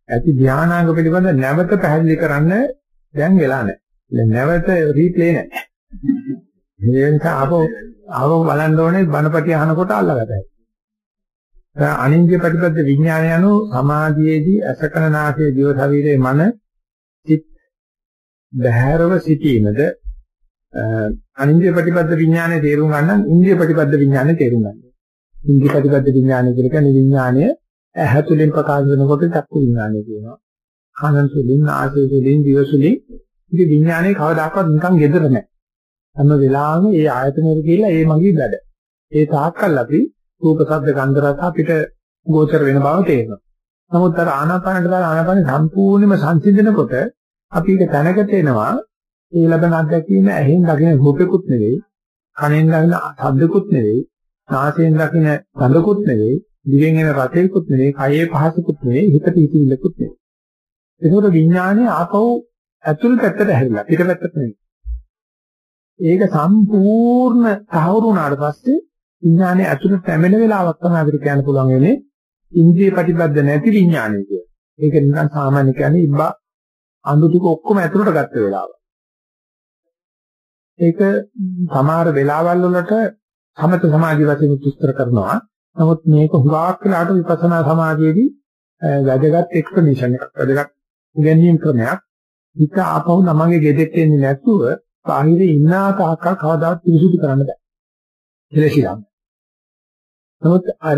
ඇති ධ්‍යානාංග පිළිබඳ නැවත පැහැදිලි කරන්න දැන් වෙලා නැහැ. නැවත රීප්ලේ නැහැ. මේ නිසා ආපහු ආපහු බලන්න ඕනේ බණපටි අහනකොට අල්ලගතයි. අනින්ජ්‍ය ප්‍රතිපද විඥානය anu සමාධියේදී අසකන නාසයේ දිව ශරීරයේ මන සිත් බහැරව සිටීමද අනින්ද්‍රිය ප්‍රතිපද විඥානයේ තේරුම් ගන්න ඉන්ද්‍රිය ප්‍රතිපද විඥානයේ තේරුම් ගන්න. ඉන්ද්‍රිය ප්‍රතිපද විඥානය කියන්නේ විඥානය ඇහැ තුලින් ප්‍රකාශ වෙනකොට චක්කු විඥානය කියනවා. කන තුලින්, නාසය තුලින්, දිව තුලින් ඉතින් විඥානයේ කවදාකවත් නිකන් gedera නැහැ. හැම වෙලාවෙම ඒ ආයතනෙට ගිහිල්ලා ඒ මගේ වැඩ. ඒ තාක්කල් අපි රූප, ශබ්ද, ගන්ධ, රස අපිට ගෝචර වෙන බව තේරෙනවා. නමුත් අර ආනාපානට දාලා ආනාපාන සම්පූර්ණයෙන්ම සංසිඳනකොට අපි ඒක දැනගට එනවා ඒ ලබන අත්දැකීම ඇහෙන් දකින රූපෙකුත් නෙවෙයි, කනෙන් දකින ශබ්දෙකුත් නෙවෙයි, නාසයෙන් දකින ගඳකුත් නෙවෙයි, දිවෙන් එන රසයකුත් නෙවෙයි, කයේ පහසකුත් නෙවෙයි, හිතට හිතවිල්ලකුත් නෙවෙයි. ඒකෝර විඥානයේ ආපහු ඇතුල් පැත්තට හැරිලා පිට පැත්තට නෙවෙයි. ඒක සම්පූර්ණ තහවුරු වුණාට පස්සේ විඥානයේ ඇතුළට පැමිණ වෙලාවක් තමයි අපිට කියන්න පුළුවන් වෙන්නේ ඉන්ද්‍රිය ප්‍රතිබද්ධ නැති විඥානය කියලා. ඒක නිකන් සාමාන්‍ය කියන්නේ ඉබ්බා අඳු ටික ඔක්කොම ඇතුළට ගත්ත වෙලාව. ඒක සමහර වෙලාවල් වලට සමත සමාධි වශයෙන් විස්තර කරනවා. නමුත් මේක හුඟක් වෙලාට විපස්සනා සමාධියේදී වැදගත් එක්ස්ප්ලනේෂන් එකක් වැදගත් ඉගැන්වීම් ක්‍රමයක්. හිත ආපහු නමගේ ගෙදෙට්ට එන්නේ නැතුව බාහිරේ ඉන්න තාක්කල් කවදාවත් පිරිසුදු කරන්න බෑ. කෙලෙසියම්. නමුත් අර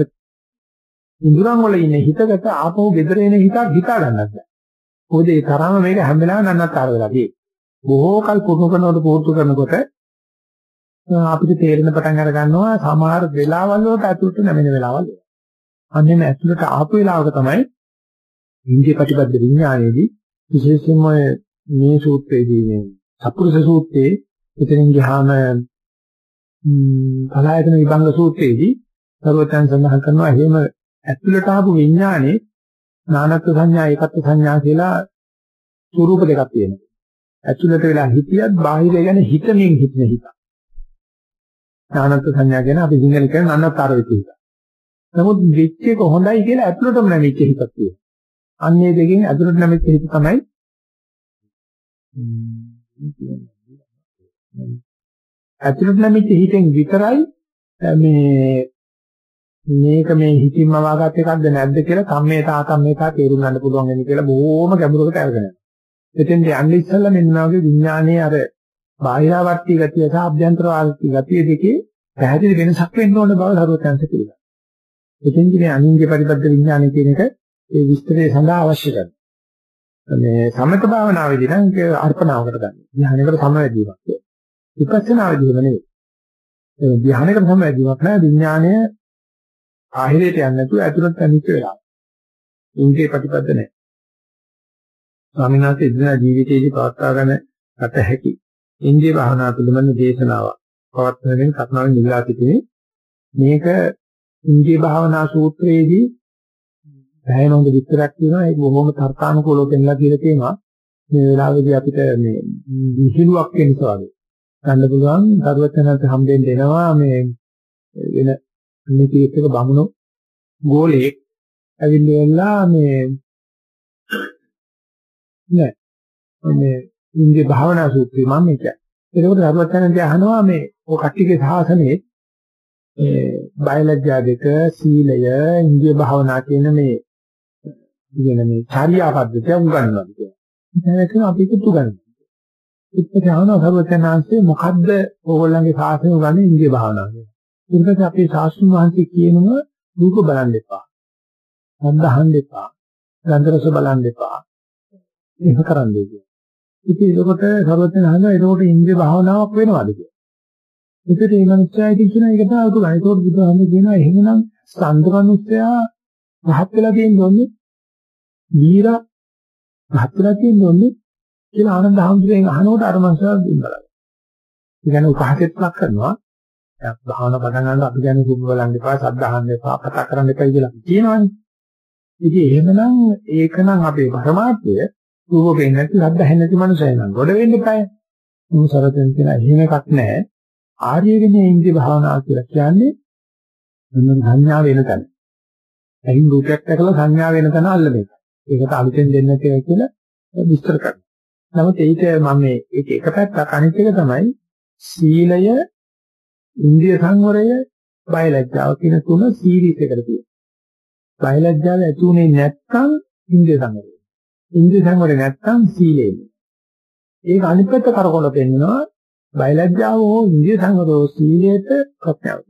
ඉඳුරන් වල ඉන්න හිතකට ආපහු ගෙදර එන හිතක් හිතා ගන්නත් බෑ. මොකද ඒ තරම මේක හැම වෙලාවෙම නන්නත්තර වෙලා තියෙන්නේ. බොහෝ කල් පුරුදු කරනකොට පුරුදු කරනකොට අපිට තේරෙන පටන් අර ගන්නවා සමහර වෙලාවල් වලට ඇතුළට නැමෙන වෙලාවල්. අන්නේ ඇතුළට ආපු වෙලාවක තමයි ඉන්දිය ප්‍රතිපද විඥානයේදී විශේෂයෙන්ම මේ සූත්‍රයේදී මේ සප්පුරුෂ සූත්‍රයේ එතනින් ගියාම කලායතන විභංග සූත්‍රයේදී සර්වයන් සඳහන් කරනවා එහෙම ඇතුළට ආපු විඥානේ නානත්ව සංඥා ඒකත්ව සංඥා කියලා ස්වරූප දෙකක් තියෙනවා. ඇතුළට වෙලා හිතියත් බාහිර ගැන හිතමින් හිතන හිත. නානත්ව සංඥා කියන අපි සිංහල කියන නන්නතර වෙච්ච හිත. නමුත් වෙච්ච එක හොඳයි කියලා ඇතුළටම නැමිච්ච හිතක් තියෙනවා. අන්නේ දෙකෙන් ඇතුළට නැමිච්ච හිත තමයි ඇතුළට නැමිච්ච හිතෙන් විතරයි මේ මේක මේ හිතින්ම වාගත් එකක්ද නැද්ද කියලා කම්මේ තාකම්මේතා තේරුම් ගන්න පුළුවන් වෙන කියලා බොහොම ගැඹුරකට අරගෙන යනවා. එතෙන්ට යන්නේ ඉස්සෙල්ලා මෙන්න වගේ විඥානයේ අර බාහිරාවර්ති ගතිය සහ අභ්‍යන්තරාවර්ති ගතිය දෙකේ පැහැදිලි වෙනසක් වෙන්න ඕන බව හරුවත්‍යංශ පිළිගන්නවා. එතෙන්දී මේ අනින්ගේ පරිබද්ධ විඥානය කියන එක ඒ විස්තරය සඳහා අවශ්‍ය කරනවා. මේ සමත භාවනාවේදී නම් ඒක අර්පණාවකට ගන්න. ධ්‍යානයකට සමවැදීමක්. විපස්සනාවේදීම නෙවෙයි. ඒ ධ්‍යානයකට සමවැදීමක් නෑ විඥානය ආහිරයට යන්නේ නැතුව ඇතුළට තනිච්ච වෙලාව. ඉන්ද්‍රිය ප්‍රතිපද නැහැ. ස්වාමීන් වහන්සේ ඉදිරිය ජීවිතයේදී පවත්වාගෙන ගත හැකි ඉන්ද්‍රිය භාවනා පිළිබඳ දේශනාවක් පවත්වනගෙන කරුණාවෙන් ඉල්ලා සිටිනේ මේක ඉන්ද්‍රිය භාවනා සූත්‍රයේදී බැහැනොඳ විස්තරයක් තියෙනවා. ඒක බොහොම තර්කානුකූලව දෙන්නලා කියලා තියෙනවා. මේ වෙලාවේදී අපිට මේ විහිළුවක් වෙනස වගේ. ගන්න පුළුවන්. සරුවචනන්ත හම්බෙන්න එනවා මේ වෙන නීතියක බමුණු ගෝලෙක් ඇවිල්ලා මේ නෑ මේ ඉන්දිය භාවනා සූත්‍රය මම මේක. ඒකෝට සරුවචනන්ත අහනවා මේ ඔය කට්ටියගේ සාසනයේ මේ බයලජ්ජා දෙක සීලය ඉන්දිය භාවනා කියන මේ කියන මේ චාරියා පද්ධතිය උගන්වනවා කියන්නේ. ඉතින් අපි ඒක උගන්වනවා. ඉතින් අහනවා සර්වචනාංශේ මොකද්ද ඕගොල්ලන්ගේ ශාසනය උගන්නේ ඉන්දිය භාවනාව කියලා. ඊට අපේ ශාස්ත්‍රඥ වහන්සේ කියනවා රූප බලන්න එපා. ශබ්ද අහන්න එපා. ගන්ධ රස බලන්න එපා. ඒක කරන්නේ කියලා. ඉතින් ඒකට සර්වචනාංශ ඒකට ඉන්දිය භාවනාවක් වෙනවද කියලා. ඒකට මේ මනුස්සයා ඉතින් කියන එක තමයි උතුගන්නේ. ඒකට බුදුහාම කියනවා එහෙමනම් සම්දමනුස්සයා රහත් වෙලා තියෙන්නේ දීරා රහත් වෙලා තියෙන්නේ කියලා ආනන්ද හඳුරෙන් අහනකොට අර මනුස්සයා දුන්නා. ඒ කියන්නේ උපහාසෙත් ලක් කරනවා. භාවනා පටන් ගන්නකොට අපි කියන්නේ කුඹ බලන්න එපා, සද්ද අහන්න එපා, කතා කරන්න එපා කියලා කියනවනේ. ඉතින් එහෙමනම් ඒකනම් අපේ පරමාර්ථය රූප පේන්නේ නැති, සද්ද ඇහෙන්නේ නැති මනුස්සය නම් ගොඩ වෙන්න එපායි. මොහොසරතෙන් කියන එහෙම එකක් නැහැ. ආර්ය විනය ඉන්ද්‍රිය භාවනාව කියලා කියන්නේ මොන සංඥා වෙන තැන. ඇහින් රූපයක් දැකලා සංඥා වෙන තැන අල්ලන එක. ඒකට අලුතෙන් දෙන්න කියලා විස්තර කරනවා. නමුත් ඒක මම මේ ඒක එක පැත්තක් අනිත් එක තමයි සීලය, ඉන්ද්‍රිය සංවරය, බයලජ්ජාව කියන තුන සීරීස් එකට තියෙනවා. බයලජ්ජාව ඇති උනේ නැත්නම් ඉන්ද්‍රිය සංවරය. ඉන්ද්‍රිය සංවරය නැත්නම් සීලය. ඒක අනිත් පැත්ත කරකොල පෙන්නනවා බයලජ්ජාව හෝ ඉන්ද්‍රිය සංවරෝ සීලයට ප්‍රඥාව.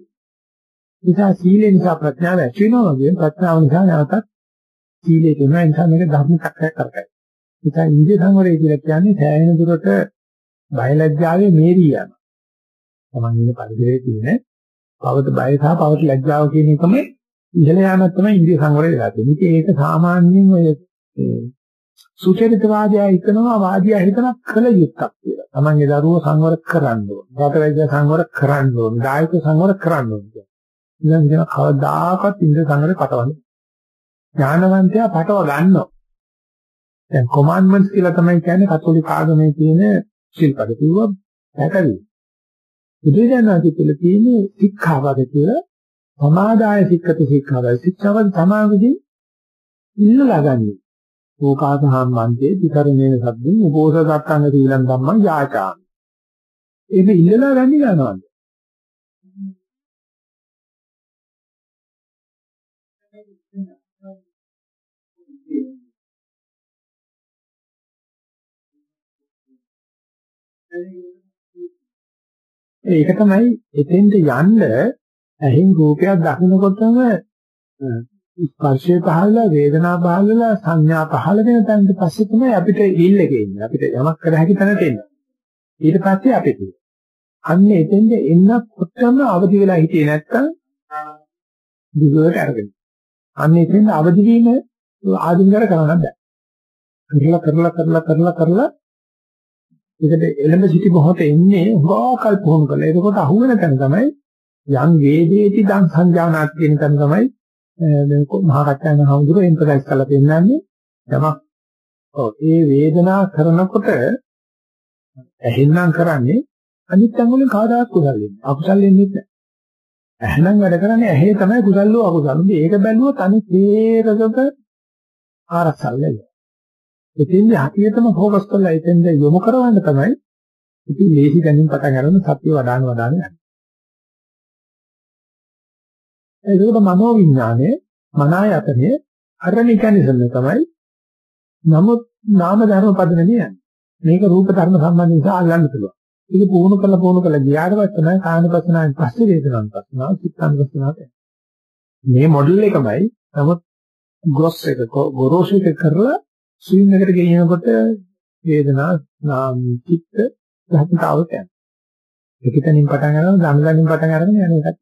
නිසා සීලේ නිසා ප්‍රඥාව ඇති වෙනවා වගේ ප්‍රඥාව නිසා නැවතත් සීලේ වෙනවා ඒ නිසා මේක ධර්ම චක්‍රයක් කරකයි. නිසා ඉන්ද්‍රිය සංවරය කියලා කියන්නේ සෑහෙන දුරට බයලජ්ජාවේ මේරී යන. තමන් ඉන්න පරිසරයේ තියෙන පවත බය සහ පවත ලැජ්ජාව කියන එකම ඉහළ යාමක් තමයි ඉන්ද්‍රිය සංවරය වෙලා තියෙන්නේ. ඉතින් ඒක සාමාන්‍යයෙන් ඔය සුචරිතවාදය හිතනවා වාදියා හිතන කල යුක්තක් කියලා. තමන්ගේ දරුවෝ සංවර කරන්න ඕන. රටවැජ්‍ය සංවර කරන්න ඕන. දායක සංවර කරන්න ඕන කියලා. ඉතින් කියන කවදාකවත් ඉන්ද්‍රිය සංවරය පටවන්නේ. ඥානවන්තයා පටව ගන්නවා. දැන් කොමාන්ඩ්මන්ට්ස් කියලා තමයි කියන්නේ කතෝලික ආගමේ තියෙන ශිල්පද කිව්වා පැහැදිලි. බුදුදහමේ කියලා තියෙන්නේ ශික්ෂාවද කියලා සමාදාය සික්කත ශික්ෂාවයි. ශික්ෂාවන් සමාවෙදී ඉල්ලලා ගන්නේ. ඕකාසහම් මන්තේ විකරණේන සද්දින් උපෝසගතංග සීලං ධම්මං යාචාමි. ඒක ඉල්ලලා ගන්නේ ගන්නවද? ඒක තමයි එතෙන්ට යන්න ඇහින් රූපයක් දකින්නකොටම ස්පර්ශය පහළ වේදනා පහළ සංඥා පහළ වෙන තැනට පස්සේ තමයි අපිට ඉල් එකේ ඉන්නේ අපිට යමක් කර හැකි තැනට එන්න. ඊට පස්සේ අපිට අන්න එතෙන්ට එන්නකොටම අවදි වෙලා හිටියේ නැත්තම් දිගට අරගෙන. අන්න එතෙන්ට අවදි වීම ආදින්කර කරන්න බෑ. කරලා කරලා කරලා කරලා කරලා ඒකට එළඹ සිටි මොහොතේ ඉන්නේ හොරකල් පුහුණු කරලා. එතකොට අහුවෙන තැන තමයි යම් වේදේති දන් සංජානනාත් කියන තැන තමයි මේ මහා කච්චායන හඳුර එම්පසයිස් කරලා පෙන්නන්නේ. යමක් ඔව් ඒ වේදනා කරනකොට ඇහෙන්නම් කරන්නේ අනිත් තැන් වලින් කාදාත් කුසල් වෙන්නේ. අකුසල් වෙන්නේ නැහැ. ඇහෙනම් වැඩ කරන්නේ ඇහි තමයි කුසල් වූ අකුසල්. මේක බැලුවොත් අනිත් ඒකකට ආරක්ෂා වෙනවා. එතෙන්ද හතියටම ફોකස් කරලා එතෙන්ද යොමු කරවන්න තමයි ඉතින් ලේසි ගැනීම පටන් ගන්න සත්‍ය වඩාන වඩාන යනවා. ඒකෝට මනෝ විඥානේ මනායතනේ අර මෙකැනිසම් තමයි නමුත් නාම ධර්ම පදනම යන්නේ. මේක රූප ධර්ම සම්බන්ධ නිසා අල්ලන්න පුළුවන්. ඒක පුහුණු කරලා පුහුණු කරලා ගියාට පස්සේ තමයි කායනපසනාවෙන් පස්සේ වේදනාවක් පස්සනාව චිත්තානුපසනාවට එන්නේ. මේ මොඩල් එකමයි නමුත් ග්‍රොස් එක ගොරෝසු එක කරලා ස්විම් එකට ගෙනියනකොට වේදනා නාම චිත්ත ධාතුතාවට යනවා. එකතනින් පටන් ගන්නවා ධනගනින් පටන් අරගෙන යන එකක්.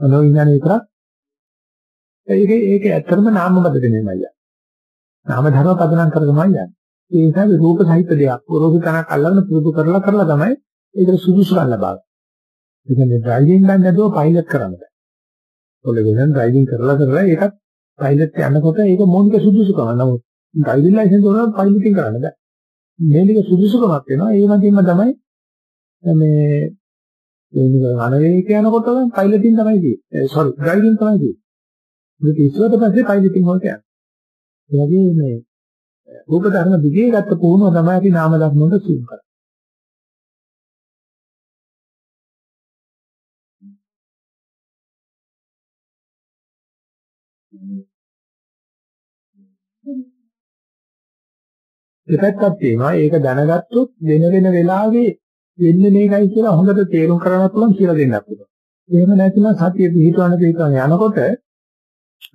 අනෝ විඥාන විතරක් ඒක ඒක ඇත්තටම නාම බදදෙනෙමයි. නාම ධර්ම පදනම් කර තමයි යන්නේ. ඒ නිසා රූප සහිත දෙයක් රූප තනක් අල්ලගෙන පුරුදු කරලා කරලා තමයි ඒකට සුදුසුකම් ලබන්නේ. ඒ කියන්නේ ඩ්‍රයිවිං ගන්න නැතුව පයිලට් කරන්න බෑ. ඔයගොල්ලෝ වෙන ඩ්‍රයිවිං කරලා කරලා ඒකත් පයිලට් යනකොට ඒක මොනික සුදුසුකම. නමුත් ඩ්‍රයිවිං ලයිසන්ස් උනත් පයිලටින් කරන්න බෑ. මේලික සුදුසුකමක් වෙනවා. ඒ වගේම තමයි මේ ඒක අනවේක යනකොට පයිලටින් තමයි තියෙන්නේ. Eh, සෝරි ඩ්‍රයිවිං තමයි තියෙන්නේ. මේක ඉස්සරට පස්සේ පයිලටින් වලට යනවා. ඒ වගේ මේ රූප ධර්ම දිගේ ගත්ත පුහුණුව තමයි අපි නාම ධර්ම වලට සිහි කරන්නේ. දෙපැත්තක් තියෙනවා. ඒක දැනගත්තොත් වෙන වෙන වෙලාවේ වෙන්නේ මේකයි කියලා හොඳට තේරුම් කරගන්න පුළුවන් කියලා දෙන්නත් පුළුවන්. එහෙම නැතිනම් සතිය පිහිටවන්න පිහිටවන්න යනකොට අර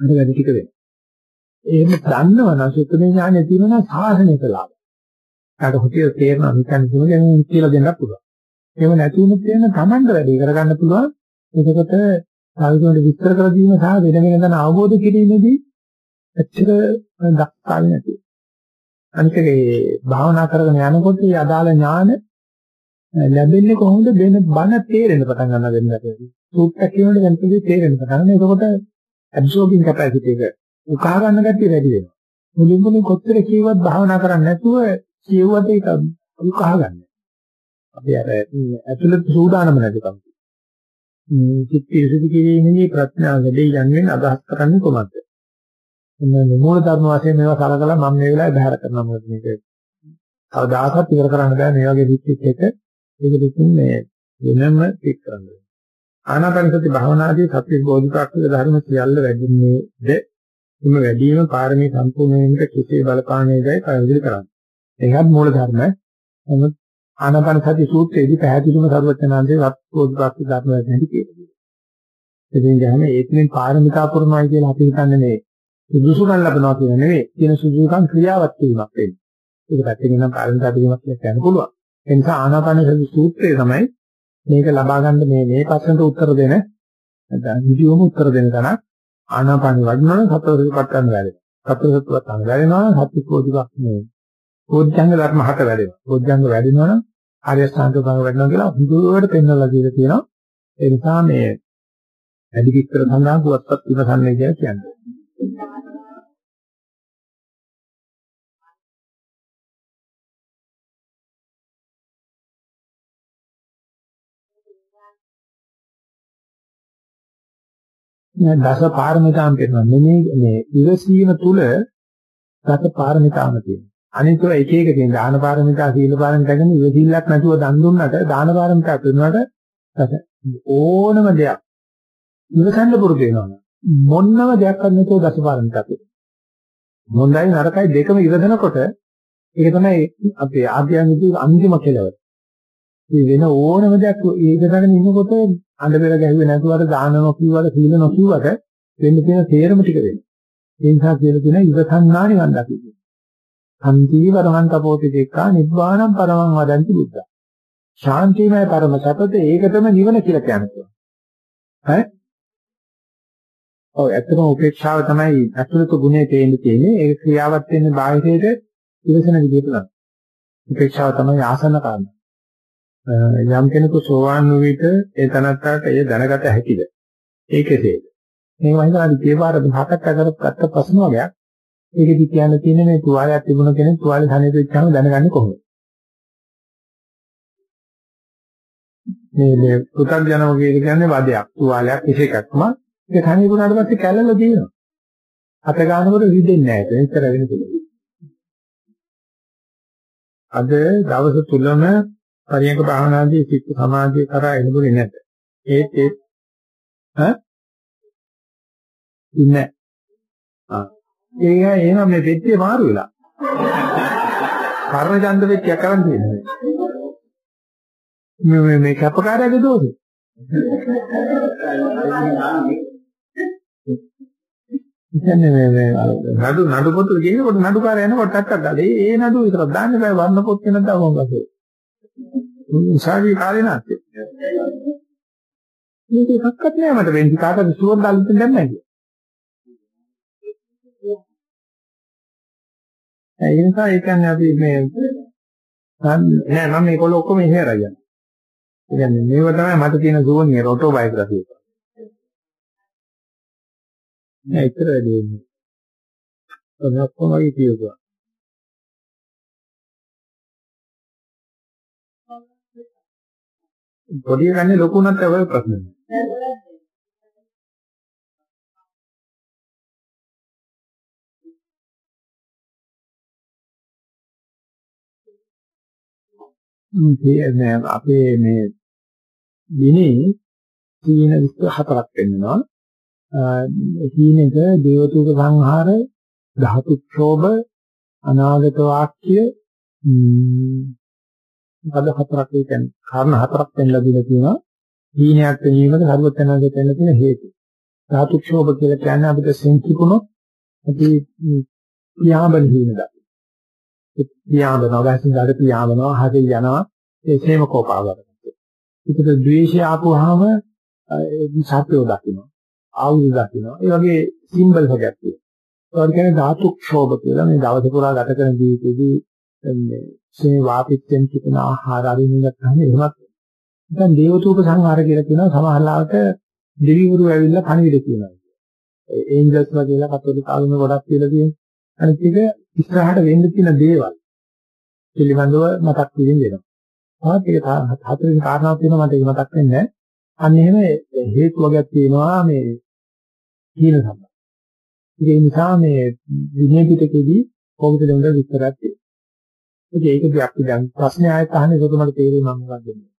වැඩි ටික වෙනවා. එහෙම දන්නවනම් සුත්තමේ ඥානය තියෙනවා සාසනය කළා. කාට හොතිය තේරෙනවා නිකන් කිව්වගෙන කියලා දෙන්නත් පුළුවන්. එහෙම නැති වුණොත් එන්න Tamanට වැඩි කරගන්න පුළුවන්. එතකොට සාවිතුන්ට විස්තර කර දීම සහ වෙන වෙන දන අවබෝධ කිරීමේදී ඇත්තට දක්ෂතාවය නැති. අනිත් ඒ භාවනා කරගෙන යනකොට මේ අදාළ ඥාන ලැබෙන්නේ කොහොමද වෙන බණ තේරෙන්න පටන් ගන්න වෙන්නේ. සූත්‍රයක් කියනකොට දැන් තේරෙන්න පටන් ගන්න. එතකොට ඇබ්සෝබින් කැපැසිටි එක උකහා ගන්න ගැටි වැඩි වෙනවා. මුලින් මුලින් කොච්චර කියවත් භාවනා කරන්නේ නැතුව කියුවට ඒක උකහා ගන්න. අපි අර ඇතුළත සූදානම නැතිකම. චිත්ත විසුද්ධි කිරීමේදී ප්‍රඥා වැඩි යන්නේ අදහස් කරන්නේ කොහොමද? එන්න මූල ධර්ම වශයෙන් මේවා කලකලා මම මේ වෙලාවේ බහැර කරනවා මොකද මේක කවදාකවත් ඉවර කරන්න බෑ මේ වගේ දික්කෙත් එක ඒක දෙකින් මේ වෙනම පිට කරන්න. ආනාපානසති භාවනාදී සත්‍ය බෝධිපාක්ෂික ධර්ම සියල්ල වැඩින්නේද එම වැඩිම පාරමී සම්පූර්ණ වීමට කෙසේ බලපාන්නේදයි පැහැදිලි කරන්නේ. ඒකත් මූල ධර්ම. නමුත් ආනාපාන සති සූත්‍රයේදී පැහැදිලිවම සරුවචනාන්දේ වත්පෝද්පාක්ෂික ධර්ම වැඩි කියනවා. ඉතින් ගහන්නේ ඒකෙන් පාරමිතා පුරනවායි කියලා අපි හිතන්නේ නේ. සුදුසුකම් ලැබනවා කියන නෙවෙයි. කියන සුදුසුකම් ක්‍රියාවත් වීමක් වෙන්නේ. ඒක පැත්තකින් නම් පාරමිතා වීමක් කියලා කියන්න පුළුවන්. ඒ නිසා ආනාපාන සති සූත්‍රය තමයි මේක ලබා ගන්න මේ මේ ප්‍රශ්නට උත්තර දෙන නැත්නම් විදියොම උත්තර දෙන තැනක් ආනාපාන වඩනවනම් සතර සතිපත් ගන්න වැඩෙනවා. සතර සතිපත් ගන්න වැඩෙනවා සති කෝධිකක් මේ කෝධිංග ධර්ම හත වැඩෙනවා. කෝධිංග වැඩෙනවනම් ආර්ය ශ්‍රාන්ත භාග වැඩෙනවා කියලා හුදුවට පෙන්වලා දීලා තියෙනවා. ඒ නිසා මේ වැඩි විස්තර සඳහා පුවත්පත් විමසන්නේ කියලා කියන්නේ. දස පාරමිතාම් කියනවා නෙමෙයි මේ ඉවසීම තුල දස පාරමිතාම තියෙනවා. අනිත් ඒවා එක එක තියෙන දාන පාරමිතා සීල පාරමිතා කියන ඉවසිල්ලක් නැතුව දන් දුන්නට දාන පාරමිතා කරනවට ඕනම දෙයක් ඉවසන්න පුරුදු වෙනවා. මොන්නම දෙයක් නැතුව දස පාරමිතා තියෙනවා. හොඳයි නරකයි දෙකම ඉවසනකොට ඒක තමයි අපේ ආධ්‍යාත්මික අන්තිම කෙලවර. මේ වෙන ඕනම දෙයක් ඒක ගන්න ඉන්නකොට අඬ පෙර ගැහුවේ නැතුවට දාන නොකියුවට සීල නොකියුවට වෙන්න තියෙන තේරම ටික වෙනවා. ඒ නිසා කියලා කියන ඉවසන්නා නිවන් දකින්න. සම්පී වරමන් තපෝති දෙක්කා නිබ්බාණං පරමං වදන්ති බුද්ධ. ශාන්තිමය පරම සපත ඒකටම නිවන කියලා කියනවා. ඈ? ඔව් ඇත්තම උපේක්ෂාව තමයි අතුලත ගුණේ තේින්න තියෙන්නේ. ඒක ක්‍රියාවත් වෙන්නේ බාහිරයට ඉවසන විදිහට තමයි. උපේක්ෂාව තමයි ආසන්න කාරණා. යම් කෙනෙකු සෝවාන් වූ විට ඒ තනත්තාට එය දැනගත හැකිද? ඒකේද? මේ වහින අදි දේවාර හතක් අතර ගත්ත ප්‍රශ්න වගේක්. ඒකෙදි කියන්න තියෙන්නේ මේ තුවාලයක් තිබුණ කෙනෙක් තුවාලේ තනියට වෙච්චාම දැනගන්නේ කොහොමද? මේ මේ පුතග්ජනව කියන්නේ වදයක්. තුවාලයක් කිසිකක්ම ඒක තනිය වුණාට පස්සේ කැළල දිනනවා. අත ගන්නකොට රිදෙන්නේ නැහැ. ඒක විතර වෙන පුළුවන්. අද දවස තුලම පරියන්ක භාවනාදී සිත් සමාධිය කරා එළඹුනේ නැත. ඒත් ඒ ඈ ඉන්නේ. ආ. ඒක එහෙනම් මේ පෙට්ටිය මාරු වෙලා. කර්ණ ඡන්ද පෙට්ටියක් කරන් තියෙනවා. මේ මේ මේ කැපකාරයාගේ දෝෂේ. ඉතින් මේ මේ නඩු නඩු පොත කියනකොට නඩුකාරය එනකොට ටක්ක් ගාලා ඒ නඩු විතරක් දාන්න බෑ වර්ණ පොත් වෙනද අවංගසෝ. උසාවියේ කාලේ නැත්තේ. මේක එකක්වත් නෑ මට වෙන්නේ කාටද සුවඳ දාලා දැම්මයි කිය. ඒ නිසා ඒ කියන්නේ අපි මේ නෑ මම මේගොල්ලෝ ඔක්කොම ඉහෙර අයියා. ඒ කියන්නේ මේව තමයි මට තියෙන සුවනිය රොටෝ බයෝග්‍රැෆි එක. නෑ ඉතර වැඩි වෙන්නේ. ඔන්න ඔක්කොම වගේ කියුවා. පොඩි ගන්නේ ලොකු නැත්නම් ඔය ප්‍රශ්නේ. අපේ මේ දිනේ සීන විස්තර හතරක් වෙනවා. සීනක දේවතුක සංහාර ධාතු ක්ෂෝභ අනාගත වාක්‍ය පද හතරක් කියන්නේ කාරණා හතරක් පෙන්ලා දීලා තියෙනවා. හීනයක් වෙනීමට සර්වඥාගේ පෙන්න තියෙන හේතු. ධාතු ක්ෂෝභ කියලා කියන්නේ අපිට සංකීපුණොත් අපි පියාඹන හීන දකින්න. පියාඹනවා, වැසින් ගාඩ පියාඹනවා, හදේ යනවා, ඒ සේම කෝපාවකට. ඒකට ද්වේෂය ආපුවාම සත්‍යෝ දකින්න. ආයුධ දකින්න. ඒ වගේ සිම්බල් එකක් තියෙනවා. ඒ කියන්නේ ධාතු ක්ෂෝභ කියලා මේ දවස පුරා ගත කරන ජීවිතේදී මේ සේ වාපිච්චෙන් කිපෙන ආහාර අරින්න ගන්න එහෙමත් දැන් දේවතූප සංහාර කියලා කියනවා සමහරලාට දෙවිවරු ඇවිල්ලා කණවිඩ කියනවා. ඒ ඒන්ජල්ස්ලා කියලා කතෝලික ආගමේ ගොඩක් කියලා තියෙනවා. අනිත් එක ඉස්සරහට වෙන්න තියෙන දේවල් පිළිබඳව මතක් කිරීම වෙනවා. ආත් ඒක හතරෙන් කාරණාවක් තියෙනවා මට ඒක මතක් වෙන්නේ නැහැ. අන්න එහෙම හේතු වර්ගයක් තියෙනවා මේ කීන සම්බන්ධ. ඒ නිසා මේ විනය පිටකෙදී කොහොමද දෙන්න විස්තරයක් තියෙනවා. ඒකදී අපි දැන් ප්‍රශ්නේ ආයෙත් අහන්නේ ඒක මට තේරෙන්නේ මම මොකක්ද කියන්නේ.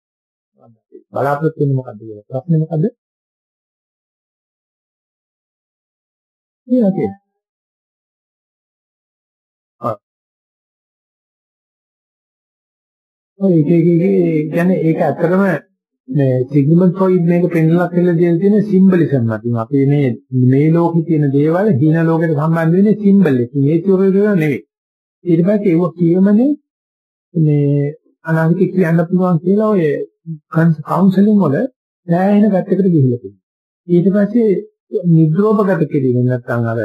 බලාපොරොත්තු වෙන්නේ මොකද්ද කියලා. ප්‍රශ්නේ මොකද්ද? ඊළඟට ඔය එක එක කියන්නේ ඒක ඇත්තටම මේ සිග්මන්ඩ් ෆ්‍රොයිඩ් මේක පෙන්නලා කියලා දෙන තියෙන සිම්බලිසම් නැතිනම් අපි මේ මේ ලෝකේ තියෙන දේවල් හීන ලෝකයට සම්බන්ධ වෙන්නේ සිම්බල් එකකින්. ඒ චුරේ නෙවෙයි. ඊට පස්සේ ඒක කියමනේ මේ අනාගතේ කියන්න පුළුවන් කියලා ඔය කවුන්සලින් වල සෑහෙන පැත්තකට ගිහිල්ලා තියෙනවා. ඊට පස්සේ නිද්‍රෝපගත කිරීම නැත්නම් අර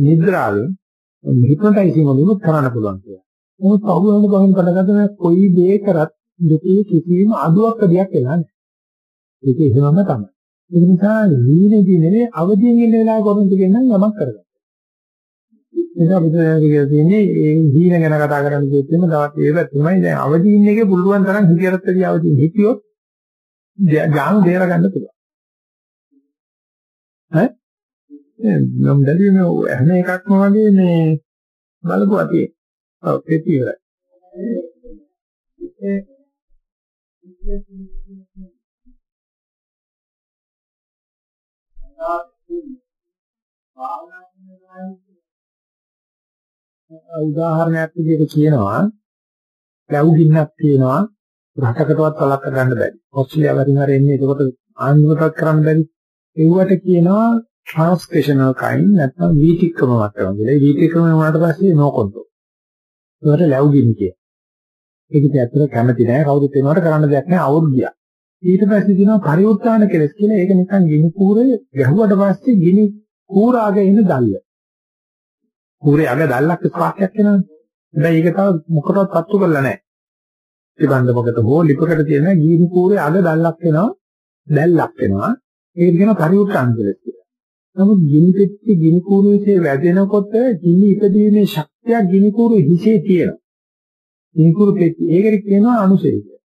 නිද්‍රාවෙන් හිප්නොටයිසින් වලින් කරන්න පුළුවන් කියලා. මොකද පහුවෙන බහින් කඩගන්න කොයි දේ කරත් දෙකේ කිසිම අඩුවක් අඩියක් වෙලා නැහැ. ඒක එහෙමම තමයි. ඒ නිසා හීනේදී නෙවෙයි අවදියෙන් ඉන්න වෙලාව කොහොමද කියන්නේ යමක් කරගන්න. නිසා බුදුරජාණන් කියන්නේ ඒ හීන ගැන කතා කරන්න කිව්වෙම තවත් ඒක තමයි දැන් අවදි ඉන්න එකේ පුළුවන් තරම් හිතියරත්දී අවදි හිතියොත් ඥාන දේර ගන්න පුළුවන්. ඈ නම් දැලිය මේ හැම එකක්ම වගේ මේ බලපුවා තියෙන්නේ. ඔව් ඒක ඉවරයි. උදාහරණයක් විදිහට කියනවා ලැබු ගින්නක් තියෙනවා රටකටවත් වලක් කරන්න බැරි. ඔස්ට්‍රේලියාව වරින් හරි එන්නේ ඒකට ආන්දරයක් කරන්න බැරි. ඒවට කියනවා ට්‍රාන්ස්ක්‍රිෂනල් කයින් නැත්නම් වීතික්‍රම මට්ටම කියලා. ඒ වීතික්‍රම වුණාට පස්සේ නෝ කන්ට්‍රෝල්. ඒකට ලැබුගිනි කිය. ඒකට ඇත්තට කැමති නෑ කවුරුත් වෙනවට කරන්න දෙයක් නෑ අවුරුදු ගියා. ඊට පස්සේ කියනවා පරිඋත්තාන කෙලස් කියලා. ඒක නිකන් ගිනි කූරේ ගැහුවට පස්සේ ගිනි කූරාගේ එන දැල්ල. කූරේ අග දැල්ලක් ස්පාක්යක් එනවනේ. හැබැයි ඒක තව මොකටවත් පත්තු කරලා නෑ. ත්‍රිබන්ධමකට හෝ ලිපකට තියෙන ගිනි කූරේ අග දැල්ලක් එනවා. දැල්ලක් එනවා. ඒක කියනවා පරිඋත්තාන කෙලස් කියලා. නමුත් ගිනි පෙට්ටි ගිනි කූරුවේ වැදෙනකොට ගිනි ඉදීමේ ශක්තිය ගිනි කූරු හිසේ තියෙනවා. ගිනි කූරු පෙට්ටි ඒකට කියනවා අනුසය කියලා.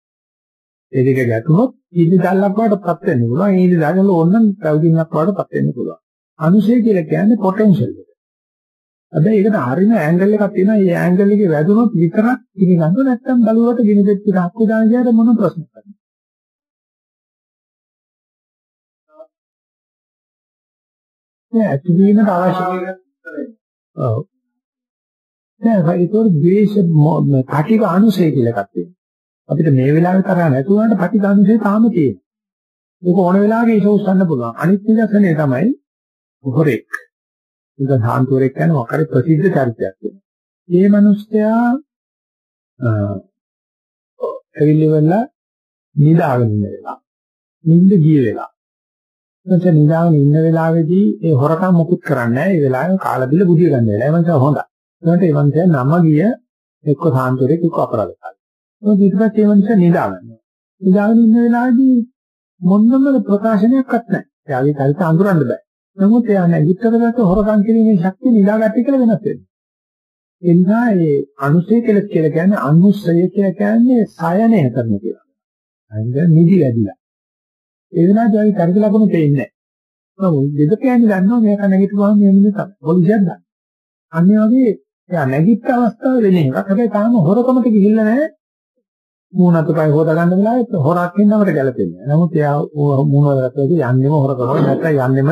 ඒ දෙක ගැටුනොත් ඉදි දැල්ලක් වඩටපත් වෙන්න පුළුවන්. ඒ ඉදි දැල්ල ඕනනම් පැවදීමක් වඩටපත් වෙන්න පුළුවන්. අනුසය කියලා කියන්නේ පොටෙන්ෂල් එක. හැබැයි ඒකට හරින ඇන්ගල් එකක් තියෙනවා. මේ ඇන්ගල් එකේ වැදුනොත් විතරක් ගිනි ගන්න නැත්නම් බලුවට ගිනි පෙට්ටි රක්කු දාන ගියාට මොන ප්‍රශ්නයක් නැහැ. ඇතිවීමට අවශ්‍ය ඔව් දැන් ඒක ද්වේෂ පටිඝ අනුසය කියලා එකක් තියෙනවා. අපිට මේ වෙලාවේ තරහ නැතුණාට පටිඝ අනුසය තාම තියෙනවා. ඒක ඕන වෙලාවක ඒක උස්සන්න පුළුවන්. අනිත් නිදර්ශනය තමයි හොරෙක්. ඒක සාන්තුවරෙක් කියන්නේ මොකක්ද ප්‍රසිද්ධ චරිතයක් වෙනවා මේ මිනිස්යා ඇවිල්ලා නිදාගෙන ඉන්න වෙලාව නිින්ද ගිය වෙලාව එතකොට නිදාගෙන ඉන්න වෙලාවේදී ඒ හොරකම් මුකුත් කරන්නේ නැහැ. ඒ වෙලාවේ කාලා බිල බුදිය ගන්න වෙලාව. ඒ නිසා හොඳයි. එතකොට ඒ වන්තය නම ගිය එක්ක සාන්තුරෙක් එක්ක අපරාධකාරයෙක්. ඒක ඊට පස්සේ ඒ වන්තය නිදාගන්නවා. නිදාගෙන ඉන්න වෙලාවේදී මොන්නම ප්‍රකාශනයක්වත් නැහැ. එයාගේ කල්ප අඳුරන්න බෑ. නමුත් එයා නැගිටතරකට හොරකම් කිරීමේ ශක්තිය නිදාගත්තේ කියලා වෙනස් වෙනවා. ඒ නිසා ඒ අනුසය කියලා කියන්නේ අනුසය කියලා කියන්නේ සයනය කරන කියලා. අංග නිදි වැඩිලා. ඒ වෙනාට ආයි කරක ලකුණු පේන්නේ නැහැ. ඔව් දෙද කියන්නේ දන්නවා මේක නැගිටුවාම මේ මිනිහ තමයි. පොලිසියක් දන්නවා. අන්නේ වගේ එයා නැගිට අවස්ථාව වෙන එකක්. හැබැයි තාම හොරකමට ගිහිල්ලා නැහැ. මූණ අතපය හොදා ගන්න වෙලාවෙත් හොරක් ඉන්නවට ගැලපෙන්නේ නැහැ. නමුත් එයා මූණ වලට යන්නේම හොරකම නැත්නම් යන්නේම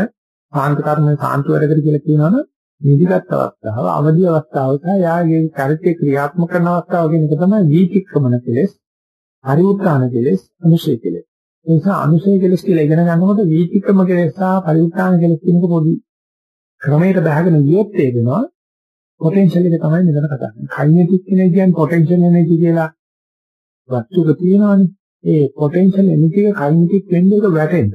සාන්ත කර්ම සාන්ත වැඩකට කියලා කියනවනම් නිදිගත් අවස්ථාව, අවදි අවස්ථාව සහ යාගේ චරිතය ක්‍රියාත්මක කරන අවස්ථාව කියන එක තමයි වීතික්‍රමන කෙලෙස්, පරිඋත්ථාන කෙලෙස්, අනුශය කෙලෙස්. ඒ නිසා අනුශය කෙලෙස් කියලා ඉගෙන ගන්නකොට වීතික්‍රම කෙලෙස් සහ පරිඋත්ථාන කෙලෙස් කියනක පොඩි ක්‍රමයකට බහගෙන ගියොත් තේරෙනවා පොටෙන්ෂල් එක තමයි මෙතන කතා කරන්නේ. කයිනෙටික් එනර්ජි කියන්නේ පොටෙන්ෂල් එනර්ජි කියලා වස්තුක තියෙනවානේ. ඒ පොටෙන්ෂල් එනර්ජි එක කයිනෙටික් වෙන්නේ එක වැටෙන්න.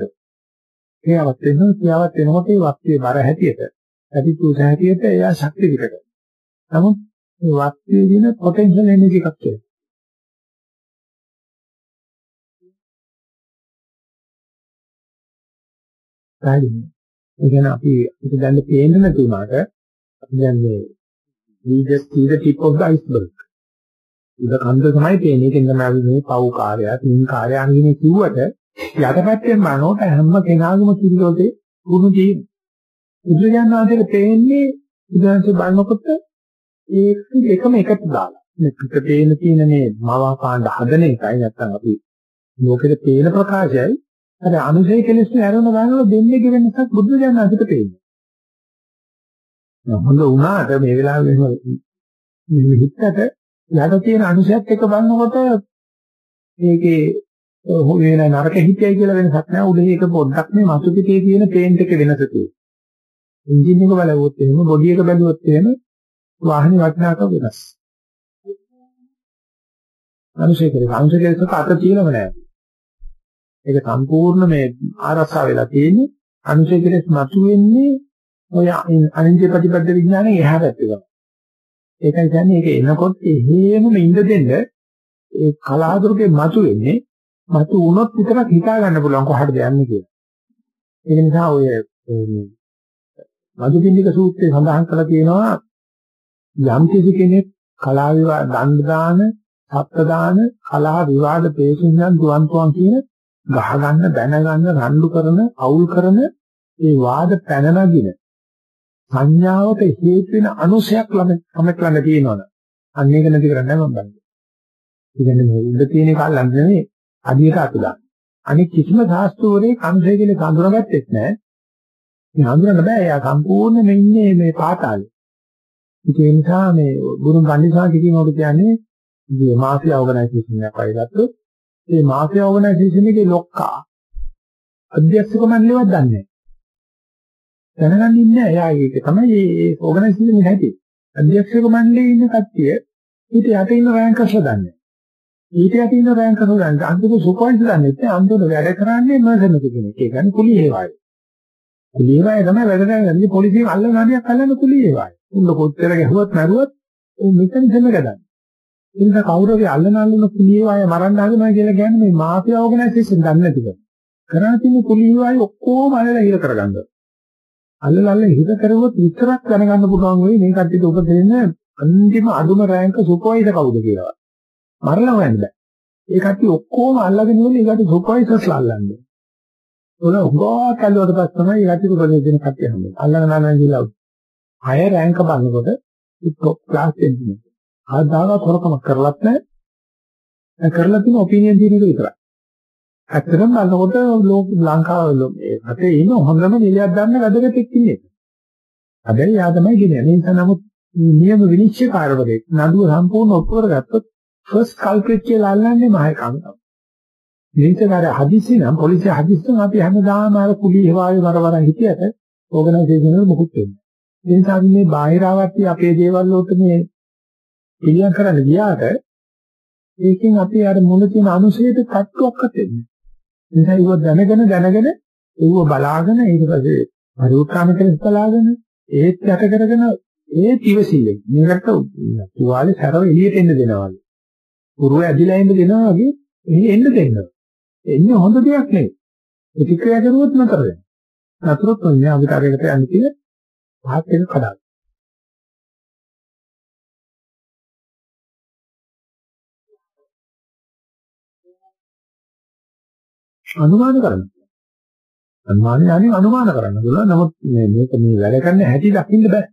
ක්‍රියාවත් වෙනවා ක්‍රියාවත් වෙනකොට ඒ වස්තුවේ බර හැටියට ඇතිතුස හැටියට එයා ශක්ති විකට. නමුත් මේ වස්තුවේ දින පොටෙන්ෂල් එනර්ජි එකක් තියෙනවා. පැහැදිලිද? ඒ කියන්නේ අපි අපිට දැන් පේන්න නැතුණාට අපි දැන් මේ we just see the tip of the iceberg. ඉත කන්ද තමයි පේන්නේ. ඒකෙන් තමයි අපි මේ පව් කාර්යය, තින් කාර්යය අංගිනේ කිව්වට යටපැත්තෙන් මනෝට හැම කෙනාගේම කිරිලෝතේ ගුණ ජීව. බුදුරජාණන් වහන්සේට පේන්නේ බුදුන්සේ බලනකොට ඒක එකම එකට දාලා. මේ පිට පේන තියෙන මේ මවා කාණ්ඩ හදන එකයි නැත්තම් අපි ලෝකෙට පේන ප්‍රකාශයයි අර අනුසය කෙලෙස් ඇරෙන බලනකොට දෙන්නේ වෙනසක් බුදුරජාණන් වහන්සේට පේන්නේ. හොඳ වුණාට මේ වෙලාවේ මේ හිතට යට තියෙන අනුසයත් එක බලනකොට ඒකේ වෙන නරක හිතයි කියලා වෙනසක් නෑ උඩේ එක පොඩ්ඩක් මේ මතු පිටේ තියෙන පේන්ට් එක වෙනස තියෙනවා. එන්ජින් එක බලවුවොත් එහෙම බොඩි එක බැලුවොත් එහෙම වාහනේ වටිනාකම වෙනස්. අනුසය කියලා අනුසය කියලා අත තියෙනව නෑ. ඒක සම්පූර්ණ මේ ආරක්ෂා වෙලා තියෙන්නේ අනුසය කියලා මතු වෙන්නේ ඔය අනිත්‍ය ප්‍රතිපද විඥානේ එහා පැත්තේ තමයි. ඒකයි කියන්නේ ඒක එනකොට එහෙමම ඉඳ දෙන්න ඒ කලාතුරකේ මතු වෙන්නේ මතු වුණොත් විතරක් හිතා ගන්න පුළුවන් කොහටද යන්නේ කියලා. ඒ නිසා ඔය මදුපිණ්ඩික සූත්‍රයේ සඳහන් කරලා තියෙනවා යම් කිසි කෙනෙක් කලාව විවාද දණ්ඩ දාන, සත්ත්ව දාන, කලාව විවාද පේසුන්යන් දුවන්තුන් කියන ගහ ගන්න, බැන ගන්න, රණ්ඩු කරන, අවුල් කරන ඒ වාද පැන නගින සංඥාවට හේතු වෙන අනුසයක් ළමෙක් ළඟ තියෙනවනේ. අන්න ඒක නැති කරන්නේ මම බලන්නේ. ඒ කියන්නේ මේ උඩ තියෙන එක අල්ලන්නේ නෙමෙයි අඩියට අත දාන්න. අනික කිසිම සාස්ත්‍රවලේ කන්සේ කියලා හඳුනාගත්තෙත් නැහැ. මේ හඳුනන්න බෑ. එයා සම්පූර්ණයෙන්ම ඉන්නේ මේ පාතාලේ. ඒ නිසා මේ ගුරු පඬිසා කියනකොට කියන්නේ මේ මාෆියා ඕගනයිසේෂන් එකක් වයිගත්තොත් මේ මාෆියා ඕගනයිසේෂන් එකේ ලොක්කා අධ්‍යක්ෂක මණ්ඩලෙවත් දන්නේ නැහැ. දැනගන්න ඉන්නේ එයා ඒක තමයි ඒ ඕගනයිසේෂන් එක හැටි. අධ්‍යක්ෂක මණ්ඩලයේ ඉන්න කට්ටිය ඊට යට ඉන්න රෑන්කර්ස්ලා දන්නේ. ඊට යට ඉන්න රෑන්කර්ස්ලා දන්නේ. අන්තිම සුපර්වයිසර් දන්නේ නැහැ. අන්තිම වැඩ කරන්නේ මර්සනක කෙනෙක්. ඒ කියන්නේ කුලී හේවායි. කුලී හේවායි තමයි වැඩ කරන්නේ. පොලිසියෙන් අල්ලන හරියක් අල්ලන්න කුලී හේවායි. උන්න කොච්චර ගැහුවත් මරුවත් ਉਹ මෙතන දෙන්න ගදන්නේ. ඒ නිසා කවුරු හරි අල්ලන අල්ලන කුලී හේවායි මරන්න හදනවා කියලා කියන්නේ මේ මාෆියා ඕගනයිසේෂන් දන්නේ නැතිව. කරණ තියෙන කුලී හේවායි ඔක්කොම අල්ලලා ඉර කරගන්නවා. අල්ලලල්ල හිත කරුවොත් විතරක් දැනගන්න පුළුවන් වෙයි මේ කට්ටියට ඔබ දෙන්න අන්තිම අඳුම රෑන්ක සුපර්වයිසර් කවුද කියලා. මරලා හොයන්න බෑ. ඒ කට්ටිය ඔක්කොම අල්ලගෙන ඉන්නේ ඒකට සුපර්වයිසර්ස්ලා අල්ලන්නේ. ඔල උගා කල්ලුවට පස්ස තමයි ඒ කට්ටිය ප්‍රදේශ දෙන කට්ටිය හම්බෙන්නේ. අල්ලගෙන නෑ කියලා. හය රෑන්ක බලනකොට ටොප් ක්ලාස් එන්ජිනියර්. ආදාගා කරකම කරලත් නෑ. කරලා තියෙන ඔපිනියන් දින එක විතරයි. ඇත්තටම බලනකොට ලෝක ලංකාව මේ රටේ ඉන්න හොඳම නිලයක් ගන්න වැඩකට ඉන්නේ. හැබැයි යා තමයි ගෙනියන්නේ. ඒ නිසා නමුත් නියම විනිශ්චයකාරවරයෙක් නඩුව සම්පූර්ණ ඔප්පු කරගත්තොත් ෆස්ට් කල්ප්‍රිට් කියලා අල්ලන්නේ මහේකම් තමයි. විනිශ්චයකාරය හදිස්සි නම් පොලිසිය හදිස්සි නම් අපි හැමදාම අර කුලී හේවාවේ වරවර හිටියට ඕගනයිසේෂන් වල මොකුත් වෙන්නේ. ඒ නිසා මේ බාහිරාවත්ටි අපේ දේවල් වලට මේ පිළියම් කරන්න ගියාට ඒකෙන් අපි අර මුල තියෙන අනුශේධ තත්ත්වයක්වත් එන්නේ. නිසා ඒව දැනගෙන දැනගෙන ඒව බලාගෙන ඊට පස්සේ පරිඋත්කාම කෙලස් බලාගෙන ඒත් යට කරගෙන ඒ තිවසිල්ලෙන් මේකට තුවාලේ සරව එළියට එන්න දෙනවා වගේ. පුරුව ඇදිලා එන්න දෙනවා වගේ එහි එන්න දෙන්නවා. එන්නේ හොඳ දෙයක් නෙවෙයි. ප්‍රතික්‍රියා කරුවොත් නතර වෙනවා. නතරොත් ඔන්නේ අපිට අරකට යන්න කියලා පහත් එක කඩා අනුමාන කරන්න. අනුමානේ අනේ අනුමාන කරන්න පුළුවන්. නමුත් මේ මේක මේ වැඩ කරන්න හැටි දකින්න බෑ.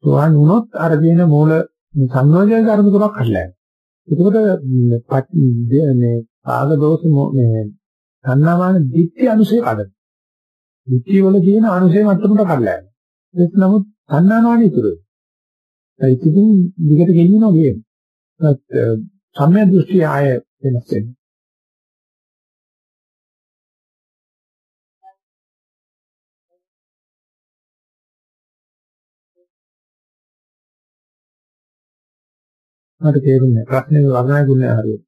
සෝවාන් වුණොත් අර කියන මූල සංයෝජන ධර්ම තුනක් හදලා යනවා. එතකොට මේ ආග දෝෂ මේ සංනාමාන දිට්ඨි අනුසය කඩන. දිට්ඨි වල කියන අනුසය මට්ටමට කඩලා යනවා. ඒක නමුත් සංනාමාන ඉතුරු. ඒ ඉතින් දිගට ගෙනියනවා කියන්නේ. සම්මිය දෘෂ්ටි ආය වෙනස් වෙනවා. මට තේරුන්නේ ප්‍රශ්නේ වර්ණය දුන්නේ හරියට.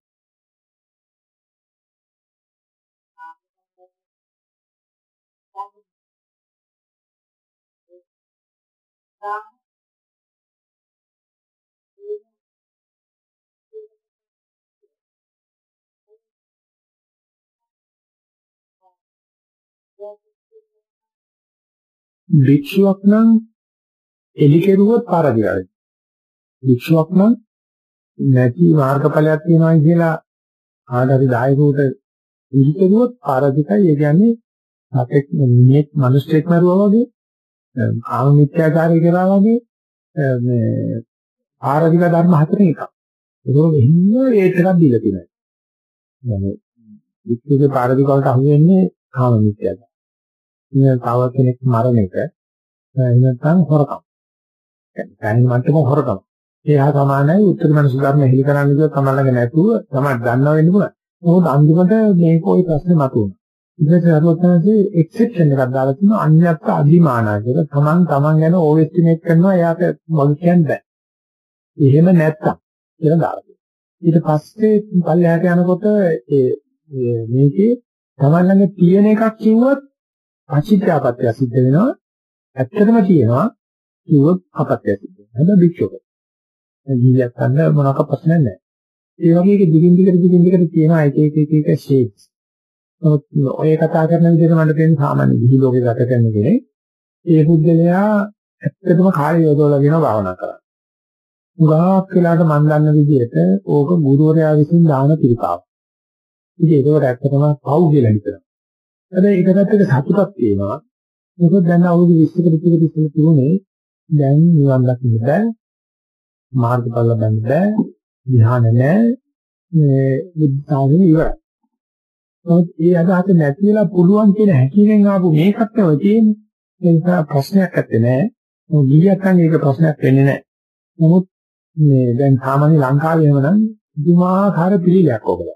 භික්ෂුවක් නම් එලි කෙරුවොත් පාරදිරයි. භික්ෂුවක් නම් නැති මාර්ගඵලයක් තියෙනවා කියලා ආඩරි දායකවට ඉහිකෙරුවොත් පාරදිකයි ඒ කියන්නේ අපෙක් මිනිහෙක් මිනිස්සෙක් මරුවා වගේ ආම මිත්‍යාචාරය කරා වගේ මේ පාරදික ධර්ම හතරෙන් එකක්. ඒක වෙන්න ඒත් එකක් දීලා තියෙනවා. يعني විත්තිගේ පාරදික වලට අහු වෙන්නේ කාම මිත්‍යාචාරය. ඉතින් තව කෙනෙක් මරණ එක එහෙම නැත්නම් හොරකම්. يعني මට්ටම හොරකම්. ඒ හා සමානයි උත්තර මනස ධර්ම හෙලි කරන්න කිව්වොත් තමයි ළඟ නැතුව තමයි දන්නව වෙන්න පුළුවන්. මොකද අන්තිමට මේක ওই ප්‍රශ්නේ මතුවෙනවා. ඉතින් සර්වඥාන්සේ එක්සෙප්ෂන් එකක් දාලා තියෙනවා අන්‍යත්ත අධිමානා කියලා. Taman taman ගැන ඕව එස්ටිමේට් කරනවා එයාට මොකද කියන්න බෑ. එහෙම නැත්තම් කියලා දාලා තියෙනවා. ඊට පස්සේ පල්ලෙහාට යනකොට ඒ මේකේ Taman ළඟ තියෙන එකක් කිව්වොත් අචිත්‍යාපත්‍ය සිද්ධ වෙනවා. ඇත්තටම තියෙනවා කිව්වොත් අපත්‍ය සිද්ධ වෙනවා. හැබැයි භික්ෂුවක. ජීවිතයක් ගන්න මොනවාක ප්‍රශ්නයක් නැහැ. ඒ වගේ එක දිගින් දිගට දිගින් දිගට තියෙනවා එක එක එක එක ෂේප්ස්. නමුත් ඔය කතා කරන විදිහට මට තේරෙන සාමාන්‍ය ගිහි ලෝකේ ගත කරන කෙනෙක් ඒ පුද්ගලයා ඇත්තටම කාර්ය යොදවලා කියන භාවනා කරා. උගාක් වෙලාට මම දන්න විදිහට ඕක ගුරුවරයා විසින් දාන පිළිකාව. ඉතින් ඒකට ඇත්තටම පව් කියලා හිතනවා. හැබැයි ඒක පැත්තක සතුටක් තියෙනවා. මොකද දැන් අවුරුදු 20කට විතර ඉස්සෙල්ලා තිබුණේ දැන් නිවන් දකින්න බෑ. මාර්ගඵල ලබන්න බෑ. ධ්‍යාන නැහැ. මේ බුද්ධ සාසනය ඉවරයි. නමුත් ඒ අදහස නැති වෙලා පුළුවන් කියන හැකියෙන් ආපු මේකත් තමයි තියෙන්නේ. ඒ නිසා ප්‍රශ්නයක් නැත්තේ නෑ. මොකද ගියත් නම් ඒක ප්‍රශ්නයක් වෙන්නේ නෑ. නමුත් මේ දැන් සාමාන්‍ය ලංකාවේ එහෙමනම් දුමාකාර පිළිලයක් ඔබල.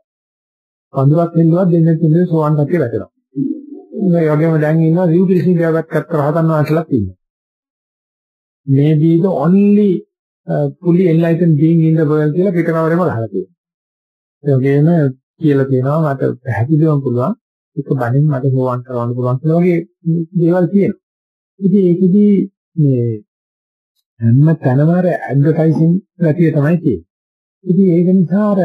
පඳුරක් හෙල්ලුවක් දෙන්න තුනේ සෝවන් කට්ටිය වැටෙනවා. ඒ වගේම දැන් ඉන්නවා රිව් පිළිසින් ගාවත් කරත් රහතන් වහන්සේලාත් ඉන්නවා. මේ be the only uh, fully enlightened being in the world කියලා පිටකවරේම ගහලා තියෙනවා. ඒ වගේම කියලා කියනවා මට පැහැදිලිවම පුළුවන් එක බණින් මට හොවන් කරවන්න පුළුවන් කියලා වගේ දේවල් තියෙනවා. ඉතින් ඒකෙදි මේ හැම තැනම අර ඇඩ්වර්ටයිසින් ගැතිය තමයි තියෙන්නේ. ඉතින් ඒක නිසා අර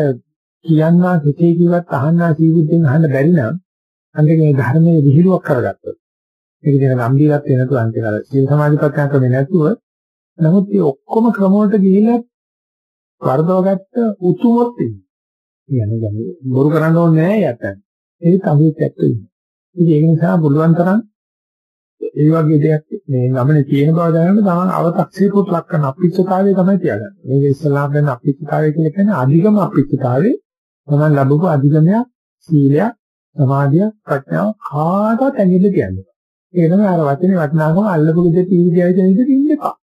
කියන්නා කෙසේ කිව්වත් අහන්නා සීබුද්ධෙන් අහන්න බැරි නම් අන්තිමේ මේ ධර්මයේ විහිළුවක් කරගත්තොත් ඒක දින ගම්භීරත් වෙනතු අන්තිම අර සීල සමාධිපත්‍යං ක්‍රමේ නැතුව නමුත් මේ ඔක්කොම ක්‍රම වලට ගිහිල්ලා වර්ධවගත්ත උතුමොත් ඉන්නේ. කියන්නේ කියන්නේ බොරු කරන්න ඕනේ නැහැ යත්තන්. ඒක තමයි ඇත්ත වෙන්නේ. ඉතින් ඒක නිසා පුළුවන් තරම් ඒ වගේ දෙයක් මේ ගමනේ තියෙන බව දැනගන්න තමයි අව탁සීරුත් ලක් කරන අපිච්චතාවය තමයි තියාගන්නේ. මේක ඉස්ලාම් වෙන අපිච්චතාවය කියලා කියන්නේ අධිගම අපිච්චතාවේ තමයි ලැබපු අධිගමයක් සීලයක් සමාධිය ප්‍රඥාව කාටවත් ඇඟිල්ල කියන්නේ. ඒ තමයි අර වචනේ වටිනාකම අල්ලපු දෙයට ඉවිදයි කියන විදිහට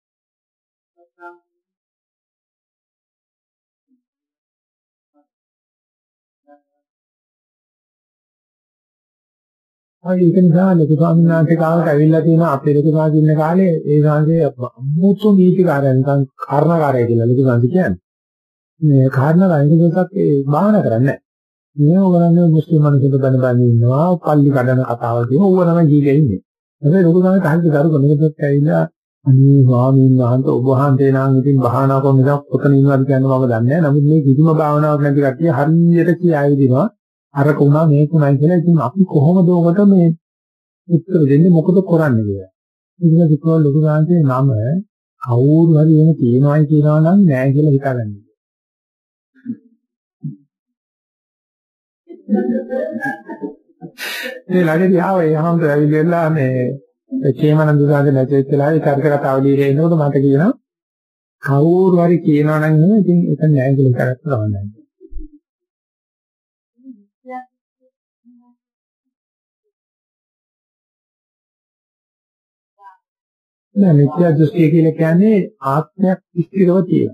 හරි ඒක නිසා ලොකු ස්වාමීන් වහන්සේ කාලට ඇවිල්ලා තියෙන අපේ ලොකු ස්වාමීන් ඉන්න කාලේ ඒ සංසේ අමුතු නීතිකාරය නිකන් කාරණාකාරය කියලා ලොකු සංසේ කියන්නේ. මේ කාරණාකාරයකටත් ඒ භාවනා කරන්නේ නැහැ. මේ ඕගොල්ලෝ මුස්ලිම් මිනිස්සුන්ට බණ බණ ඉන්නවා, පල්ලි කඩන කතාවල් කියනවා, ඌව තමයි ජීවිතේ ඉන්නේ. හැබැයි ලොකු ස්වාමීන් හරියට කරුක මේකත් ඇවිල්ලා අනේ ස්වාමීන් වහන්සේ ඔබ වහන්සේ නම් ඉතින් භාවනා කරන නිසා කොතන ඉන්නවද කියන්නේ මම දන්නේ නැහැ. නමුත් මේ කිසිම භාවනාවක් නැති කට්ටිය හරියට කියයි දිනවා. අරක උනා මේක උනායි කියලා ඉතින් අපි කොහොමද ඔකට මේ උත්තර දෙන්නේ මොකද කරන්නේ කියලා. ඉතින් කිව්වා ලොකු ගාන්සේ නම කවුරු හරි එහෙම තියනවායි කියනවා නම් නෑ කියලා හිතාගන්න. මේ ළඟදී ආව ඒ හැමෝම ඇවිල්ලා මේ චේමනන්ද සාද නැතිවෙච්ච වෙලාවේ චරිත කතාව දීලා එනකොට මට කියනවා කවුරු හරි කියනවා නම් එහෙම ඉතින් ඒක නෑ කියලා කරත් කරවන්නේ. නෑ මිත්‍යා දෘෂ්ටිය කියලා කියන්නේ ආත්මයක් ස්ථිරව තියෙන.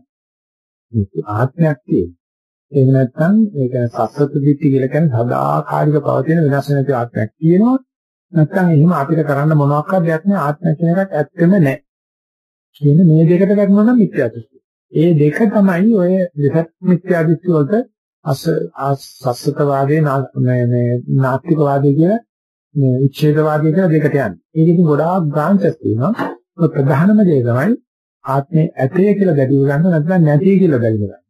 ආත්මයක් තියෙන. ඒක නැත්නම් ඒක සත්‍යත්ව දිට්ඨි කියලා කියන්නේ සදාකාලික පවතින වෙනස් නැති ආත්මයක් තියෙනවා. නැත්නම් එහෙම අපිට කරන්න මොනවාක්වත් දෙයක් නෑ ආත්මය කියන එකක් ඇත්තෙම නෑ. කියන මේ දෙකට ගන්නවා නම් මිත්‍යා දෘෂ්ටි. ඒ දෙක තමයි ඔය විසත් මිත්‍යා දෘෂ්ටි වලට අස සස්සතවාදී මේ මේ නාස්තිකවාදී කියලා මේ උච්ඡේදවාදී කියලා දෙකට යන්නේ. ඒක ඉතින් ගොඩාක් බ්‍රාන්චස් තියෙනවා. ප්‍රධානම දේ තමයි ආත්මේ ඇතේ කියලා දැඩිව ගන්න නැත්නම් නැති කියලා දැඩිව ගන්න.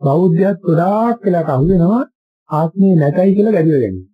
බෞද්ධයත් ගොඩාක් වෙලාට අහු වෙනවා ආත්මේ නැතයි කියලා දැඩිව ගැනීම.